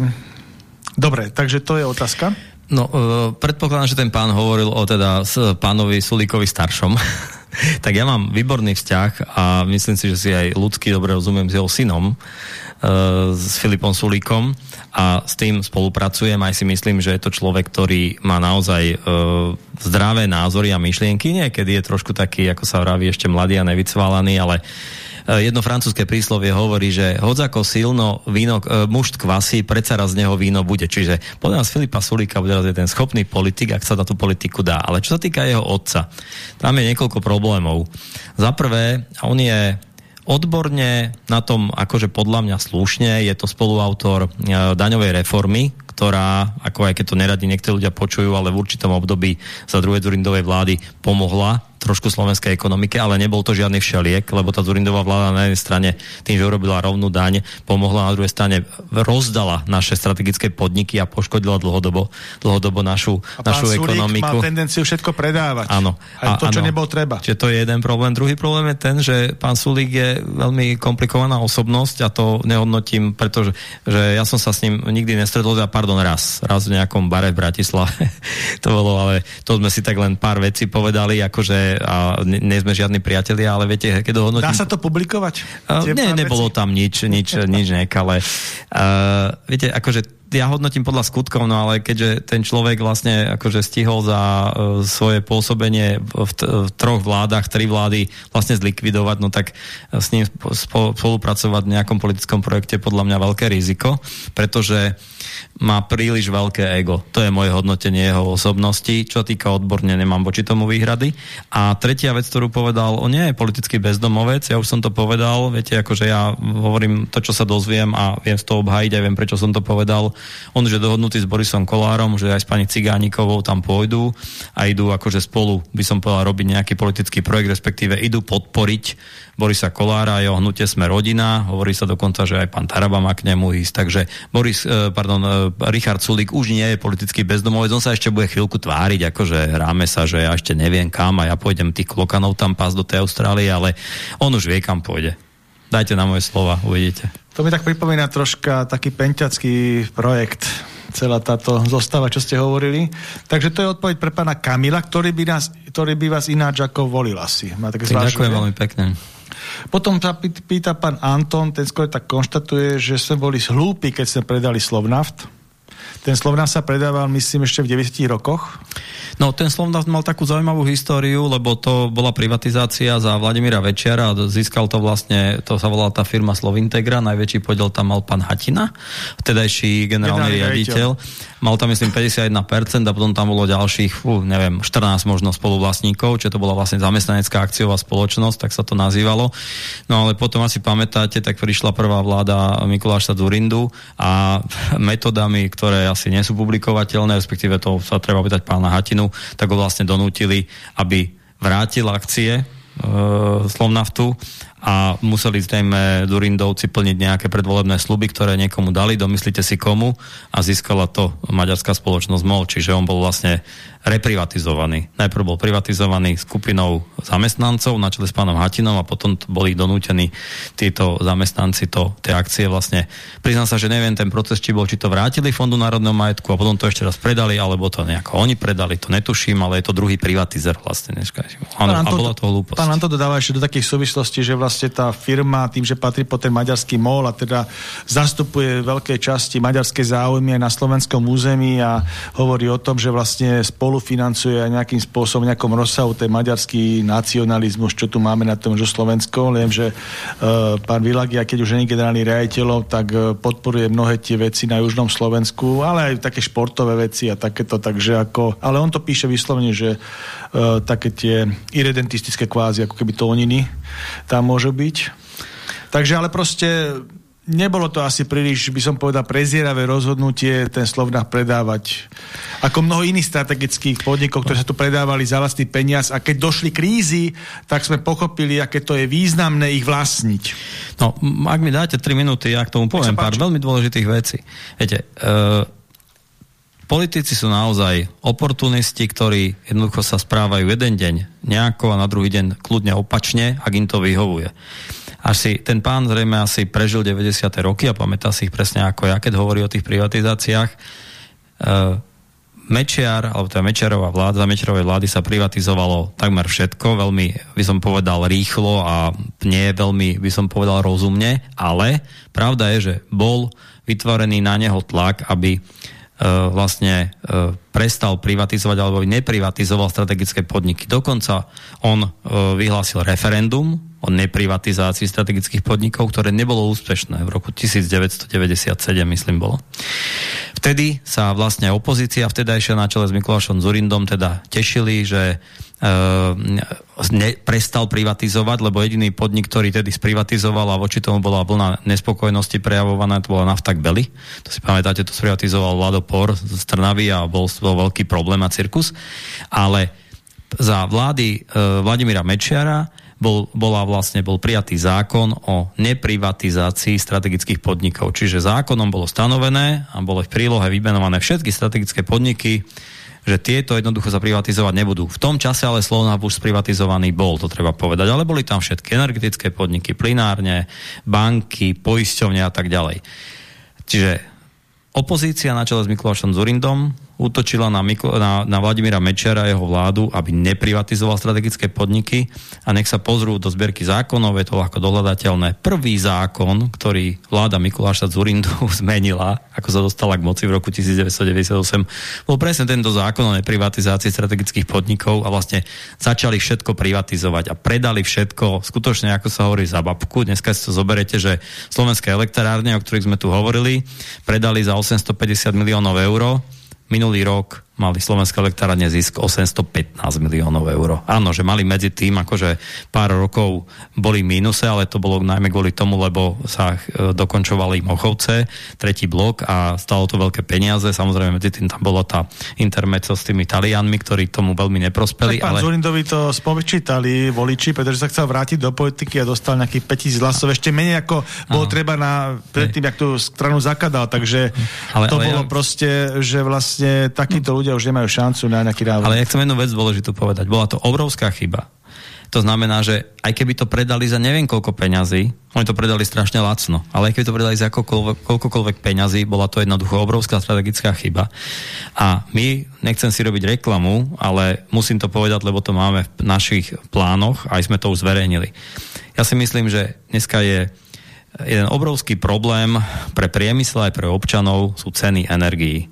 Dobre, takže to je otázka. No, uh, predpokladám, že ten pán hovoril o teda s pánovi Sulíkovi staršom. tak ja mám výborný vzťah a myslím si, že si aj ľudský dobre rozumiem s jeho synom s Filipom Sulíkom a s tým spolupracujem. Aj si myslím, že je to človek, ktorý má naozaj uh, zdravé názory a myšlienky. Niekedy je trošku taký, ako sa vraví, ešte mladý a nevycválaný, ale uh, jedno francúzske príslovie hovorí, že hoď ako silno víno, uh, muž kvasí, predsa raz z neho víno bude. Čiže podľa nás Filipa Sulíka bude raz ten schopný politik, ak sa na tú politiku dá. Ale čo sa týka jeho otca, tam je niekoľko problémov. Za prvé, on je odborne na tom, akože podľa mňa slušne, je to spoluautor e, daňovej reformy, ktorá, ako aj keď to neradi niektorí ľudia počujú, ale v určitom období za druhej Zurindovej vlády pomohla trošku slovenskej ekonomike, ale nebol to žiadny všeliek, lebo tá Zurindová vláda na jednej strane tým, že urobila rovnú daň, pomohla na druhej strane, rozdala naše strategické podniky a poškodila dlhodobo, dlhodobo našu, a našu pán ekonomiku. má tendenciu všetko predávať. Áno. A, to, čo áno. nebol treba. Čiže to je jeden problém. Druhý problém je ten, že pán Sulík je veľmi komplikovaná osobnosť a to nehodnotím, pretože že ja som sa s ním nikdy nestretol, a pardon, pardon, raz. Raz v nejakom bare v Bratislave. to bolo, ale to sme si tak len pár vecí povedali, akože a nie sme žiadni priatelia, ale viete, keď dohodnotím... Dá sa to publikovať? Uh, nie, nebolo veci? tam nič, nič, nič nekalé. Uh, viete, akože ja hodnotím podľa skutkov, no ale keďže ten človek vlastne akože stihol za uh, svoje pôsobenie v, v, troch vládach, tri vlády vlastne zlikvidovať, no tak s ním spo, spolupracovať v nejakom politickom projekte podľa mňa veľké riziko, pretože má príliš veľké ego. To je moje hodnotenie jeho osobnosti. Čo týka odborne, nemám voči tomu výhrady. A tretia vec, ktorú povedal, on nie je politický bezdomovec, ja už som to povedal, viete, akože ja hovorím to, čo sa dozviem a viem z toho obhajiť a viem, prečo som to povedal on už je dohodnutý s Borisom Kolárom, že aj s pani Cigánikovou tam pôjdu a idú akože spolu, by som povedal, robiť nejaký politický projekt, respektíve idú podporiť Borisa Kolára a jeho hnutie sme rodina. Hovorí sa dokonca, že aj pán Taraba má k nemu ísť. Takže Boris, e, pardon, e, Richard Sulik už nie je politický bezdomovec, on sa ešte bude chvíľku tváriť, akože hráme sa, že ja ešte neviem kam a ja pôjdem tých klokanov tam pás do tej Austrálie, ale on už vie, kam pôjde. Dajte na moje slova, uvidíte. To mi tak pripomína troška taký penťacký projekt celá táto zostava, čo ste hovorili. Takže to je odpoveď pre pána Kamila, ktorý by, nás, ktorý by vás ináč ako volil asi. Má také Ďakujem veľmi pekne. Potom sa pýta pán Anton, ten skôr tak konštatuje, že sme boli hlúpi, keď sme predali Slovnaft. Ten Slovnaft sa predával, myslím, ešte v 90 rokoch. No, ten Slovnaft mal takú zaujímavú históriu, lebo to bola privatizácia za Vladimíra Večiara a získal to vlastne, to sa volala tá firma Slovintegra, najväčší podiel tam mal pán Hatina, vtedajší generálny riaditeľ. Mal tam, myslím, 51% a potom tam bolo ďalších, fú, neviem, 14 možno spoluvlastníkov, čo to bola vlastne zamestnanecká akciová spoločnosť, tak sa to nazývalo. No ale potom asi pamätáte, tak prišla prvá vláda Mikuláša Durindu a metodami, ktoré asi nie sú publikovateľné, respektíve to sa treba pýtať pána Hatinu, tak ho vlastne donútili, aby vrátil akcie e, Slovnaftu a museli zrejme Durindovci plniť nejaké predvolebné sluby, ktoré niekomu dali, domyslíte si komu a získala to maďarská spoločnosť MOL, čiže on bol vlastne reprivatizovaný. Najprv bol privatizovaný skupinou zamestnancov na čele s pánom Hatinom a potom boli donútení títo zamestnanci to, tie akcie vlastne. Priznám sa, že neviem ten proces, či bol, či to vrátili Fondu národného majetku a potom to ešte raz predali, alebo to nejako oni predali, to netuším, ale je to druhý privatizer vlastne. Áno, a bola to hlúposť. Pán Anto dodáva ešte do takých súvislostí, že vlastne tá firma tým, že patrí po ten maďarský MOL a teda zastupuje veľké časti maďarské záujmy na slovenskom území a hovorí o tom, že vlastne spolu spolufinancuje aj nejakým spôsobom, nejakom rozsahu ten maďarský nacionalizmus, čo tu máme na tom, že Slovensko. Viem, že uh, pán Vilagia, keď už nie generálny riaditeľom, tak uh, podporuje mnohé tie veci na južnom Slovensku, ale aj také športové veci a takéto, takže ako, ale on to píše vyslovene, že uh, také tie irredentistické kvázi, ako keby to oniny tam môžu byť. Takže ale proste nebolo to asi príliš, by som povedal, prezieravé rozhodnutie ten Slovnách predávať. Ako mnoho iných strategických podnikov, ktoré sa tu predávali za vlastný peniaz a keď došli krízy, tak sme pochopili, aké to je významné ich vlastniť. No, ak mi dáte 3 minúty, ja k tomu poviem pár veľmi dôležitých vecí. Viete, uh, politici sú naozaj oportunisti, ktorí jednoducho sa správajú jeden deň nejako a na druhý deň kľudne opačne, ak im to vyhovuje asi ten pán zrejme asi prežil 90. roky a pamätá si ich presne ako ja, keď hovorí o tých privatizáciách. Uh, Mečiar, alebo teda Mečiarová vláda, Mečiarovej vlády sa privatizovalo takmer všetko, veľmi, by som povedal, rýchlo a nie veľmi, by som povedal, rozumne, ale pravda je, že bol vytvorený na neho tlak, aby vlastne uh, prestal privatizovať alebo neprivatizoval strategické podniky. Dokonca on uh, vyhlásil referendum o neprivatizácii strategických podnikov, ktoré nebolo úspešné v roku 1997, myslím bolo. Vtedy sa vlastne opozícia vtedajšia na čele s Mikulášom Zurindom teda tešili, že e, ne, prestal privatizovať, lebo jediný podnik, ktorý tedy sprivatizoval a voči tomu bola vlna nespokojnosti prejavovaná, to bola Naftak Belly. To si pamätáte, to sprivatizoval Vlado Por z Trnavy a bol, bol veľký problém a cirkus. Ale za vlády e, Vladimíra Mečiara bol, bola vlastne, bol prijatý zákon o neprivatizácii strategických podnikov. Čiže zákonom bolo stanovené a bolo v prílohe vymenované všetky strategické podniky, že tieto jednoducho sa privatizovať nebudú. V tom čase ale Slovnaft už sprivatizovaný bol, to treba povedať, ale boli tam všetky energetické podniky, plinárne, banky, poisťovne a tak ďalej. Čiže Opozícia na čele s Mikulášom Zurindom útočila na, Mikl- na, na Vladimíra Mečera a jeho vládu, aby neprivatizoval strategické podniky a nech sa pozrú do zbierky zákonov, je to ľahko dohľadateľné. Prvý zákon, ktorý vláda Mikuláša Zurindu zmenila, ako sa dostala k moci v roku 1998, bol presne tento zákon o neprivatizácii strategických podnikov a vlastne začali všetko privatizovať a predali všetko, skutočne ako sa hovorí za babku. Dneska si to zoberete, že slovenské elektrárne, o ktorých sme tu hovorili, predali za 850 miliónov eur minulý rok mali Slovenské elektrárne zisk 815 miliónov eur. Áno, že mali medzi tým akože pár rokov boli mínuse, ale to bolo najmä kvôli tomu, lebo sa e, dokončovali Mochovce, tretí blok a stalo to veľké peniaze. Samozrejme, medzi tým tam bola tá intermeco s tými Talianmi, ktorí tomu veľmi neprospeli. Tak pán ale... Zurindovi to spočítali voliči, pretože sa chcel vrátiť do politiky a dostal nejakých 5000 hlasov. Ešte menej ako bolo Aha. treba na, predtým, jak tú stranu zakadal. Takže ale, to ale bolo ja... proste, že vlastne takíto ľudia ľudia už nemajú šancu na nejaký návod. Ale ja chcem jednu vec dôležitú povedať. Bola to obrovská chyba. To znamená, že aj keby to predali za neviem koľko peňazí, oni to predali strašne lacno, ale aj keby to predali za koľkokoľvek peňazí, bola to jednoducho obrovská strategická chyba. A my, nechcem si robiť reklamu, ale musím to povedať, lebo to máme v našich plánoch aj sme to už zverejnili. Ja si myslím, že dneska je jeden obrovský problém pre priemysel aj pre občanov sú ceny energií.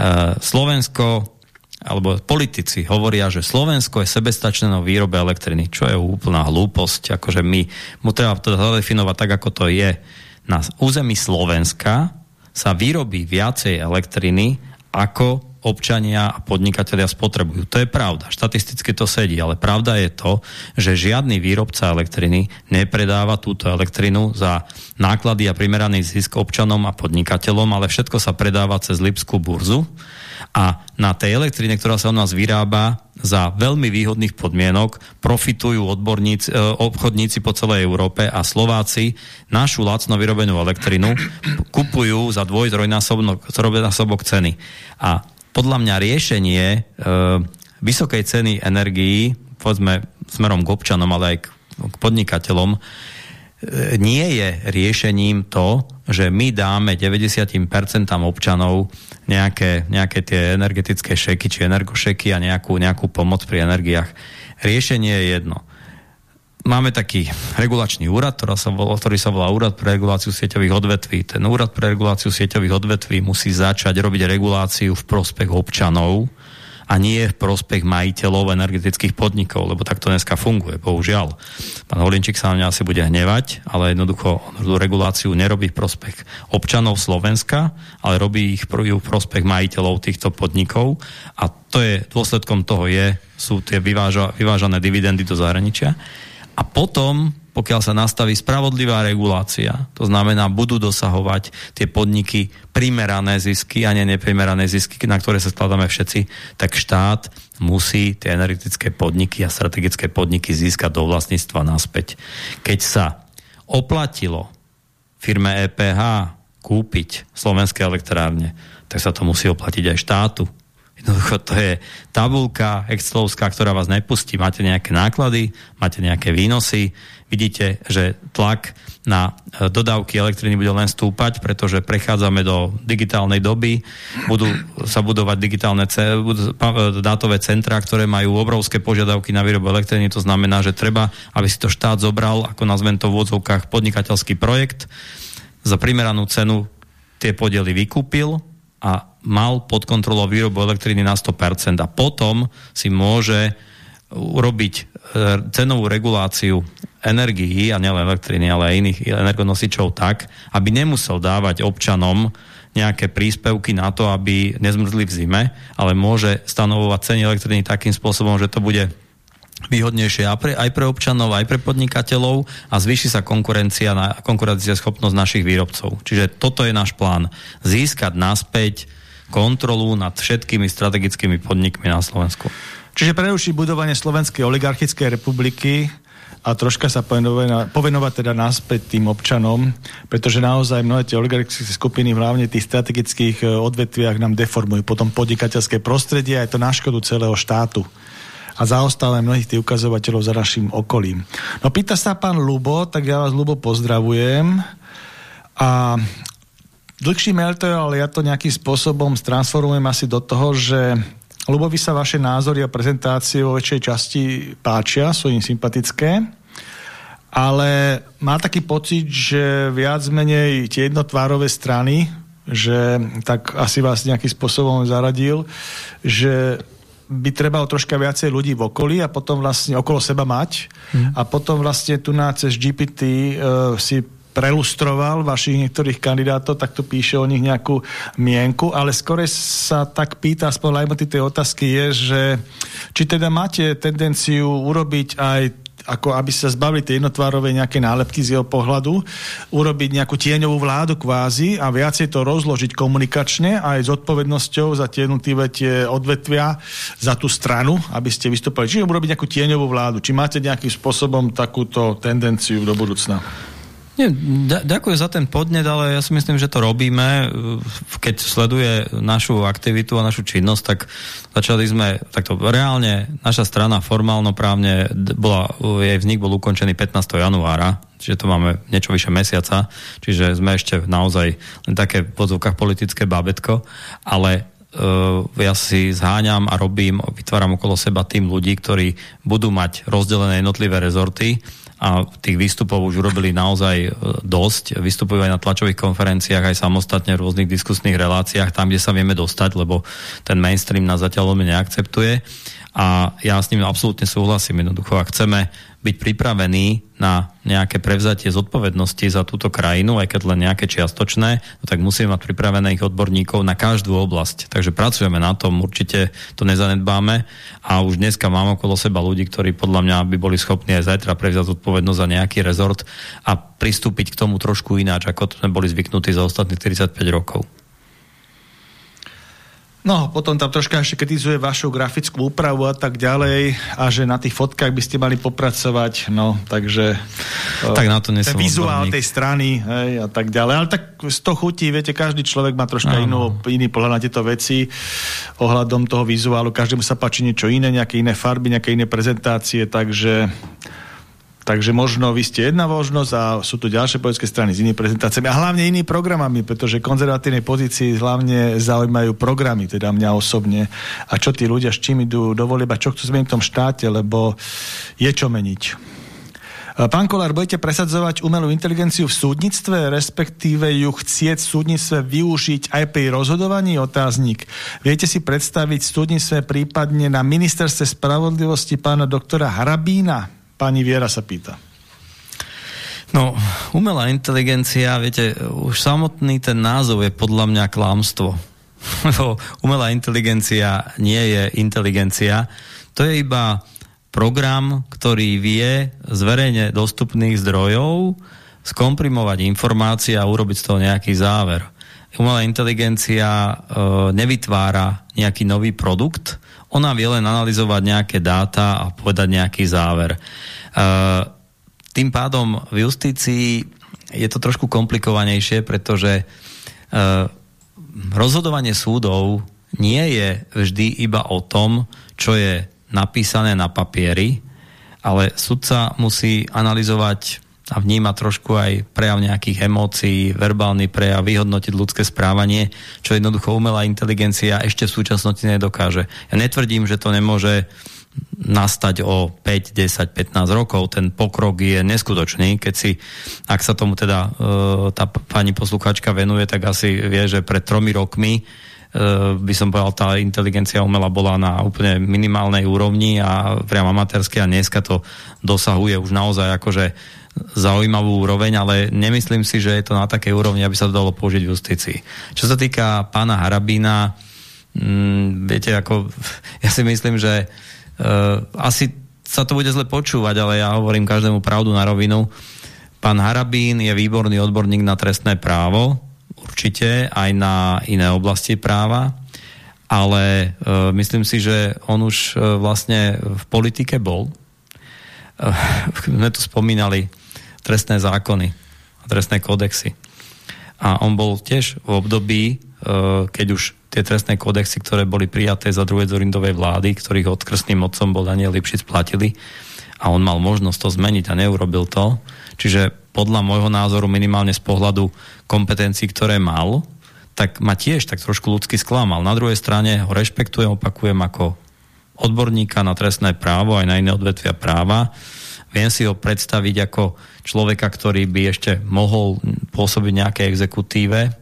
Eh, Slovensko alebo politici hovoria, že Slovensko je sebestačné na výrobe elektriny, čo je úplná hlúposť. Akože my mu treba to zadefinovať tak, ako to je. Na území Slovenska sa vyrobí viacej elektriny, ako občania a podnikatelia spotrebujú. To je pravda. Štatisticky to sedí, ale pravda je to, že žiadny výrobca elektriny nepredáva túto elektrinu za náklady a primeraný zisk občanom a podnikateľom, ale všetko sa predáva cez Lipskú burzu a na tej elektrine, ktorá sa u nás vyrába za veľmi výhodných podmienok, profitujú odborníci, e, obchodníci po celej Európe a Slováci našu lacno vyrobenú elektrinu kupujú za dvoj trojnásobok ceny. A podľa mňa riešenie e, vysokej ceny energií, povedzme smerom k občanom, ale aj k, k podnikateľom, nie je riešením to, že my dáme 90% občanov nejaké, nejaké tie energetické šeky, či energošeky a nejakú, nejakú pomoc pri energiách. Riešenie je jedno. Máme taký regulačný úrad, sa volá, ktorý sa volá Úrad pre reguláciu sieťových odvetví. Ten Úrad pre reguláciu sieťových odvetví musí začať robiť reguláciu v prospech občanov, a nie v prospech majiteľov energetických podnikov, lebo takto dneska funguje, bohužiaľ. Pán Holinčík sa na mňa asi bude hnevať, ale jednoducho tú reguláciu nerobí v prospech občanov Slovenska, ale robí ich v prospech majiteľov týchto podnikov a to je, dôsledkom toho je, sú tie vyváža, vyvážané dividendy do zahraničia. A potom pokiaľ sa nastaví spravodlivá regulácia, to znamená, budú dosahovať tie podniky primerané zisky a nie neprimerané zisky, na ktoré sa skladáme všetci, tak štát musí tie energetické podniky a strategické podniky získať do vlastníctva naspäť. Keď sa oplatilo firme EPH kúpiť slovenské elektrárne, tak sa to musí oplatiť aj štátu. Jednoducho to je tabulka excelovská, ktorá vás nepustí. Máte nejaké náklady, máte nejaké výnosy, vidíte, že tlak na e, dodávky elektriny bude len stúpať, pretože prechádzame do digitálnej doby, budú sa budovať digitálne e, dátové centra, ktoré majú obrovské požiadavky na výrobu elektriny, to znamená, že treba, aby si to štát zobral, ako nazvem to v odzvukách, podnikateľský projekt, za primeranú cenu tie podiely vykúpil a mal pod kontrolou výrobu elektriny na 100% a potom si môže urobiť e, cenovú reguláciu energií, a nielen elektriny, ale aj iných energonosičov tak, aby nemusel dávať občanom nejaké príspevky na to, aby nezmrzli v zime, ale môže stanovovať ceny elektriny takým spôsobom, že to bude výhodnejšie aj pre, občanov, aj pre podnikateľov a zvýši sa konkurencia, konkurencia schopnosť našich výrobcov. Čiže toto je náš plán. Získať naspäť kontrolu nad všetkými strategickými podnikmi na Slovensku. Čiže prerušiť budovanie Slovenskej oligarchickej republiky a troška sa povenovať, povenovať teda naspäť tým občanom, pretože naozaj mnohé tie oligarchické skupiny, hlavne tých strategických e, odvetviach nám deformujú potom podnikateľské prostredie a je to na škodu celého štátu a zaostále mnohých tých ukazovateľov za našim okolím. No pýta sa pán Lubo, tak ja vás Lubo pozdravujem a dlhší mail to je, ale ja to nejakým spôsobom transformujem asi do toho, že Lubovi sa vaše názory a prezentácie vo väčšej časti páčia, sú im sympatické, ale má taký pocit, že viac menej tie jednotvárové strany, že tak asi vás nejakým spôsobom zaradil, že by trebalo troška viacej ľudí v okolí a potom vlastne okolo seba mať hmm. a potom vlastne tu na cez GPT uh, si prelustroval vašich niektorých kandidátov, tak tu píše o nich nejakú mienku, ale skore sa tak pýta, aspoň aj tej otázky je, že či teda máte tendenciu urobiť aj ako aby sa zbavili tej jednotvárovej nejaké nálepky z jeho pohľadu, urobiť nejakú tieňovú vládu kvázi a viacej to rozložiť komunikačne aj s odpovednosťou za tie jednotlivé tie odvetvia, za tú stranu, aby ste vystúpali. Čiže urobiť nejakú tieňovú vládu. Či máte nejakým spôsobom takúto tendenciu do budúcna? Nie, ďakujem za ten podnet, ale ja si myslím, že to robíme. Keď sleduje našu aktivitu a našu činnosť, tak začali sme takto reálne, naša strana formálno právne bola, jej vznik bol ukončený 15. januára, čiže to máme niečo vyše mesiaca, čiže sme ešte naozaj len také v podzvukách politické bábetko, ale uh, ja si zháňam a robím, vytváram okolo seba tým ľudí, ktorí budú mať rozdelené jednotlivé rezorty a tých výstupov už urobili naozaj e, dosť. Vystupujú aj na tlačových konferenciách, aj samostatne v rôznych diskusných reláciách, tam, kde sa vieme dostať, lebo ten mainstream nás zatiaľ veľmi neakceptuje. A ja s ním absolútne súhlasím. Jednoducho, ak chceme byť pripravený na nejaké prevzatie zodpovednosti za túto krajinu, aj keď len nejaké čiastočné, no tak musíme mať pripravených odborníkov na každú oblasť. Takže pracujeme na tom, určite to nezanedbáme a už dneska mám okolo seba ľudí, ktorí podľa mňa by boli schopní aj zajtra prevziať zodpovednosť za nejaký rezort a pristúpiť k tomu trošku ináč, ako sme boli zvyknutí za ostatných 35 rokov. No, potom tam troška ešte kritizuje vašu grafickú úpravu a tak ďalej a že na tých fotkách by ste mali popracovať, no, takže tak na to ten vizuál odborník. tej strany hej, a tak ďalej, ale tak z toho chutí, viete, každý človek má troška inú, iný pohľad na tieto veci ohľadom toho vizuálu, každému sa páči niečo iné, nejaké iné farby, nejaké iné prezentácie, takže Takže možno vy ste jedna možnosť a sú tu ďalšie politické strany s inými prezentáciami a hlavne inými programami, pretože konzervatívnej pozícii hlavne zaujímajú programy, teda mňa osobne. A čo tí ľudia, s čím idú do volieba, čo chcú zmeniť v tom štáte, lebo je čo meniť. Pán Kolár, budete presadzovať umelú inteligenciu v súdnictve, respektíve ju chcieť v súdnictve využiť aj pri rozhodovaní otáznik. Viete si predstaviť súdnictve prípadne na ministerstve spravodlivosti pána doktora Harabína? Pani Viera sa pýta. No, umelá inteligencia, viete, už samotný ten názov je podľa mňa klamstvo. umelá inteligencia nie je inteligencia. To je iba program, ktorý vie z verejne dostupných zdrojov skomprimovať informácie a urobiť z toho nejaký záver. Umelá inteligencia e, nevytvára nejaký nový produkt, ona vie len analyzovať nejaké dáta a povedať nejaký záver. Uh, tým pádom v justícii je to trošku komplikovanejšie, pretože uh, rozhodovanie súdov nie je vždy iba o tom, čo je napísané na papieri, ale sudca musí analyzovať a vníma trošku aj prejav nejakých emócií, verbálny prejav, vyhodnotiť ľudské správanie, čo jednoducho umelá inteligencia ešte v súčasnosti nedokáže. Ja netvrdím, že to nemôže nastať o 5, 10, 15 rokov. Ten pokrok je neskutočný. Keď si, ak sa tomu teda e, tá pani posluchačka venuje, tak asi vie, že pred tromi rokmi e, by som povedal, tá inteligencia umela bola na úplne minimálnej úrovni a priam amatérske a dneska to dosahuje už naozaj akože zaujímavú úroveň, ale nemyslím si, že je to na takej úrovni, aby sa to dalo použiť v justícii. Čo sa týka pána Harabína, mm, viete, ako, ja si myslím, že uh, asi sa to bude zle počúvať, ale ja hovorím každému pravdu na rovinu. Pán Harabín je výborný odborník na trestné právo, určite aj na iné oblasti práva, ale uh, myslím si, že on už uh, vlastne v politike bol. Sme tu spomínali trestné zákony a trestné kodexy. A on bol tiež v období, e, keď už tie trestné kodexy, ktoré boli prijaté za druhej Zorindovej vlády, ktorých odkrstným mocom bol Daniel Lipšic platili a on mal možnosť to zmeniť a neurobil to. Čiže podľa môjho názoru minimálne z pohľadu kompetencií, ktoré mal, tak ma tiež tak trošku ľudsky sklamal. Na druhej strane ho rešpektujem, opakujem ako odborníka na trestné právo aj na iné odvetvia práva. Viem si ho predstaviť ako človeka, ktorý by ešte mohol pôsobiť nejaké exekutíve,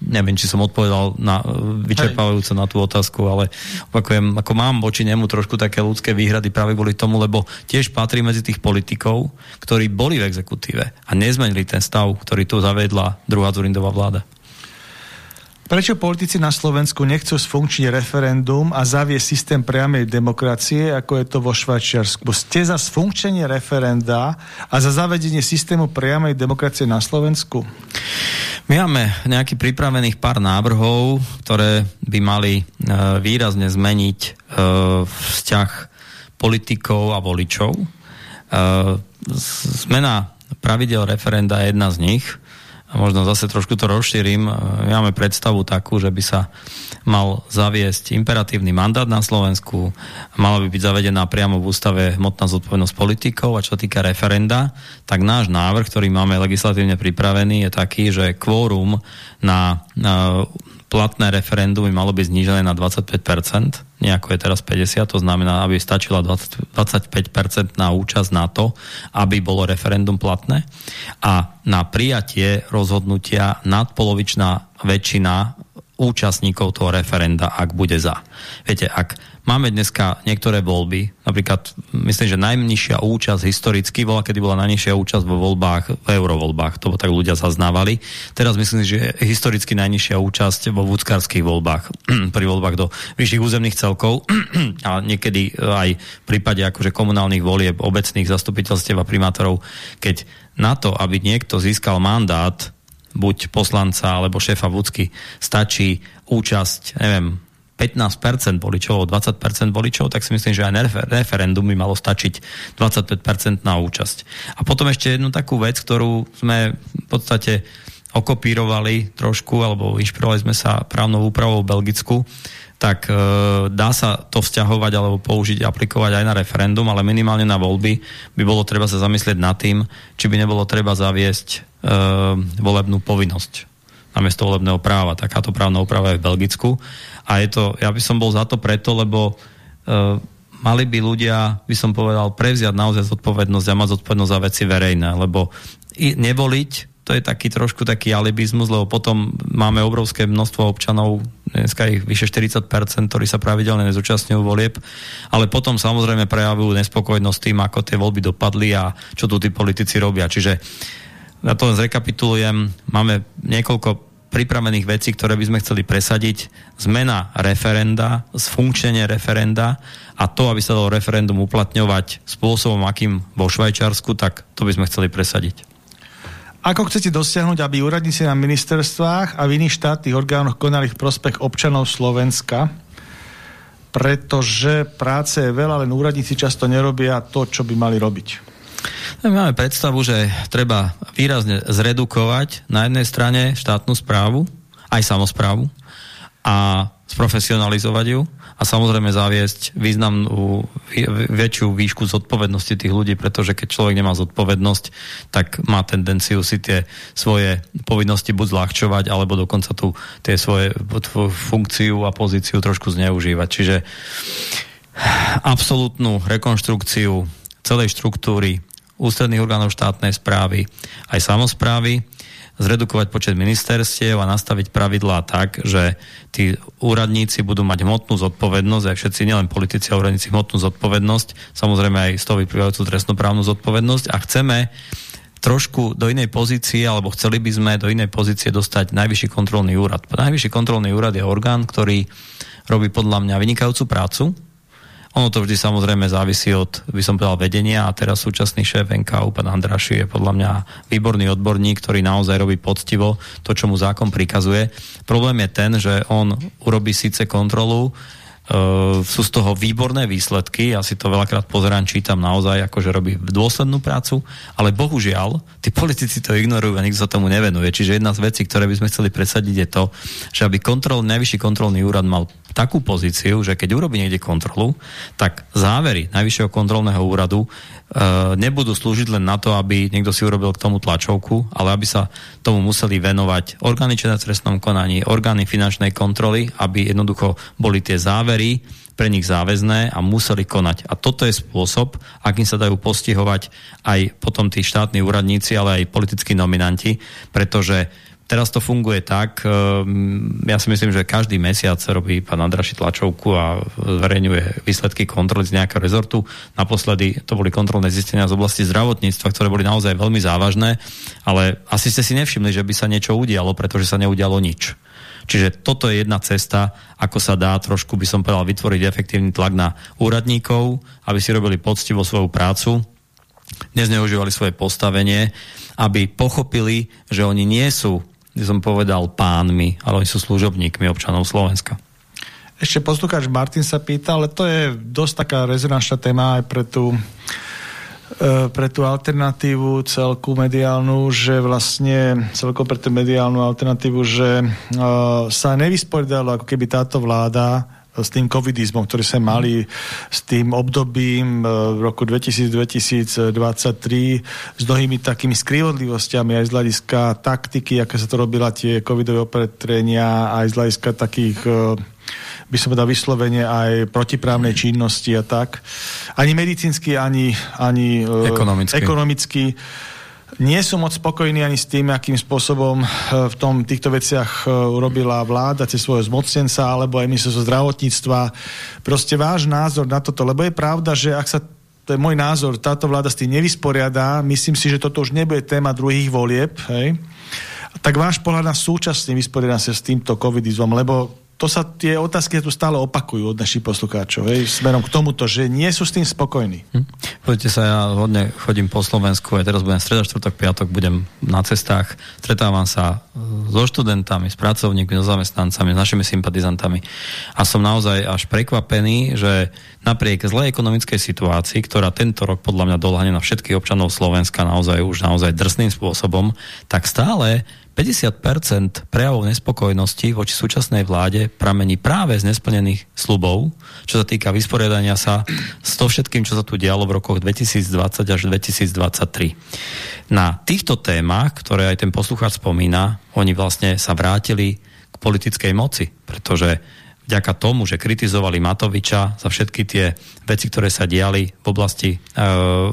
neviem, či som odpovedal na, vyčerpávajúco na tú otázku, ale opakujem, ako mám voči nemu trošku také ľudské výhrady práve kvôli tomu, lebo tiež patrí medzi tých politikov, ktorí boli v exekutíve a nezmenili ten stav, ktorý tu zavedla druhá Zurindová vláda. Prečo politici na Slovensku nechcú sfunkčniť referendum a zavie systém priamej demokracie, ako je to vo Švajčiarsku? Ste za sfunkčenie referenda a za zavedenie systému priamej demokracie na Slovensku? My máme nejaký pripravených pár návrhov, ktoré by mali e, výrazne zmeniť e, vzťah politikov a voličov. E, zmena pravidel referenda je jedna z nich a možno zase trošku to rozšírim, my máme predstavu takú, že by sa mal zaviesť imperatívny mandát na Slovensku, mala by byť zavedená priamo v ústave hmotná zodpovednosť politikov. A čo týka referenda, tak náš návrh, ktorý máme legislatívne pripravený, je taký, že kvórum na, na platné referendum by malo byť znížené na 25%, nejako je teraz 50%, to znamená, aby stačila 20, 25% na účasť na to, aby bolo referendum platné. A na prijatie rozhodnutia nadpolovičná väčšina účastníkov toho referenda, ak bude za. Viete, ak Máme dneska niektoré voľby, napríklad myslím, že najnižšia účasť historicky bola, kedy bola najnižšia účasť vo voľbách, v eurovoľbách, to tak ľudia zaznávali. Teraz myslím, že historicky najnižšia účasť vo vúckarských voľbách, pri voľbách do vyšších územných celkov. A niekedy aj v prípade akože komunálnych volieb, obecných zastupiteľstiev a primátorov, keď na to, aby niekto získal mandát, buď poslanca alebo šéfa vúcky, stačí účasť, neviem, 15% voličov, 20% voličov, tak si myslím, že aj referendum by malo stačiť 25% na účasť. A potom ešte jednu takú vec, ktorú sme v podstate okopírovali trošku, alebo inšpirovali sme sa právnou úpravou v Belgicku, tak e, dá sa to vzťahovať alebo použiť, aplikovať aj na referendum, ale minimálne na voľby by bolo treba sa zamyslieť nad tým, či by nebolo treba zaviesť e, volebnú povinnosť namiesto volebného práva. Takáto právna úprava je v Belgicku a je to, ja by som bol za to preto, lebo uh, mali by ľudia, by som povedal, prevziať naozaj zodpovednosť a mať zodpovednosť za veci verejné, lebo i, nevoliť, to je taký trošku taký alibizmus, lebo potom máme obrovské množstvo občanov, dneska ich vyše 40%, ktorí sa pravidelne nezúčastňujú volieb, ale potom samozrejme prejavujú nespokojnosť tým, ako tie voľby dopadli a čo tu tí politici robia. Čiže ja to len zrekapitulujem, máme niekoľko pripravených vecí, ktoré by sme chceli presadiť. Zmena referenda, zfunkčenie referenda a to, aby sa dalo referendum uplatňovať spôsobom, akým vo Švajčarsku, tak to by sme chceli presadiť. Ako chcete dosiahnuť, aby úradníci na ministerstvách a v iných štátnych orgánoch konali v prospech občanov Slovenska? Pretože práce je veľa, len úradníci často nerobia to, čo by mali robiť. Máme predstavu, že treba výrazne zredukovať na jednej strane štátnu správu, aj samozprávu a sprofesionalizovať ju a samozrejme zaviesť významnú väčšiu výšku zodpovednosti tých ľudí, pretože keď človek nemá zodpovednosť, tak má tendenciu si tie svoje povinnosti buď zľahčovať, alebo dokonca tu tie svoje funkciu a pozíciu trošku zneužívať. Čiže absolútnu rekonštrukciu celej štruktúry ústredných orgánov štátnej správy, aj samozprávy, zredukovať počet ministerstiev a nastaviť pravidlá tak, že tí úradníci budú mať hmotnú zodpovednosť, aj všetci, nielen politici a úradníci, hmotnú zodpovednosť, samozrejme aj z toho vyplývajúcu trestnoprávnu zodpovednosť a chceme trošku do inej pozície, alebo chceli by sme do inej pozície dostať Najvyšší kontrolný úrad. Najvyšší kontrolný úrad je orgán, ktorý robí podľa mňa vynikajúcu prácu, ono to vždy samozrejme závisí od, by som povedal, vedenia a teraz súčasný šéf NKU, pán Andraši, je podľa mňa výborný odborník, ktorý naozaj robí poctivo to, čo mu zákon prikazuje. Problém je ten, že on urobí síce kontrolu, Uh, sú z toho výborné výsledky, ja si to veľakrát pozerám, čítam naozaj, akože robí dôslednú prácu, ale bohužiaľ, tí politici to ignorujú a nikto sa tomu nevenuje. Čiže jedna z vecí, ktoré by sme chceli presadiť je to, že aby kontrol, najvyšší kontrolný úrad mal takú pozíciu, že keď urobí niekde kontrolu, tak závery Najvyššieho kontrolného úradu e, nebudú slúžiť len na to, aby niekto si urobil k tomu tlačovku, ale aby sa tomu museli venovať orgány v trestnom konaní, orgány finančnej kontroly, aby jednoducho boli tie závery pre nich záväzné a museli konať. A toto je spôsob, akým sa dajú postihovať aj potom tí štátni úradníci, ale aj politickí nominanti, pretože teraz to funguje tak, ehm, ja si myslím, že každý mesiac robí pán Andraši tlačovku a zverejňuje výsledky kontroly z nejakého rezortu. Naposledy to boli kontrolné zistenia z oblasti zdravotníctva, ktoré boli naozaj veľmi závažné, ale asi ste si nevšimli, že by sa niečo udialo, pretože sa neudialo nič. Čiže toto je jedna cesta, ako sa dá trošku, by som povedal, vytvoriť efektívny tlak na úradníkov, aby si robili poctivo svoju prácu, nezneužívali svoje postavenie, aby pochopili, že oni nie sú, by som povedal, pánmi, ale oni sú služobníkmi občanov Slovenska. Ešte poslucháč Martin sa pýta, ale to je dosť taká rezonančná téma aj pre tú E, pre tú alternatívu celku mediálnu, že vlastne celko pre tú mediálnu alternatívu, že uh, sa nevysporiadalo ako keby táto vláda s tým covidizmom, ktorý sa mali s tým obdobím v roku 2000-2023 s mnohými takými skrivodlivostiami aj z hľadiska taktiky, aké sa to robila tie covidové opatrenia, aj z hľadiska takých by som povedal vyslovene aj protiprávnej činnosti a tak. Ani medicínsky, ani, ani e, ekonomicky. ekonomicky. Nie som moc spokojný ani s tým, akým spôsobom e, v tom, týchto veciach e, urobila vláda cez svojho zmocnenca alebo aj ministerstvo zdravotníctva. Proste váš názor na toto, lebo je pravda, že ak sa to je môj názor, táto vláda s tým nevysporiada, myslím si, že toto už nebude téma druhých volieb, hej? tak váš pohľad na súčasný vysporiada sa s týmto covidizmom, lebo to sa tie otázky tu stále opakujú od našich poslucháčov, hej, smerom k tomuto, že nie sú s tým spokojní. Hm. Poďte sa, ja hodne chodím po Slovensku, aj teraz budem streda, štvrtok, piatok, budem na cestách, stretávam sa e, so študentami, s pracovníkmi, so zamestnancami, s našimi sympatizantami a som naozaj až prekvapený, že napriek zlej ekonomickej situácii, ktorá tento rok podľa mňa doľhane na všetkých občanov Slovenska naozaj už naozaj drsným spôsobom, tak stále 50% prejavov nespokojnosti voči súčasnej vláde pramení práve z nesplnených slubov, čo sa týka vysporiadania sa s to všetkým, čo sa tu dialo v rokoch 2020 až 2023. Na týchto témach, ktoré aj ten poslucháč spomína, oni vlastne sa vrátili k politickej moci, pretože vďaka tomu, že kritizovali Matoviča za všetky tie veci, ktoré sa diali v oblasti, e,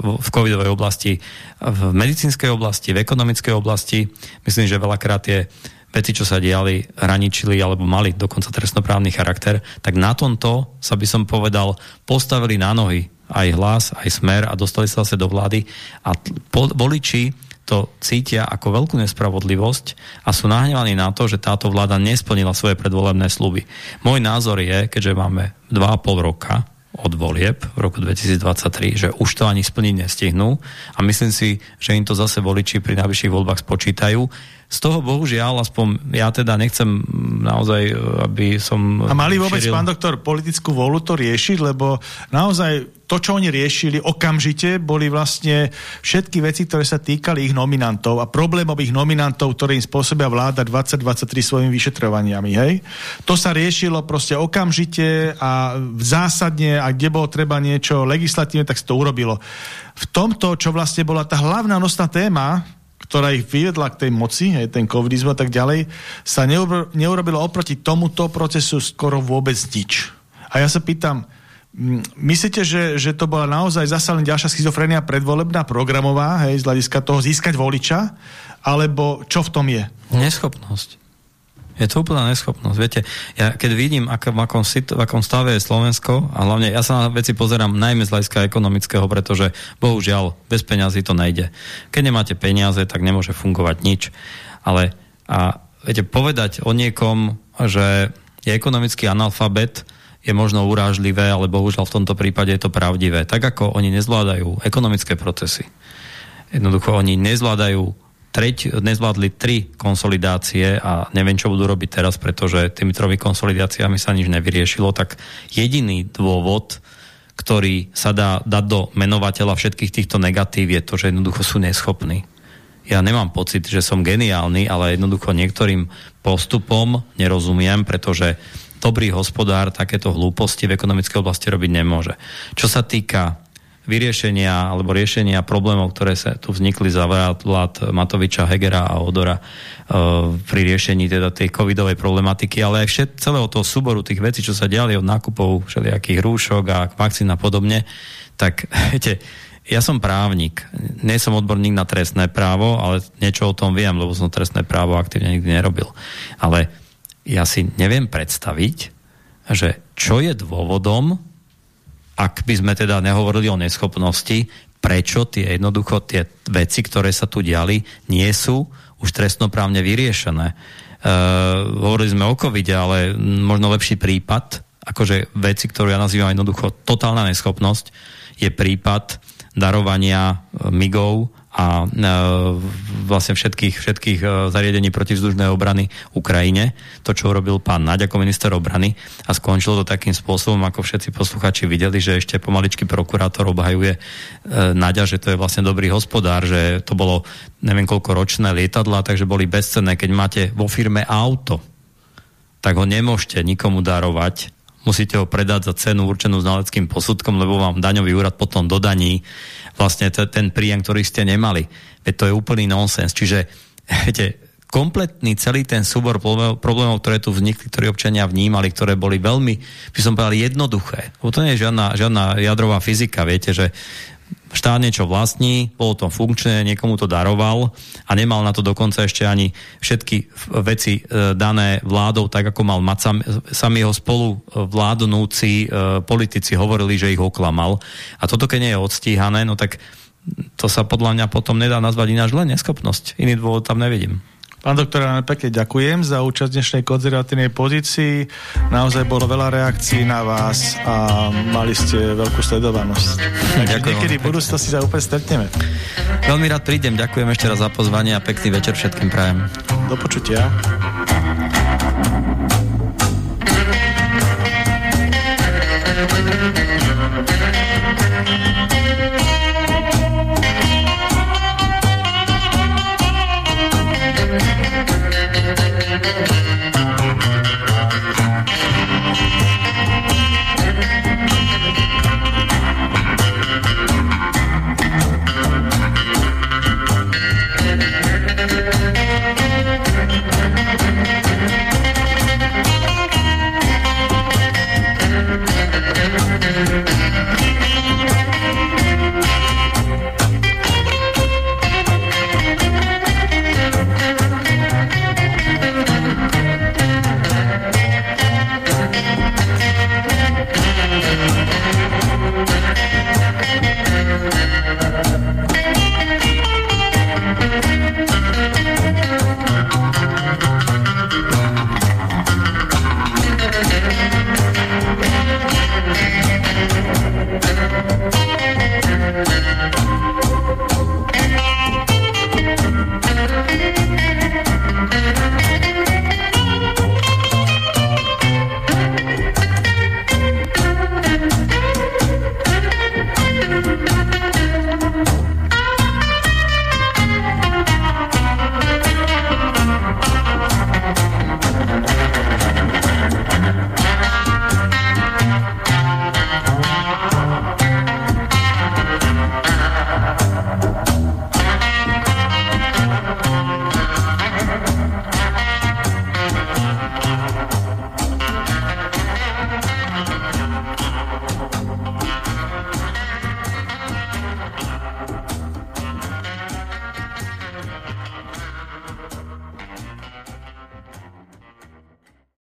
v covidovej oblasti, v medicínskej oblasti, v ekonomickej oblasti. Myslím, že veľakrát tie veci, čo sa diali, hraničili alebo mali dokonca trestnoprávny charakter, tak na tomto sa by som povedal postavili na nohy aj hlas, aj smer a dostali sa zase do vlády a voliči to cítia ako veľkú nespravodlivosť a sú nahnevaní na to, že táto vláda nesplnila svoje predvolebné sluby. Môj názor je, keďže máme 2,5 roka od volieb v roku 2023, že už to ani splniť nestihnú a myslím si, že im to zase voliči pri najvyšších voľbách spočítajú z toho bohužiaľ, aspoň ja teda nechcem naozaj, aby som... A mali vôbec, širil... pán doktor, politickú volu to riešiť, lebo naozaj to, čo oni riešili okamžite, boli vlastne všetky veci, ktoré sa týkali ich nominantov a problémových nominantov, ktoré im spôsobia vláda 2023 svojimi vyšetrovaniami. Hej? To sa riešilo proste okamžite a zásadne, a kde bolo treba niečo legislatívne, tak sa to urobilo. V tomto, čo vlastne bola tá hlavná nosná téma, ktorá ich vyvedla k tej moci, aj ten covidizmus a tak ďalej, sa neurobilo oproti tomuto procesu skoro vôbec nič. A ja sa pýtam, myslíte, že, že to bola naozaj zasa len ďalšia schizofrenia predvolebná, programová, hej, z hľadiska toho získať voliča, alebo čo v tom je? Neschopnosť. Je to úplná neschopnosť. Viete, ja keď vidím, ak, v, akom, v akom stave je Slovensko, a hlavne ja sa na veci pozerám najmä z hľadiska ekonomického, pretože bohužiaľ bez peňazí to nejde. Keď nemáte peniaze, tak nemôže fungovať nič. Ale a viete, povedať o niekom, že je ekonomický analfabet, je možno urážlivé, ale bohužiaľ v tomto prípade je to pravdivé. Tak ako oni nezvládajú ekonomické procesy. Jednoducho oni nezvládajú treť, nezvládli tri konsolidácie a neviem, čo budú robiť teraz, pretože tými tromi konsolidáciami sa nič nevyriešilo, tak jediný dôvod, ktorý sa dá dať do menovateľa všetkých týchto negatív je to, že jednoducho sú neschopní. Ja nemám pocit, že som geniálny, ale jednoducho niektorým postupom nerozumiem, pretože dobrý hospodár takéto hlúposti v ekonomickej oblasti robiť nemôže. Čo sa týka vyriešenia alebo riešenia problémov, ktoré sa tu vznikli za vlád Matoviča, Hegera a Odora uh, pri riešení teda tej covidovej problematiky, ale aj všet, celého toho súboru tých vecí, čo sa diali od nákupov všelijakých rúšok a vakcín a podobne, tak viete, ja som právnik, nie som odborník na trestné právo, ale niečo o tom viem, lebo som trestné právo aktívne nikdy nerobil. Ale ja si neviem predstaviť, že čo je dôvodom, ak by sme teda nehovorili o neschopnosti, prečo tie jednoducho tie veci, ktoré sa tu diali, nie sú už trestnoprávne vyriešené. Uh, hovorili sme o covid ale možno lepší prípad, akože veci, ktorú ja nazývam jednoducho totálna neschopnosť, je prípad darovania migov a e, vlastne všetkých, všetkých e, zariadení protivzdušnej obrany Ukrajine, to, čo urobil pán Naď ako minister obrany a skončilo to takým spôsobom, ako všetci posluchači videli, že ešte pomaličky prokurátor obhajuje e, Naďa, že to je vlastne dobrý hospodár, že to bolo neviem koľko ročné lietadla, takže boli bezcenné. Keď máte vo firme auto, tak ho nemôžete nikomu darovať, musíte ho predať za cenu určenú znaleckým posudkom, lebo vám daňový úrad potom dodaní vlastne ten príjem, ktorý ste nemali. Veď to je úplný nonsens. Čiže, viete, kompletný celý ten súbor problémov, ktoré tu vznikli, ktoré občania vnímali, ktoré boli veľmi, by som povedal, jednoduché. Lebo to nie je žiadna, žiadna jadrová fyzika, viete, že štát niečo vlastní, bolo to funkčné, niekomu to daroval a nemal na to dokonca ešte ani všetky veci e, dané vládou, tak ako mal mať sam, sami ho spolu vládnúci e, politici hovorili, že ich oklamal. A toto, keď nie je odstíhané, no tak to sa podľa mňa potom nedá nazvať ináč len neschopnosť. Iný dôvod tam nevidím. Pán doktor, veľmi pekne ďakujem za účasť dnešnej konzervatívnej pozícii. Naozaj bolo veľa reakcií na vás a mali ste veľkú sledovanosť. Ďakujem. Niekedy v budúcnosti sa úplne stretneme. Veľmi rád prídem, ďakujem ešte raz za pozvanie a pekný večer všetkým prajem. Do počutia.